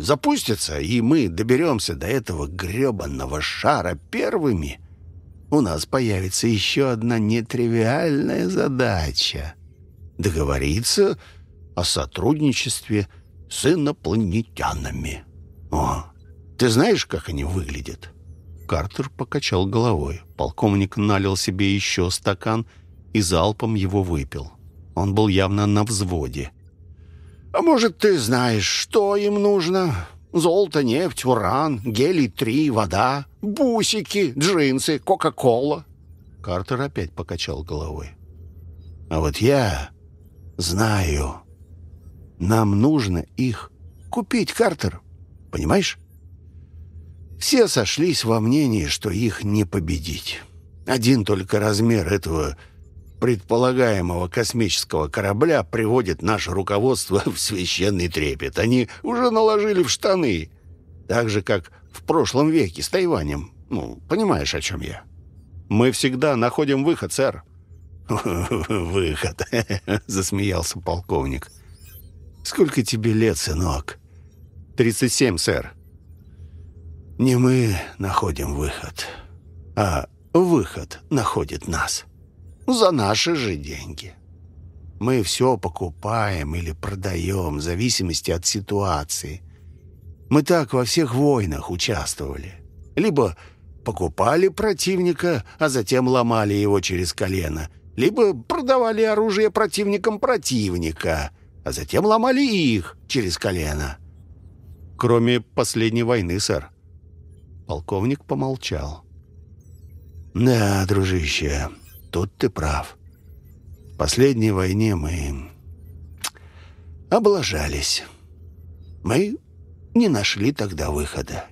запустится, и мы доберемся до этого гребанного шара первыми, у нас появится еще одна нетривиальная задача — договориться о сотрудничестве с инопланетянами. О, ты знаешь, как они выглядят?» Картер покачал головой. Полковник налил себе еще стакан и залпом его выпил. Он был явно на взводе. «А может, ты знаешь, что им нужно? Золото, нефть, уран, гелий-3, вода, бусики, джинсы, кока-кола?» Картер опять покачал головой. «А вот я знаю. Нам нужно их купить, Картер. Понимаешь?» Все сошлись во мнении, что их не победить. Один только размер этого предполагаемого космического корабля приводит наше руководство в священный трепет. Они уже наложили в штаны. Так же, как в прошлом веке с Тайванем. Ну, понимаешь, о чем я? Мы всегда находим выход, сэр. «Выход», — засмеялся полковник. «Сколько тебе лет, сынок?» «Тридцать семь, сэр». Не мы находим выход, а выход находит нас. За наши же деньги. Мы все покупаем или продаем в зависимости от ситуации. Мы так во всех войнах участвовали. Либо покупали противника, а затем ломали его через колено, либо продавали оружие противникам противника, а затем ломали их через колено. Кроме последней войны, сэр. Полковник помолчал. «Да, дружище, тут ты прав. В последней войне мы облажались. Мы не нашли тогда выхода.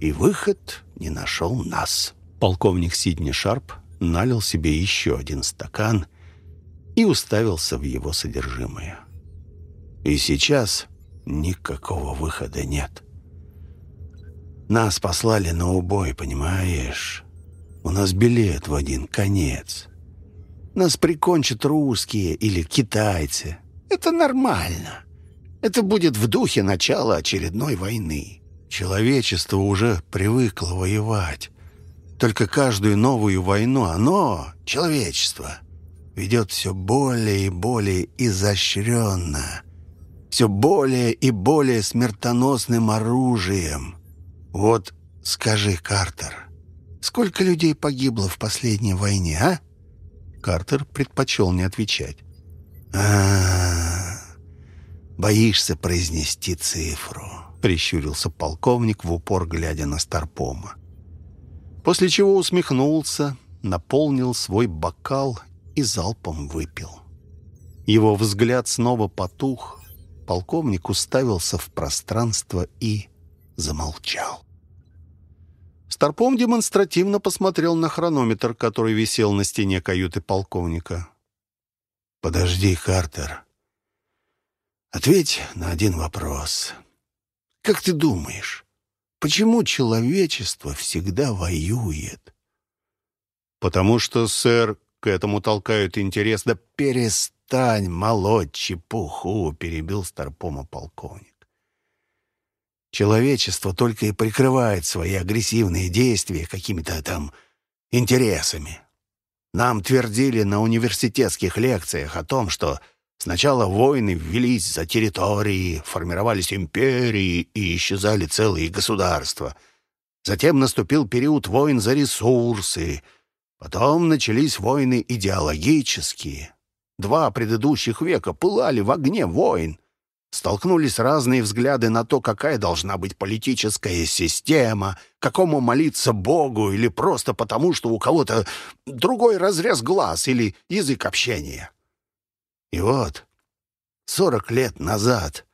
И выход не нашел нас». Полковник Сидни Шарп налил себе еще один стакан и уставился в его содержимое. «И сейчас никакого выхода нет». Нас послали на убой, понимаешь? У нас билет в один конец. Нас прикончат русские или китайцы. Это нормально. Это будет в духе начала очередной войны. Человечество уже привыкло воевать. Только каждую новую войну оно, человечество, ведет все более и более изощренно, все более и более смертоносным оружием. Вот скажи, Картер, сколько людей погибло в последней войне, а? Картер предпочел не отвечать. а, боишься произнести цифру, прищурился полковник в упор, глядя на Старпома. После чего усмехнулся, наполнил свой бокал и залпом выпил. Его взгляд снова потух, полковник уставился в пространство и замолчал. Старпом демонстративно посмотрел на хронометр, который висел на стене каюты полковника. «Подожди, Картер. Ответь на один вопрос. Как ты думаешь, почему человечество всегда воюет?» «Потому что, сэр, к этому толкают интерес. Да перестань молоть чепуху!» — перебил Старпома полковник. Человечество только и прикрывает свои агрессивные действия какими-то там интересами. Нам твердили на университетских лекциях о том, что сначала войны ввелись за территории, формировались империи и исчезали целые государства. Затем наступил период войн за ресурсы. Потом начались войны идеологические. Два предыдущих века пылали в огне войн столкнулись разные взгляды на то, какая должна быть политическая система, какому молиться Богу или просто потому, что у кого-то другой разрез глаз или язык общения. И вот, сорок лет назад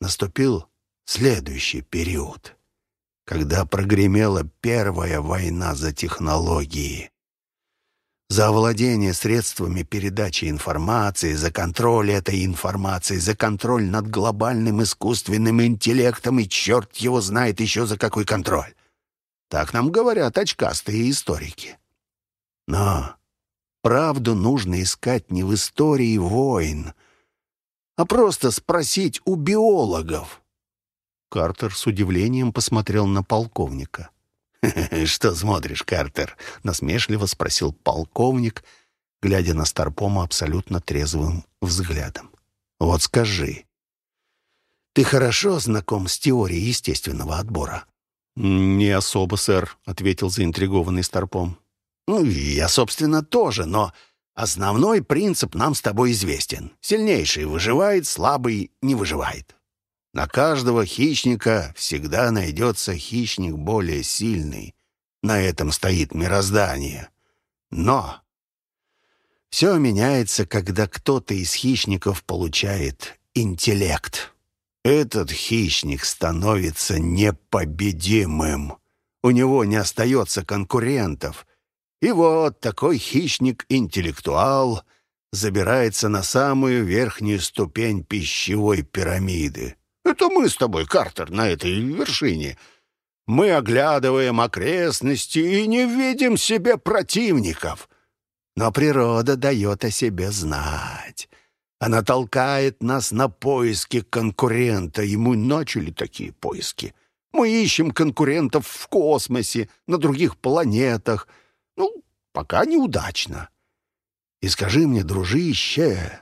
наступил следующий период, когда прогремела первая война за технологии за овладение средствами передачи информации, за контроль этой информации, за контроль над глобальным искусственным интеллектом и черт его знает еще за какой контроль. Так нам говорят очкастые историки. Но правду нужно искать не в истории войн, а просто спросить у биологов. Картер с удивлением посмотрел на полковника. «Что смотришь, Картер?» — насмешливо спросил полковник, глядя на Старпома абсолютно трезвым взглядом. «Вот скажи, ты хорошо знаком с теорией естественного отбора?» «Не особо, сэр», — ответил заинтригованный Старпом. «Ну, я, собственно, тоже, но основной принцип нам с тобой известен. Сильнейший выживает, слабый не выживает. На каждого хищника всегда найдется хищник более сильный. На этом стоит мироздание. Но все меняется, когда кто-то из хищников получает интеллект. Этот хищник становится непобедимым. У него не остается конкурентов. И вот такой хищник-интеллектуал забирается на самую верхнюю ступень пищевой пирамиды. Это мы с тобой, Картер, на этой вершине. Мы оглядываем окрестности и не видим себе противников. Но природа дает о себе знать. Она толкает нас на поиски конкурента, и мы начали такие поиски. Мы ищем конкурентов в космосе, на других планетах. Ну, пока неудачно. И скажи мне, дружище,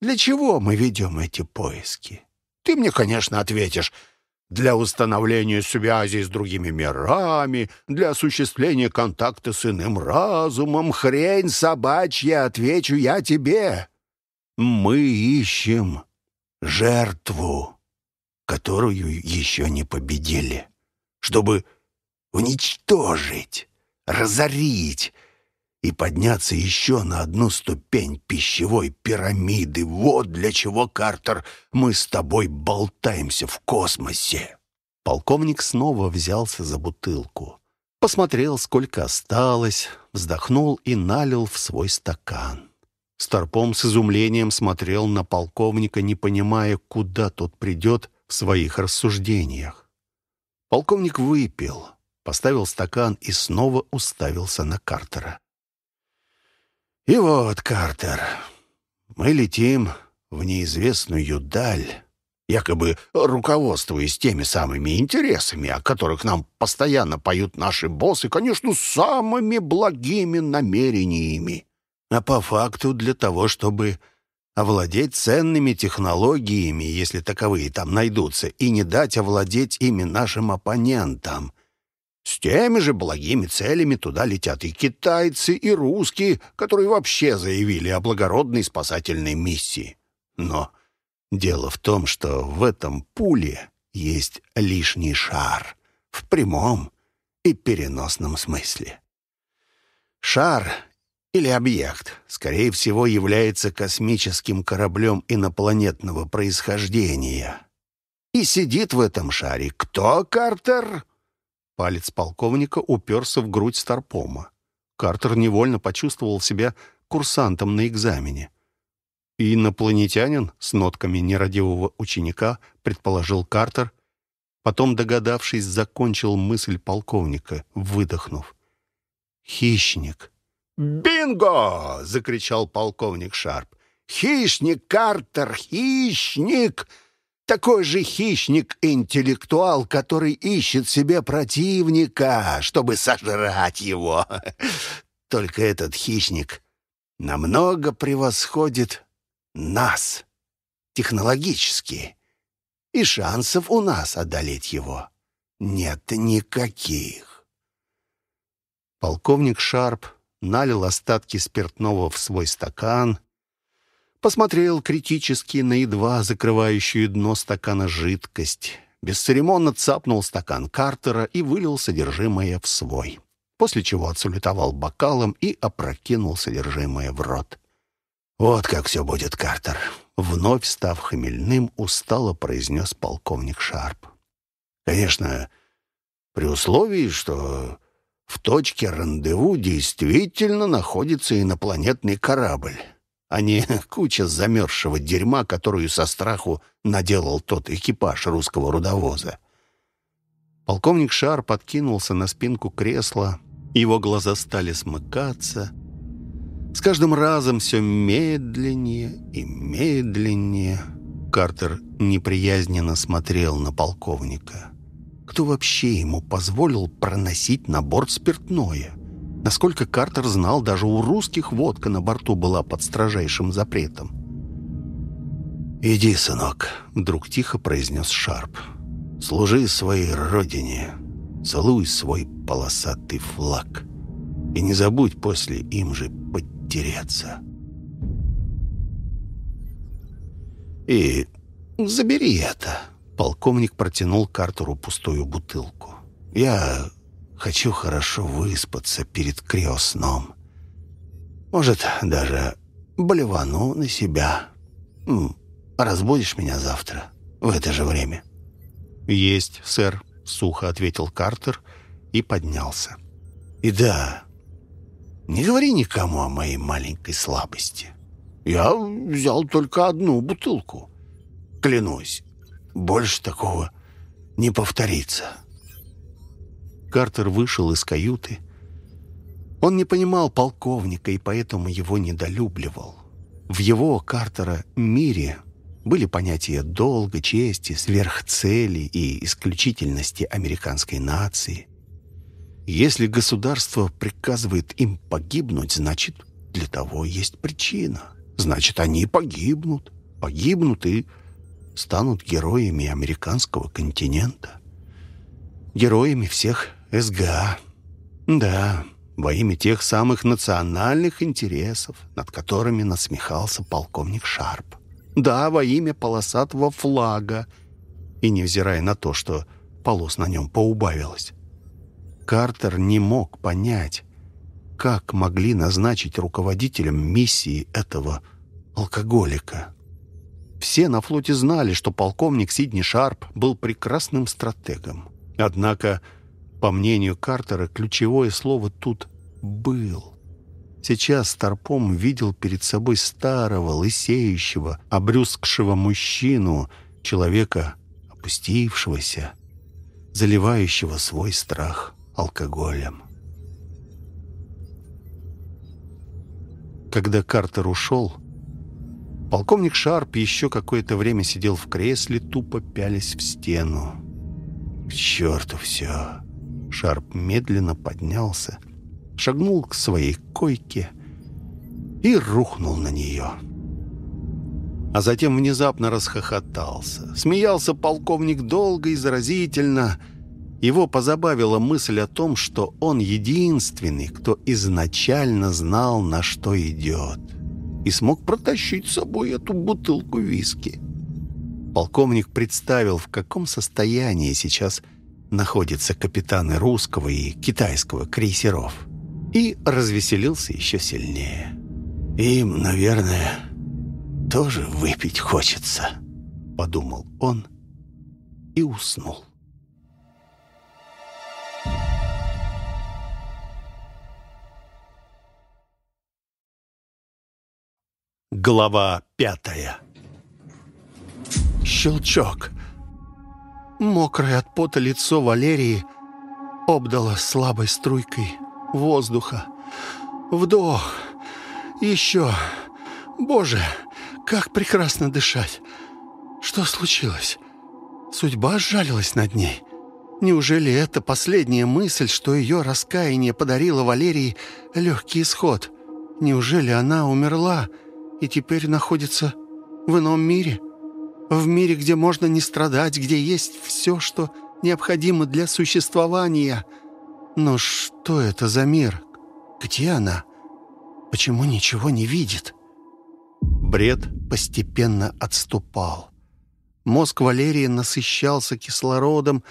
для чего мы ведем эти поиски? Ты мне, конечно, ответишь, для установления связи с другими мирами, для осуществления контакта с иным разумом. Хрень собачья, отвечу я тебе. Мы ищем жертву, которую еще не победили, чтобы уничтожить, разорить, и подняться еще на одну ступень пищевой пирамиды. Вот для чего, Картер, мы с тобой болтаемся в космосе. Полковник снова взялся за бутылку. Посмотрел, сколько осталось, вздохнул и налил в свой стакан. Старпом с изумлением смотрел на полковника, не понимая, куда тот придет в своих рассуждениях. Полковник выпил, поставил стакан и снова уставился на Картера. И вот, Картер, мы летим в неизвестную даль, якобы руководствуясь теми самыми интересами, о которых нам постоянно поют наши боссы, конечно, самыми благими намерениями. А по факту для того, чтобы овладеть ценными технологиями, если таковые там найдутся, и не дать овладеть ими нашим оппонентам — с теми же благими целями туда летят и китайцы, и русские, которые вообще заявили о благородной спасательной миссии. Но дело в том, что в этом пуле есть лишний шар в прямом и переносном смысле. Шар или объект, скорее всего, является космическим кораблем инопланетного происхождения. И сидит в этом шаре кто, Картер?» Палец полковника уперся в грудь Старпома. Картер невольно почувствовал себя курсантом на экзамене. Инопланетянин с нотками нерадивого ученика, предположил Картер, потом, догадавшись, закончил мысль полковника, выдохнув. «Хищник». «Бинго!» — закричал полковник Шарп. «Хищник, Картер, хищник!» Такой же хищник-интеллектуал, который ищет себе противника, чтобы сожрать его. Только этот хищник намного превосходит нас технологически, и шансов у нас одолеть его нет никаких. Полковник Шарп налил остатки спиртного в свой стакан, посмотрел критически на едва закрывающую дно стакана жидкость, бесцеремонно цапнул стакан Картера и вылил содержимое в свой, после чего отсулетовал бокалом и опрокинул содержимое в рот. «Вот как все будет, Картер!» Вновь став хмельным, устало произнес полковник Шарп. «Конечно, при условии, что в точке рандеву действительно находится инопланетный корабль, а не куча замерзшего дерьма, которую со страху наделал тот экипаж русского рудовоза. Полковник Шар подкинулся на спинку кресла, его глаза стали смыкаться. С каждым разом все медленнее и медленнее. Картер неприязненно смотрел на полковника. Кто вообще ему позволил проносить на борт спиртное? Насколько Картер знал, даже у русских водка на борту была под строжайшим запретом. «Иди, сынок», — вдруг тихо произнес Шарп. «Служи своей родине, целуй свой полосатый флаг и не забудь после им же подтереться». «И забери это», Полковник протянул Картеру пустую бутылку. «Я хочу хорошо выспаться перед криосном. Может, даже блевану на себя. Разбудишь меня завтра в это же время?» «Есть, сэр», — сухо ответил Картер и поднялся. «И да, не говори никому о моей маленькой слабости. Я взял только одну бутылку. Клянусь, больше такого не повторится. Картер вышел из каюты. Он не понимал полковника и поэтому его недолюбливал. В его, Картера, мире были понятия долга, чести, сверхцели и исключительности американской нации. Если государство приказывает им погибнуть, значит, для того есть причина. Значит, они погибнут. Погибнут и станут героями американского континента. Героями всех СГА. Да, во имя тех самых национальных интересов, над которыми насмехался полковник Шарп. Да, во имя полосатого флага. И невзирая на то, что полос на нем поубавилось. Картер не мог понять, как могли назначить руководителем миссии этого алкоголика. Все на флоте знали, что полковник Сидни Шарп был прекрасным стратегом. Однако, по мнению Картера, ключевое слово тут «был». Сейчас Старпом видел перед собой старого, лысеющего, обрюзгшего мужчину, человека, опустившегося, заливающего свой страх алкоголем. Когда Картер ушел, Полковник Шарп еще какое-то время сидел в кресле, тупо пялись в стену. «К черту все!» Шарп медленно поднялся, шагнул к своей койке и рухнул на нее. А затем внезапно расхохотался. Смеялся полковник долго и заразительно. Его позабавила мысль о том, что он единственный, кто изначально знал, на что идет и смог протащить с собой эту бутылку виски. Полковник представил, в каком состоянии сейчас находятся капитаны русского и китайского крейсеров. и развеселился еще сильнее. «Им, наверное, тоже выпить хочется», — подумал он и уснул. Глава пятая Щелчок. Мокрое от пота лицо Валерии обдало слабой струйкой воздуха. Вдох. Еще. Боже, как прекрасно дышать. Что случилось? Судьба сжалилась над ней. Неужели это последняя мысль, что ее раскаяние подарило Валерии легкий исход? Неужели она умерла и теперь находится в ином мире? В мире, где можно не страдать, где есть все, что необходимо для существования. Но что это за мир? Где она? Почему ничего не видит? Бред постепенно отступал. Мозг Валерии насыщался кислородом,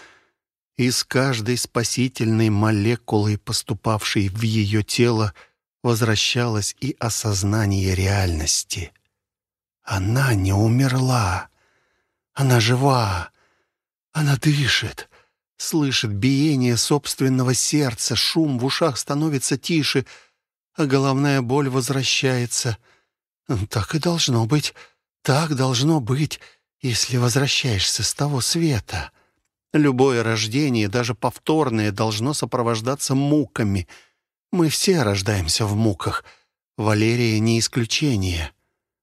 и с каждой спасительной молекулой, поступавшей в ее тело, возвращалось и осознание реальности. Она не умерла. Она жива. Она дышит. Слышит биение собственного сердца, шум в ушах становится тише, а головная боль возвращается. Так и должно быть. Так должно быть, если возвращаешься с того света. Любое рождение, даже повторное, должно сопровождаться муками. Мы все рождаемся в муках. Валерия не исключение.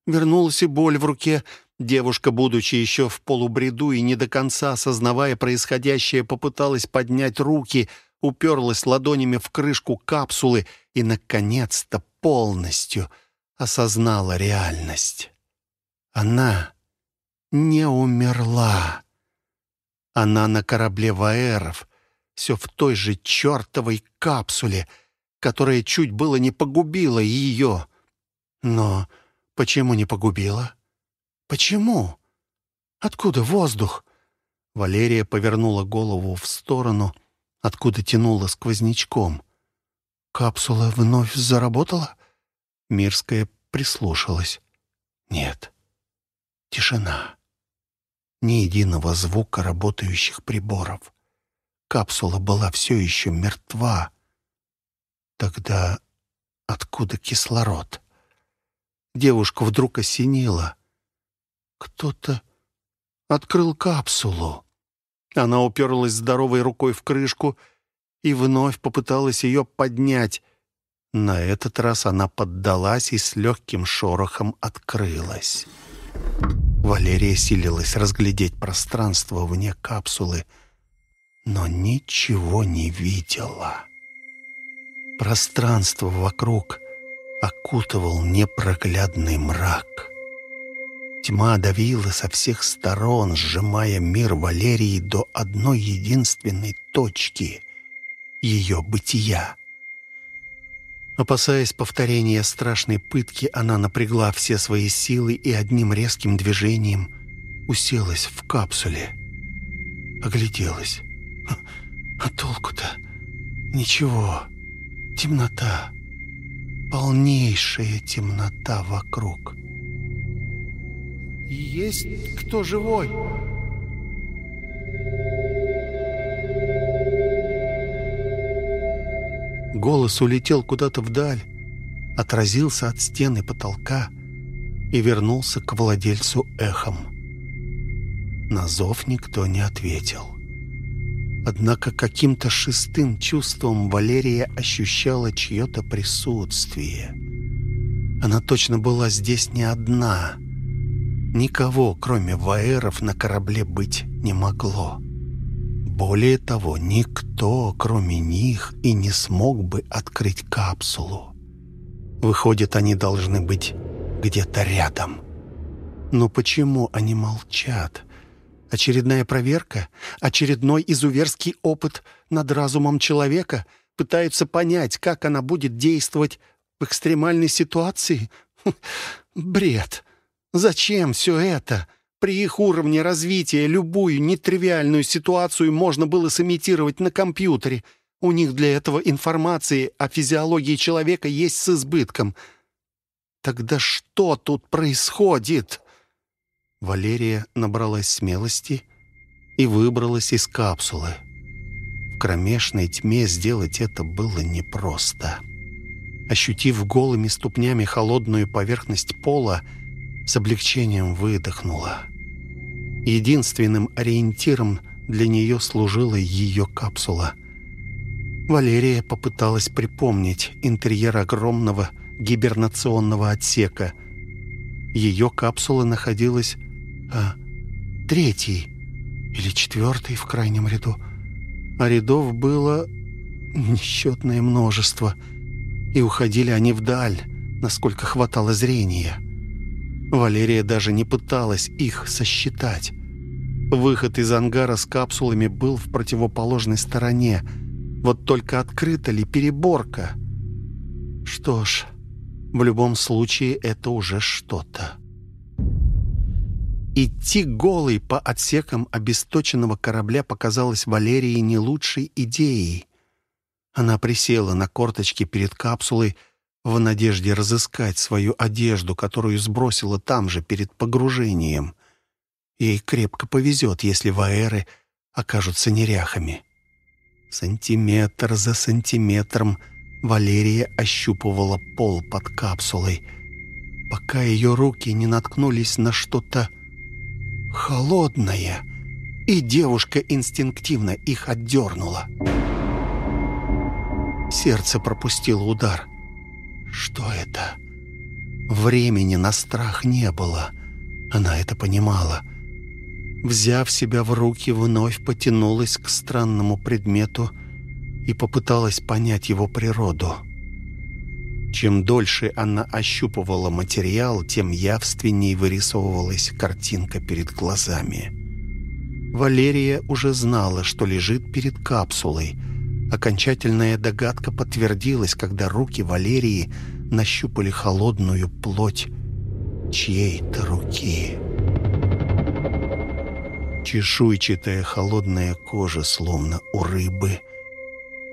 Вернулась и боль в руке, Девушка, будучи еще в полубреду и не до конца осознавая происходящее, попыталась поднять руки, уперлась ладонями в крышку капсулы и, наконец-то, полностью осознала реальность. Она не умерла. Она на корабле Ваэров, все в той же чертовой капсуле, которая чуть было не погубила ее. Но почему не погубила? «Почему? Откуда воздух?» Валерия повернула голову в сторону, откуда тянула сквознячком. «Капсула вновь заработала?» Мирская прислушалась. «Нет. Тишина. Ни единого звука работающих приборов. Капсула была все еще мертва. Тогда откуда кислород?» Девушку вдруг осенило. Кто-то открыл капсулу. Она уперлась здоровой рукой в крышку и вновь попыталась ее поднять. На этот раз она поддалась и с легким шорохом открылась. Валерия силилась разглядеть пространство вне капсулы, но ничего не видела. Пространство вокруг окутывал непроглядный мрак. Тьма давила со всех сторон, сжимая мир Валерии до одной единственной точки — ее бытия. Опасаясь повторения страшной пытки, она напрягла все свои силы и одним резким движением уселась в капсуле. Огляделась. А толку-то? Ничего. Темнота. Полнейшая темнота вокруг. Есть кто живой?» Голос улетел куда-то вдаль, отразился от стены потолка и вернулся к владельцу эхом. На зов никто не ответил. Однако каким-то шестым чувством Валерия ощущала чье-то присутствие. Она точно была здесь не одна — Никого, кроме ваэров, на корабле быть не могло. Более того, никто, кроме них, и не смог бы открыть капсулу. Выходит, они должны быть где-то рядом. Но почему они молчат? Очередная проверка? Очередной изуверский опыт над разумом человека? Пытаются понять, как она будет действовать в экстремальной ситуации? Бред! Зачем все это? При их уровне развития любую нетривиальную ситуацию можно было сымитировать на компьютере. У них для этого информации о физиологии человека есть с избытком. Тогда что тут происходит?» Валерия набралась смелости и выбралась из капсулы. В кромешной тьме сделать это было непросто. Ощутив голыми ступнями холодную поверхность пола, с облегчением выдохнула. Единственным ориентиром для нее служила ее капсула. Валерия попыталась припомнить интерьер огромного гибернационного отсека. Ее капсула находилась а, третий или четвертый в крайнем ряду. А рядов было несчетное множество, и уходили они вдаль, насколько хватало зрения. Валерия даже не пыталась их сосчитать. Выход из ангара с капсулами был в противоположной стороне. Вот только открыта ли переборка? Что ж, в любом случае это уже что-то. Идти голый по отсекам обесточенного корабля показалось Валерии не лучшей идеей. Она присела на корточки перед капсулой, в надежде разыскать свою одежду, которую сбросила там же перед погружением. Ей крепко повезет, если ваэры окажутся неряхами. Сантиметр за сантиметром Валерия ощупывала пол под капсулой, пока ее руки не наткнулись на что-то холодное, и девушка инстинктивно их отдернула. Сердце пропустило удар. Что это? Времени на страх не было. Она это понимала. Взяв себя в руки, вновь потянулась к странному предмету и попыталась понять его природу. Чем дольше она ощупывала материал, тем явственней вырисовывалась картинка перед глазами. Валерия уже знала, что лежит перед капсулой — Окончательная догадка подтвердилась, когда руки Валерии нащупали холодную плоть чьей-то руки. Чешуйчатая холодная кожа, словно у рыбы.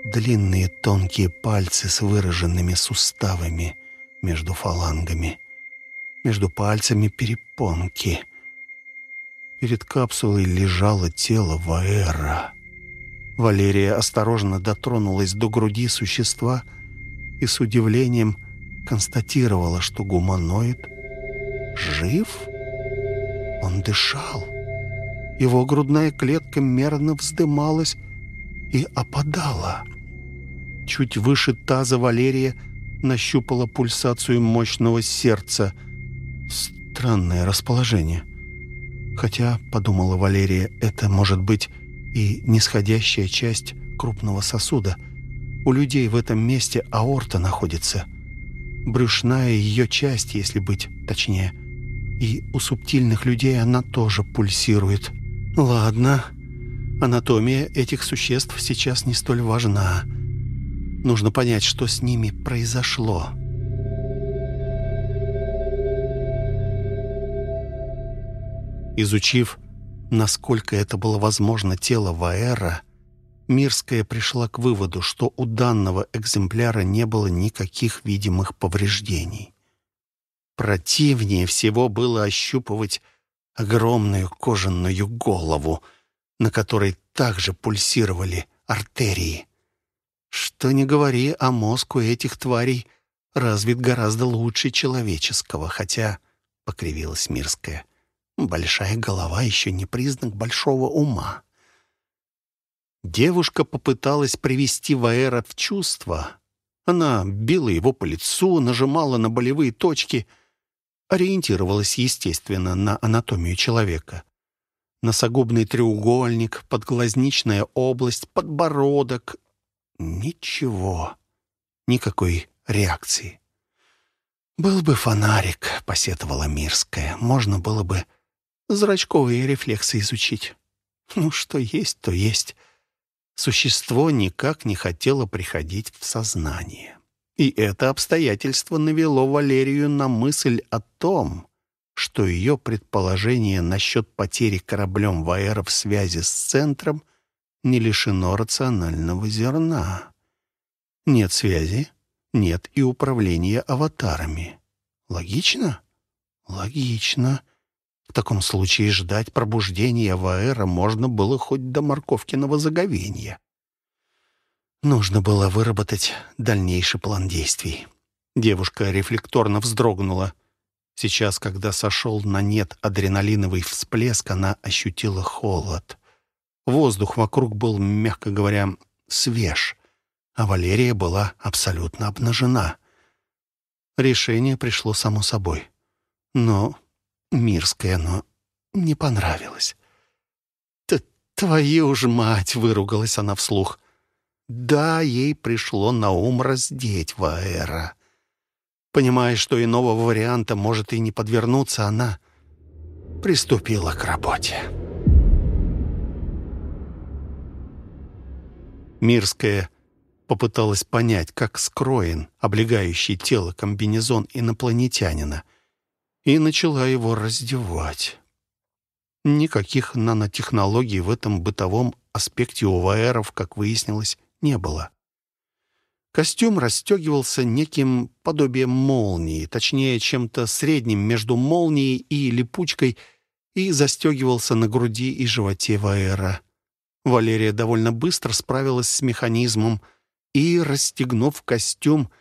Длинные тонкие пальцы с выраженными суставами между фалангами. Между пальцами перепонки. Перед капсулой лежало тело Ваэра. Валерия осторожно дотронулась до груди существа и с удивлением констатировала, что гуманоид жив. Он дышал. Его грудная клетка мерно вздымалась и опадала. Чуть выше таза Валерия нащупала пульсацию мощного сердца. Странное расположение. Хотя, подумала Валерия, это может быть и нисходящая часть крупного сосуда. У людей в этом месте аорта находится. Брюшная ее часть, если быть точнее. И у субтильных людей она тоже пульсирует. Ладно, анатомия этих существ сейчас не столь важна. Нужно понять, что с ними произошло. Изучив насколько это было возможно тело Ваэра, Мирская пришла к выводу, что у данного экземпляра не было никаких видимых повреждений. Противнее всего было ощупывать огромную кожаную голову, на которой также пульсировали артерии. Что ни говори, а мозг у этих тварей развит гораздо лучше человеческого, хотя, — покривилась Мирская, — Большая голова еще не признак большого ума. Девушка попыталась привести Ваэра в чувство. Она била его по лицу, нажимала на болевые точки, ориентировалась, естественно, на анатомию человека. Носогубный треугольник, подглазничная область, подбородок. Ничего. Никакой реакции. «Был бы фонарик», — посетовала Мирская. «Можно было бы зрачковые рефлексы изучить. Ну, что есть, то есть. Существо никак не хотело приходить в сознание. И это обстоятельство навело Валерию на мысль о том, что ее предположение насчет потери кораблем Ваэра в связи с центром не лишено рационального зерна. Нет связи, нет и управления аватарами. Логично? Логично. В таком случае ждать пробуждения Ваэра можно было хоть до морковкиного заговения. Нужно было выработать дальнейший план действий. Девушка рефлекторно вздрогнула. Сейчас, когда сошел на нет адреналиновый всплеск, она ощутила холод. Воздух вокруг был, мягко говоря, свеж, а Валерия была абсолютно обнажена. Решение пришло само собой. Но Мирское оно не понравилось. «Т «Твою ж мать!» — выругалась она вслух. Да, ей пришло на ум раздеть Ваэра. Понимая, что иного варианта может и не подвернуться, она приступила к работе. Мирская попыталась понять, как скроен облегающий тело комбинезон инопланетянина, и начала его раздевать. Никаких нанотехнологий в этом бытовом аспекте у ваэров, как выяснилось, не было. Костюм расстегивался неким подобием молнии, точнее, чем-то средним между молнией и липучкой, и застегивался на груди и животе Ваэра. Валерия довольно быстро справилась с механизмом и, расстегнув костюм,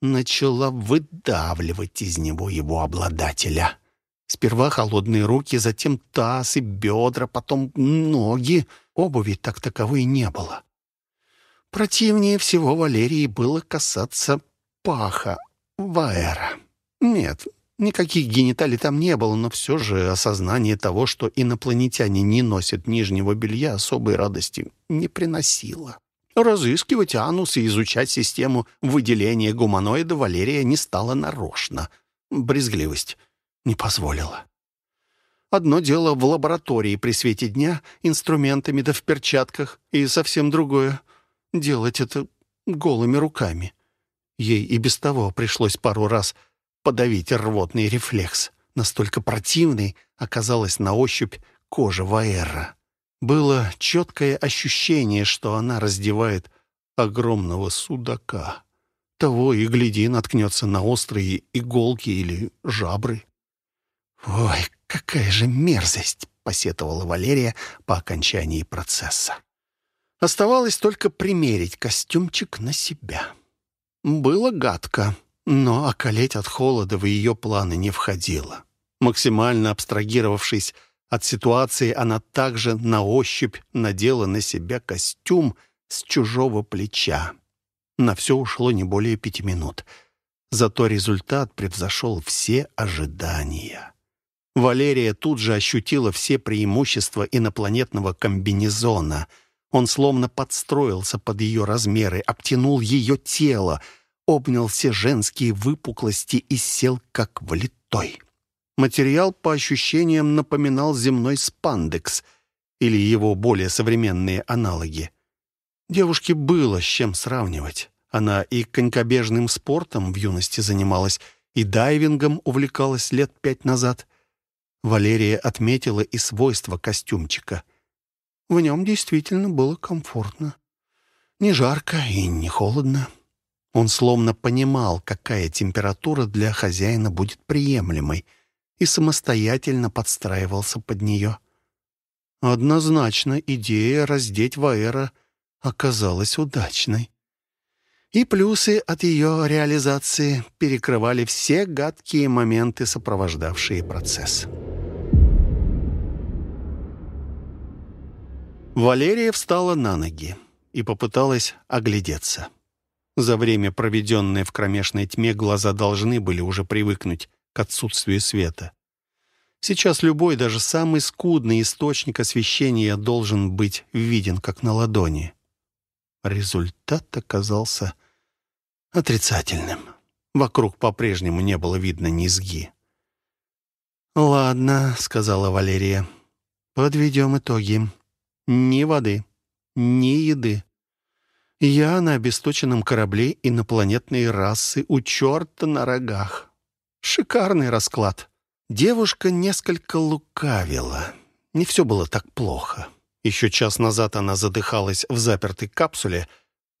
начала выдавливать из него его обладателя. Сперва холодные руки, затем таз и бедра, потом ноги. Обуви так таковой не было. Противнее всего Валерии было касаться паха Ваэра. Нет, никаких гениталий там не было, но все же осознание того, что инопланетяне не носят нижнего белья, особой радости не приносило. Разыскивать анус и изучать систему выделения гуманоида Валерия не стала нарочно. Брезгливость не позволила. Одно дело в лаборатории при свете дня, инструментами да в перчатках, и совсем другое делать это голыми руками. Ей и без того пришлось пару раз подавить рвотный рефлекс. Настолько противной оказалась на ощупь кожа Ваэра. Было четкое ощущение, что она раздевает огромного судака. Того и гляди, наткнется на острые иголки или жабры. «Ой, какая же мерзость!» — посетовала Валерия по окончании процесса. Оставалось только примерить костюмчик на себя. Было гадко, но околеть от холода в ее планы не входило. Максимально абстрагировавшись от ситуации, она также на ощупь надела на себя костюм с чужого плеча. На все ушло не более пяти минут. Зато результат превзошел все ожидания. Валерия тут же ощутила все преимущества инопланетного комбинезона — он словно подстроился под ее размеры, обтянул ее тело, обнял все женские выпуклости и сел как влитой. Материал, по ощущениям, напоминал земной спандекс или его более современные аналоги. Девушке было с чем сравнивать. Она и конькобежным спортом в юности занималась, и дайвингом увлекалась лет пять назад. Валерия отметила и свойства костюмчика. В нем действительно было комфортно. Не жарко и не холодно. Он словно понимал, какая температура для хозяина будет приемлемой, и самостоятельно подстраивался под нее. Однозначно идея раздеть Ваэра оказалась удачной. И плюсы от ее реализации перекрывали все гадкие моменты, сопровождавшие процесс. Валерия встала на ноги и попыталась оглядеться. За время, проведенное в кромешной тьме, глаза должны были уже привыкнуть к отсутствию света. Сейчас любой, даже самый скудный источник освещения должен быть виден как на ладони. Результат оказался отрицательным. Вокруг по-прежнему не было видно низги. «Ладно», — сказала Валерия, — «подведем итоги. Ни воды, ни еды. Я на обесточенном корабле инопланетной расы у черта на рогах. Шикарный расклад. Девушка несколько лукавила. Не все было так плохо. Еще час назад она задыхалась в запертой капсуле,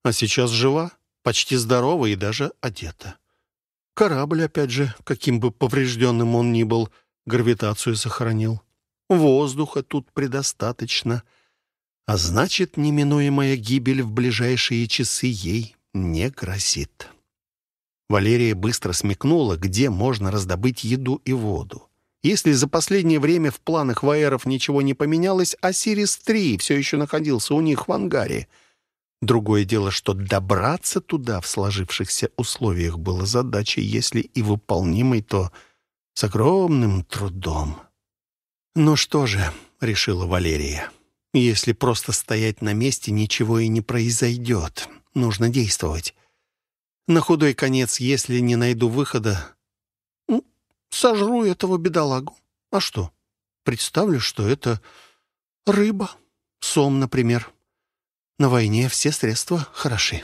а сейчас жива, почти здорова и даже одета. Корабль, опять же, каким бы поврежденным он ни был, гравитацию сохранил. Воздуха тут предостаточно, а значит, неминуемая гибель в ближайшие часы ей не грозит. Валерия быстро смекнула, где можно раздобыть еду и воду. Если за последнее время в планах Ваеров ничего не поменялось, а Сирис-3 все еще находился у них в ангаре. Другое дело, что добраться туда в сложившихся условиях было задачей, если и выполнимой, то с огромным трудом. «Ну что же», — решила Валерия, — «если просто стоять на месте, ничего и не произойдет. Нужно действовать. На худой конец, если не найду выхода, ну, сожру этого бедолагу. А что? Представлю, что это рыба, сом, например. На войне все средства хороши».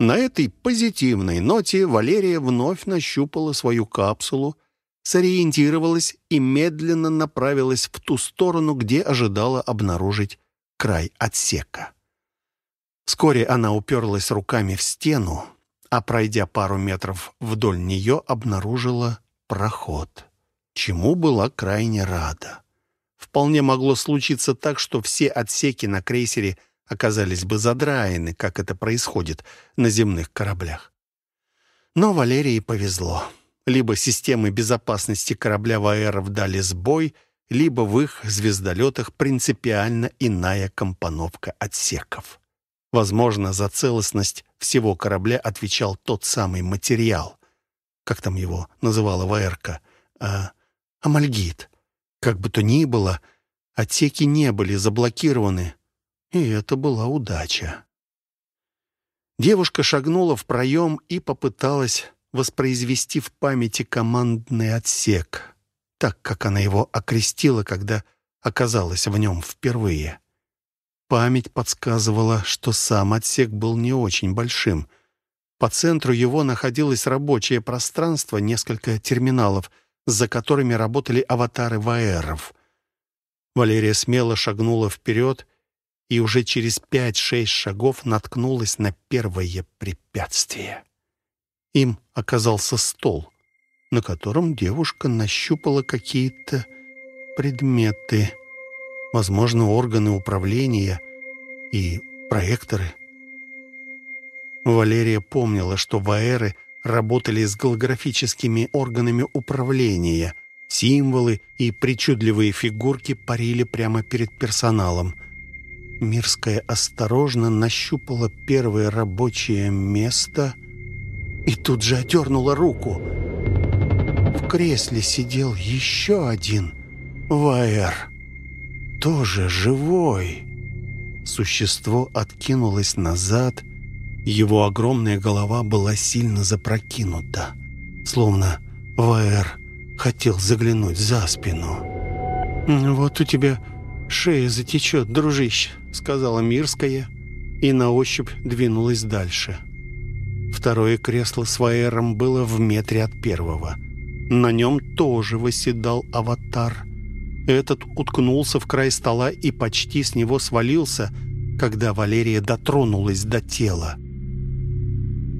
На этой позитивной ноте Валерия вновь нащупала свою капсулу, сориентировалась и медленно направилась в ту сторону, где ожидала обнаружить край отсека. Вскоре она уперлась руками в стену, а, пройдя пару метров вдоль нее, обнаружила проход, чему была крайне рада. Вполне могло случиться так, что все отсеки на крейсере – оказались бы задраены, как это происходит на земных кораблях. Но Валерии повезло. Либо системы безопасности корабля Ваэров дали сбой, либо в их звездолетах принципиально иная компоновка отсеков. Возможно, за целостность всего корабля отвечал тот самый материал. Как там его называла Ваэрка? А, амальгит. Как бы то ни было, отсеки не были заблокированы, и это была удача. Девушка шагнула в проем и попыталась воспроизвести в памяти командный отсек, так как она его окрестила, когда оказалась в нем впервые. Память подсказывала, что сам отсек был не очень большим. По центру его находилось рабочее пространство, несколько терминалов, за которыми работали аватары ваэров. Валерия смело шагнула вперед и уже через пять-шесть шагов наткнулась на первое препятствие. Им оказался стол, на котором девушка нащупала какие-то предметы, возможно, органы управления и проекторы. Валерия помнила, что ваэры работали с голографическими органами управления. Символы и причудливые фигурки парили прямо перед персоналом — Мирская осторожно нащупала первое рабочее место и тут же отдернула руку. В кресле сидел еще один Ваэр, тоже живой. Существо откинулось назад, его огромная голова была сильно запрокинута, словно Ваэр хотел заглянуть за спину. «Вот у тебя шея затечет, дружище», — сказала Мирская и на ощупь двинулась дальше. Второе кресло с ваером было в метре от первого. На нем тоже восседал аватар. Этот уткнулся в край стола и почти с него свалился, когда Валерия дотронулась до тела.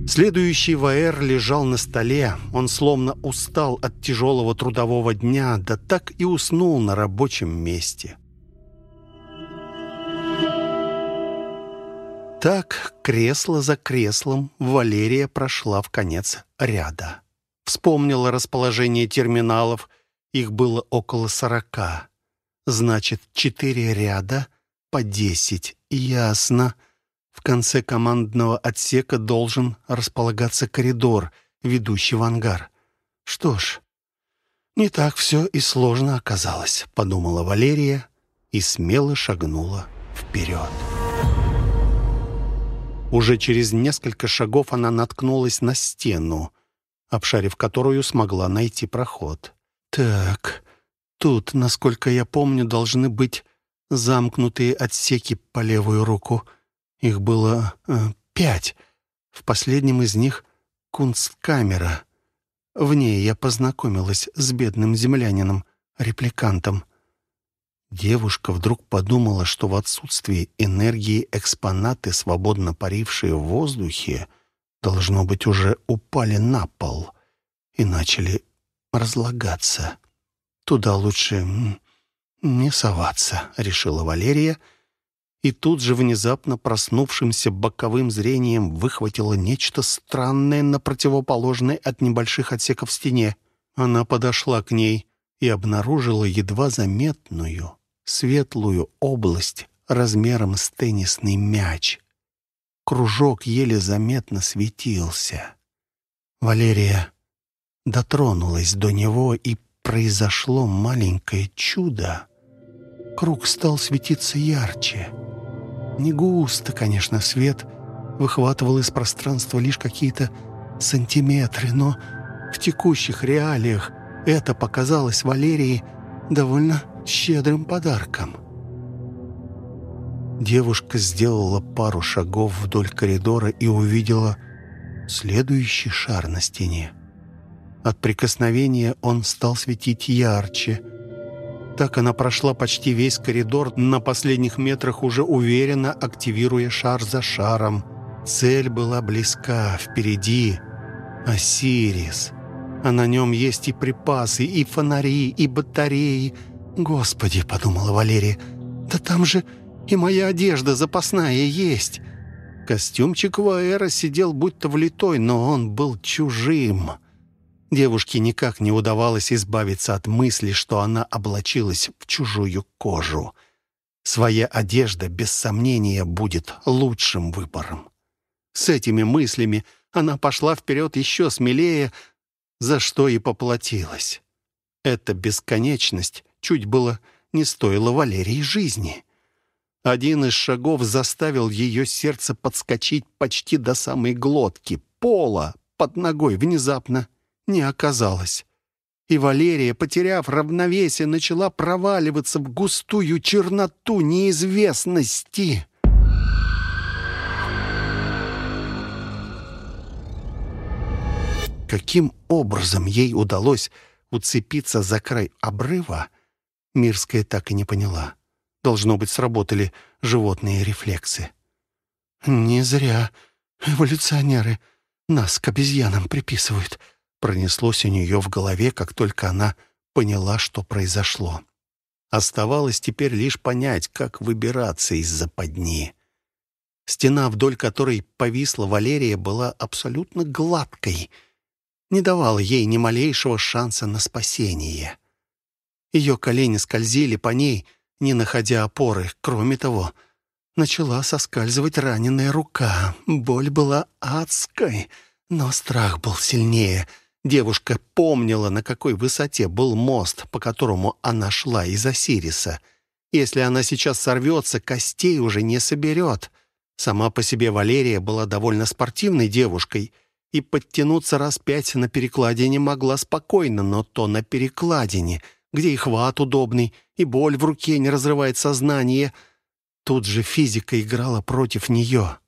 Следующий Ваэр лежал на столе. Он словно устал от тяжелого трудового дня, да так и уснул на рабочем месте. Так, кресло за креслом, Валерия прошла в конец ряда. Вспомнила расположение терминалов. Их было около сорока. Значит, четыре ряда по десять. Ясно. В конце командного отсека должен располагаться коридор, ведущий в ангар. Что ж, не так все и сложно оказалось, подумала Валерия и смело шагнула вперед. Уже через несколько шагов она наткнулась на стену, обшарив которую смогла найти проход. «Так, тут, насколько я помню, должны быть замкнутые отсеки по левую руку. Их было э, пять. В последнем из них кунсткамера. В ней я познакомилась с бедным землянином, репликантом. Девушка вдруг подумала, что в отсутствии энергии экспонаты, свободно парившие в воздухе, должно быть, уже упали на пол и начали разлагаться. Туда лучше не соваться, решила Валерия, и тут же внезапно проснувшимся боковым зрением выхватила нечто странное на противоположной от небольших отсеков стене. Она подошла к ней и обнаружила едва заметную, светлую область размером с теннисный мяч. Кружок еле заметно светился. Валерия дотронулась до него, и произошло маленькое чудо. Круг стал светиться ярче. Не густо, конечно, свет выхватывал из пространства лишь какие-то сантиметры, но в текущих реалиях это показалось Валерии довольно щедрым подарком. Девушка сделала пару шагов вдоль коридора и увидела следующий шар на стене. От прикосновения он стал светить ярче. Так она прошла почти весь коридор, на последних метрах уже уверенно активируя шар за шаром. Цель была близка, впереди Осирис. А на нем есть и припасы, и фонари, и батареи. «Господи!» — подумала Валерия. «Да там же и моя одежда запасная есть!» Костюмчик Ваэра сидел будто влитой, но он был чужим. Девушке никак не удавалось избавиться от мысли, что она облачилась в чужую кожу. Своя одежда, без сомнения, будет лучшим выбором. С этими мыслями она пошла вперед еще смелее, за что и поплатилась. Эта бесконечность чуть было не стоила Валерии жизни. Один из шагов заставил ее сердце подскочить почти до самой глотки. Пола под ногой внезапно не оказалось. И Валерия, потеряв равновесие, начала проваливаться в густую черноту неизвестности. Каким образом ей удалось уцепиться за край обрыва, Мирская так и не поняла. Должно быть, сработали животные рефлексы. «Не зря эволюционеры нас к обезьянам приписывают», Пронеслось у нее в голове, как только она поняла, что произошло. Оставалось теперь лишь понять, как выбираться из западни. Стена, вдоль которой повисла Валерия, была абсолютно гладкой, не давала ей ни малейшего шанса на спасение. Ее колени скользили по ней, не находя опоры. Кроме того, начала соскальзывать раненая рука. Боль была адской, но страх был сильнее — Девушка помнила, на какой высоте был мост, по которому она шла из Осириса. Если она сейчас сорвется, костей уже не соберет. Сама по себе Валерия была довольно спортивной девушкой и подтянуться раз пять на перекладине могла спокойно, но то на перекладине, где и хват удобный, и боль в руке не разрывает сознание. Тут же физика играла против нее.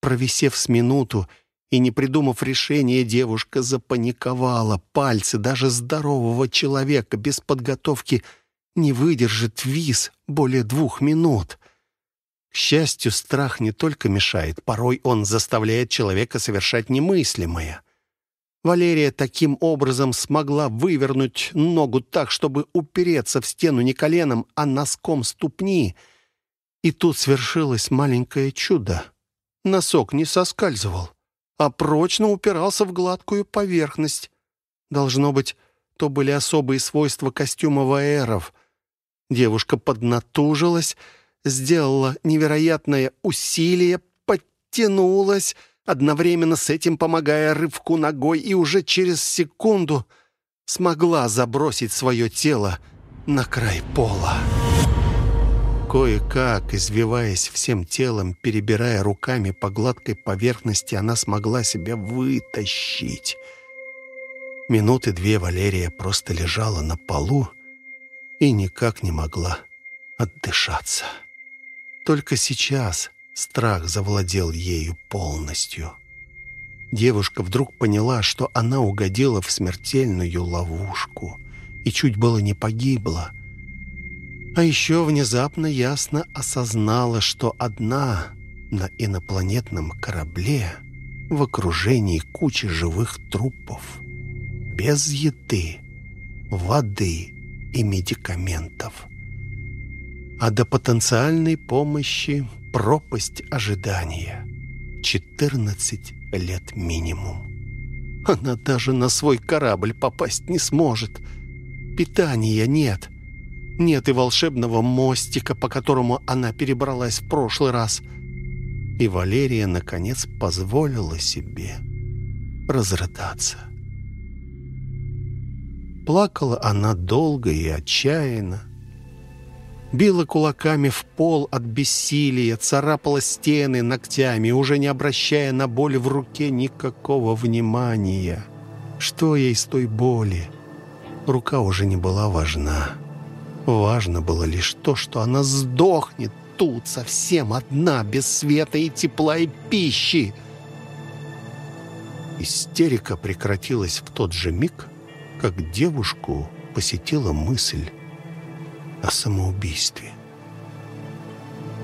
Провисев с минуту и, не придумав решения, девушка запаниковала. Пальцы даже здорового человека без подготовки не выдержит виз более двух минут. К счастью, страх не только мешает, порой он заставляет человека совершать немыслимое. Валерия таким образом смогла вывернуть ногу так, чтобы упереться в стену не коленом, а носком ступни. И тут свершилось маленькое чудо. Носок не соскальзывал а прочно упирался в гладкую поверхность. Должно быть, то были особые свойства костюма ваэров. Девушка поднатужилась, сделала невероятное усилие, подтянулась, одновременно с этим помогая рывку ногой, и уже через секунду смогла забросить свое тело на край пола. Кое-как, извиваясь всем телом, перебирая руками по гладкой поверхности, она смогла себя вытащить. Минуты две Валерия просто лежала на полу и никак не могла отдышаться. Только сейчас страх завладел ею полностью. Девушка вдруг поняла, что она угодила в смертельную ловушку — и чуть было не погибла. А еще внезапно ясно осознала, что одна на инопланетном корабле в окружении кучи живых трупов, без еды, воды и медикаментов. А до потенциальной помощи пропасть ожидания. 14 лет минимум. Она даже на свой корабль попасть не сможет. Питания нет. Нет и волшебного мостика, по которому она перебралась в прошлый раз. И Валерия, наконец, позволила себе разрыдаться. Плакала она долго и отчаянно, била кулаками в пол от бессилия, царапала стены ногтями, уже не обращая на боль в руке никакого внимания. Что ей с той боли? Рука уже не была важна. Важно было лишь то, что она сдохнет тут, совсем одна, без света и тепла и пищи. Истерика прекратилась в тот же миг, как девушку посетила мысль о самоубийстве.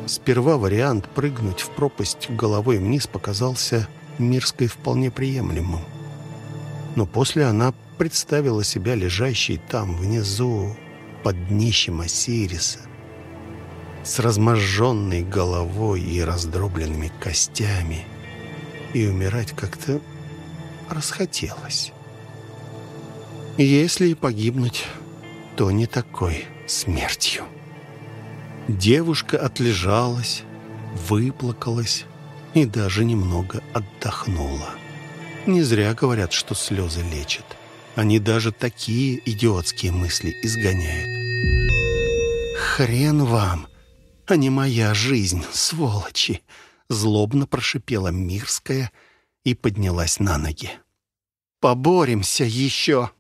Сперва вариант прыгнуть в пропасть головой вниз показался Мирской вполне приемлемым. Но после она представила себя лежащей там, внизу, под днищем Осириса, с разможженной головой и раздробленными костями, и умирать как-то расхотелось. Если и погибнуть, то не такой смертью. Девушка отлежалась, выплакалась и даже немного отдохнула. Не зря говорят, что слезы лечат. Они даже такие идиотские мысли изгоняют. «Хрен вам, а не моя жизнь, сволочи!» Злобно прошипела Мирская и поднялась на ноги. «Поборемся еще!»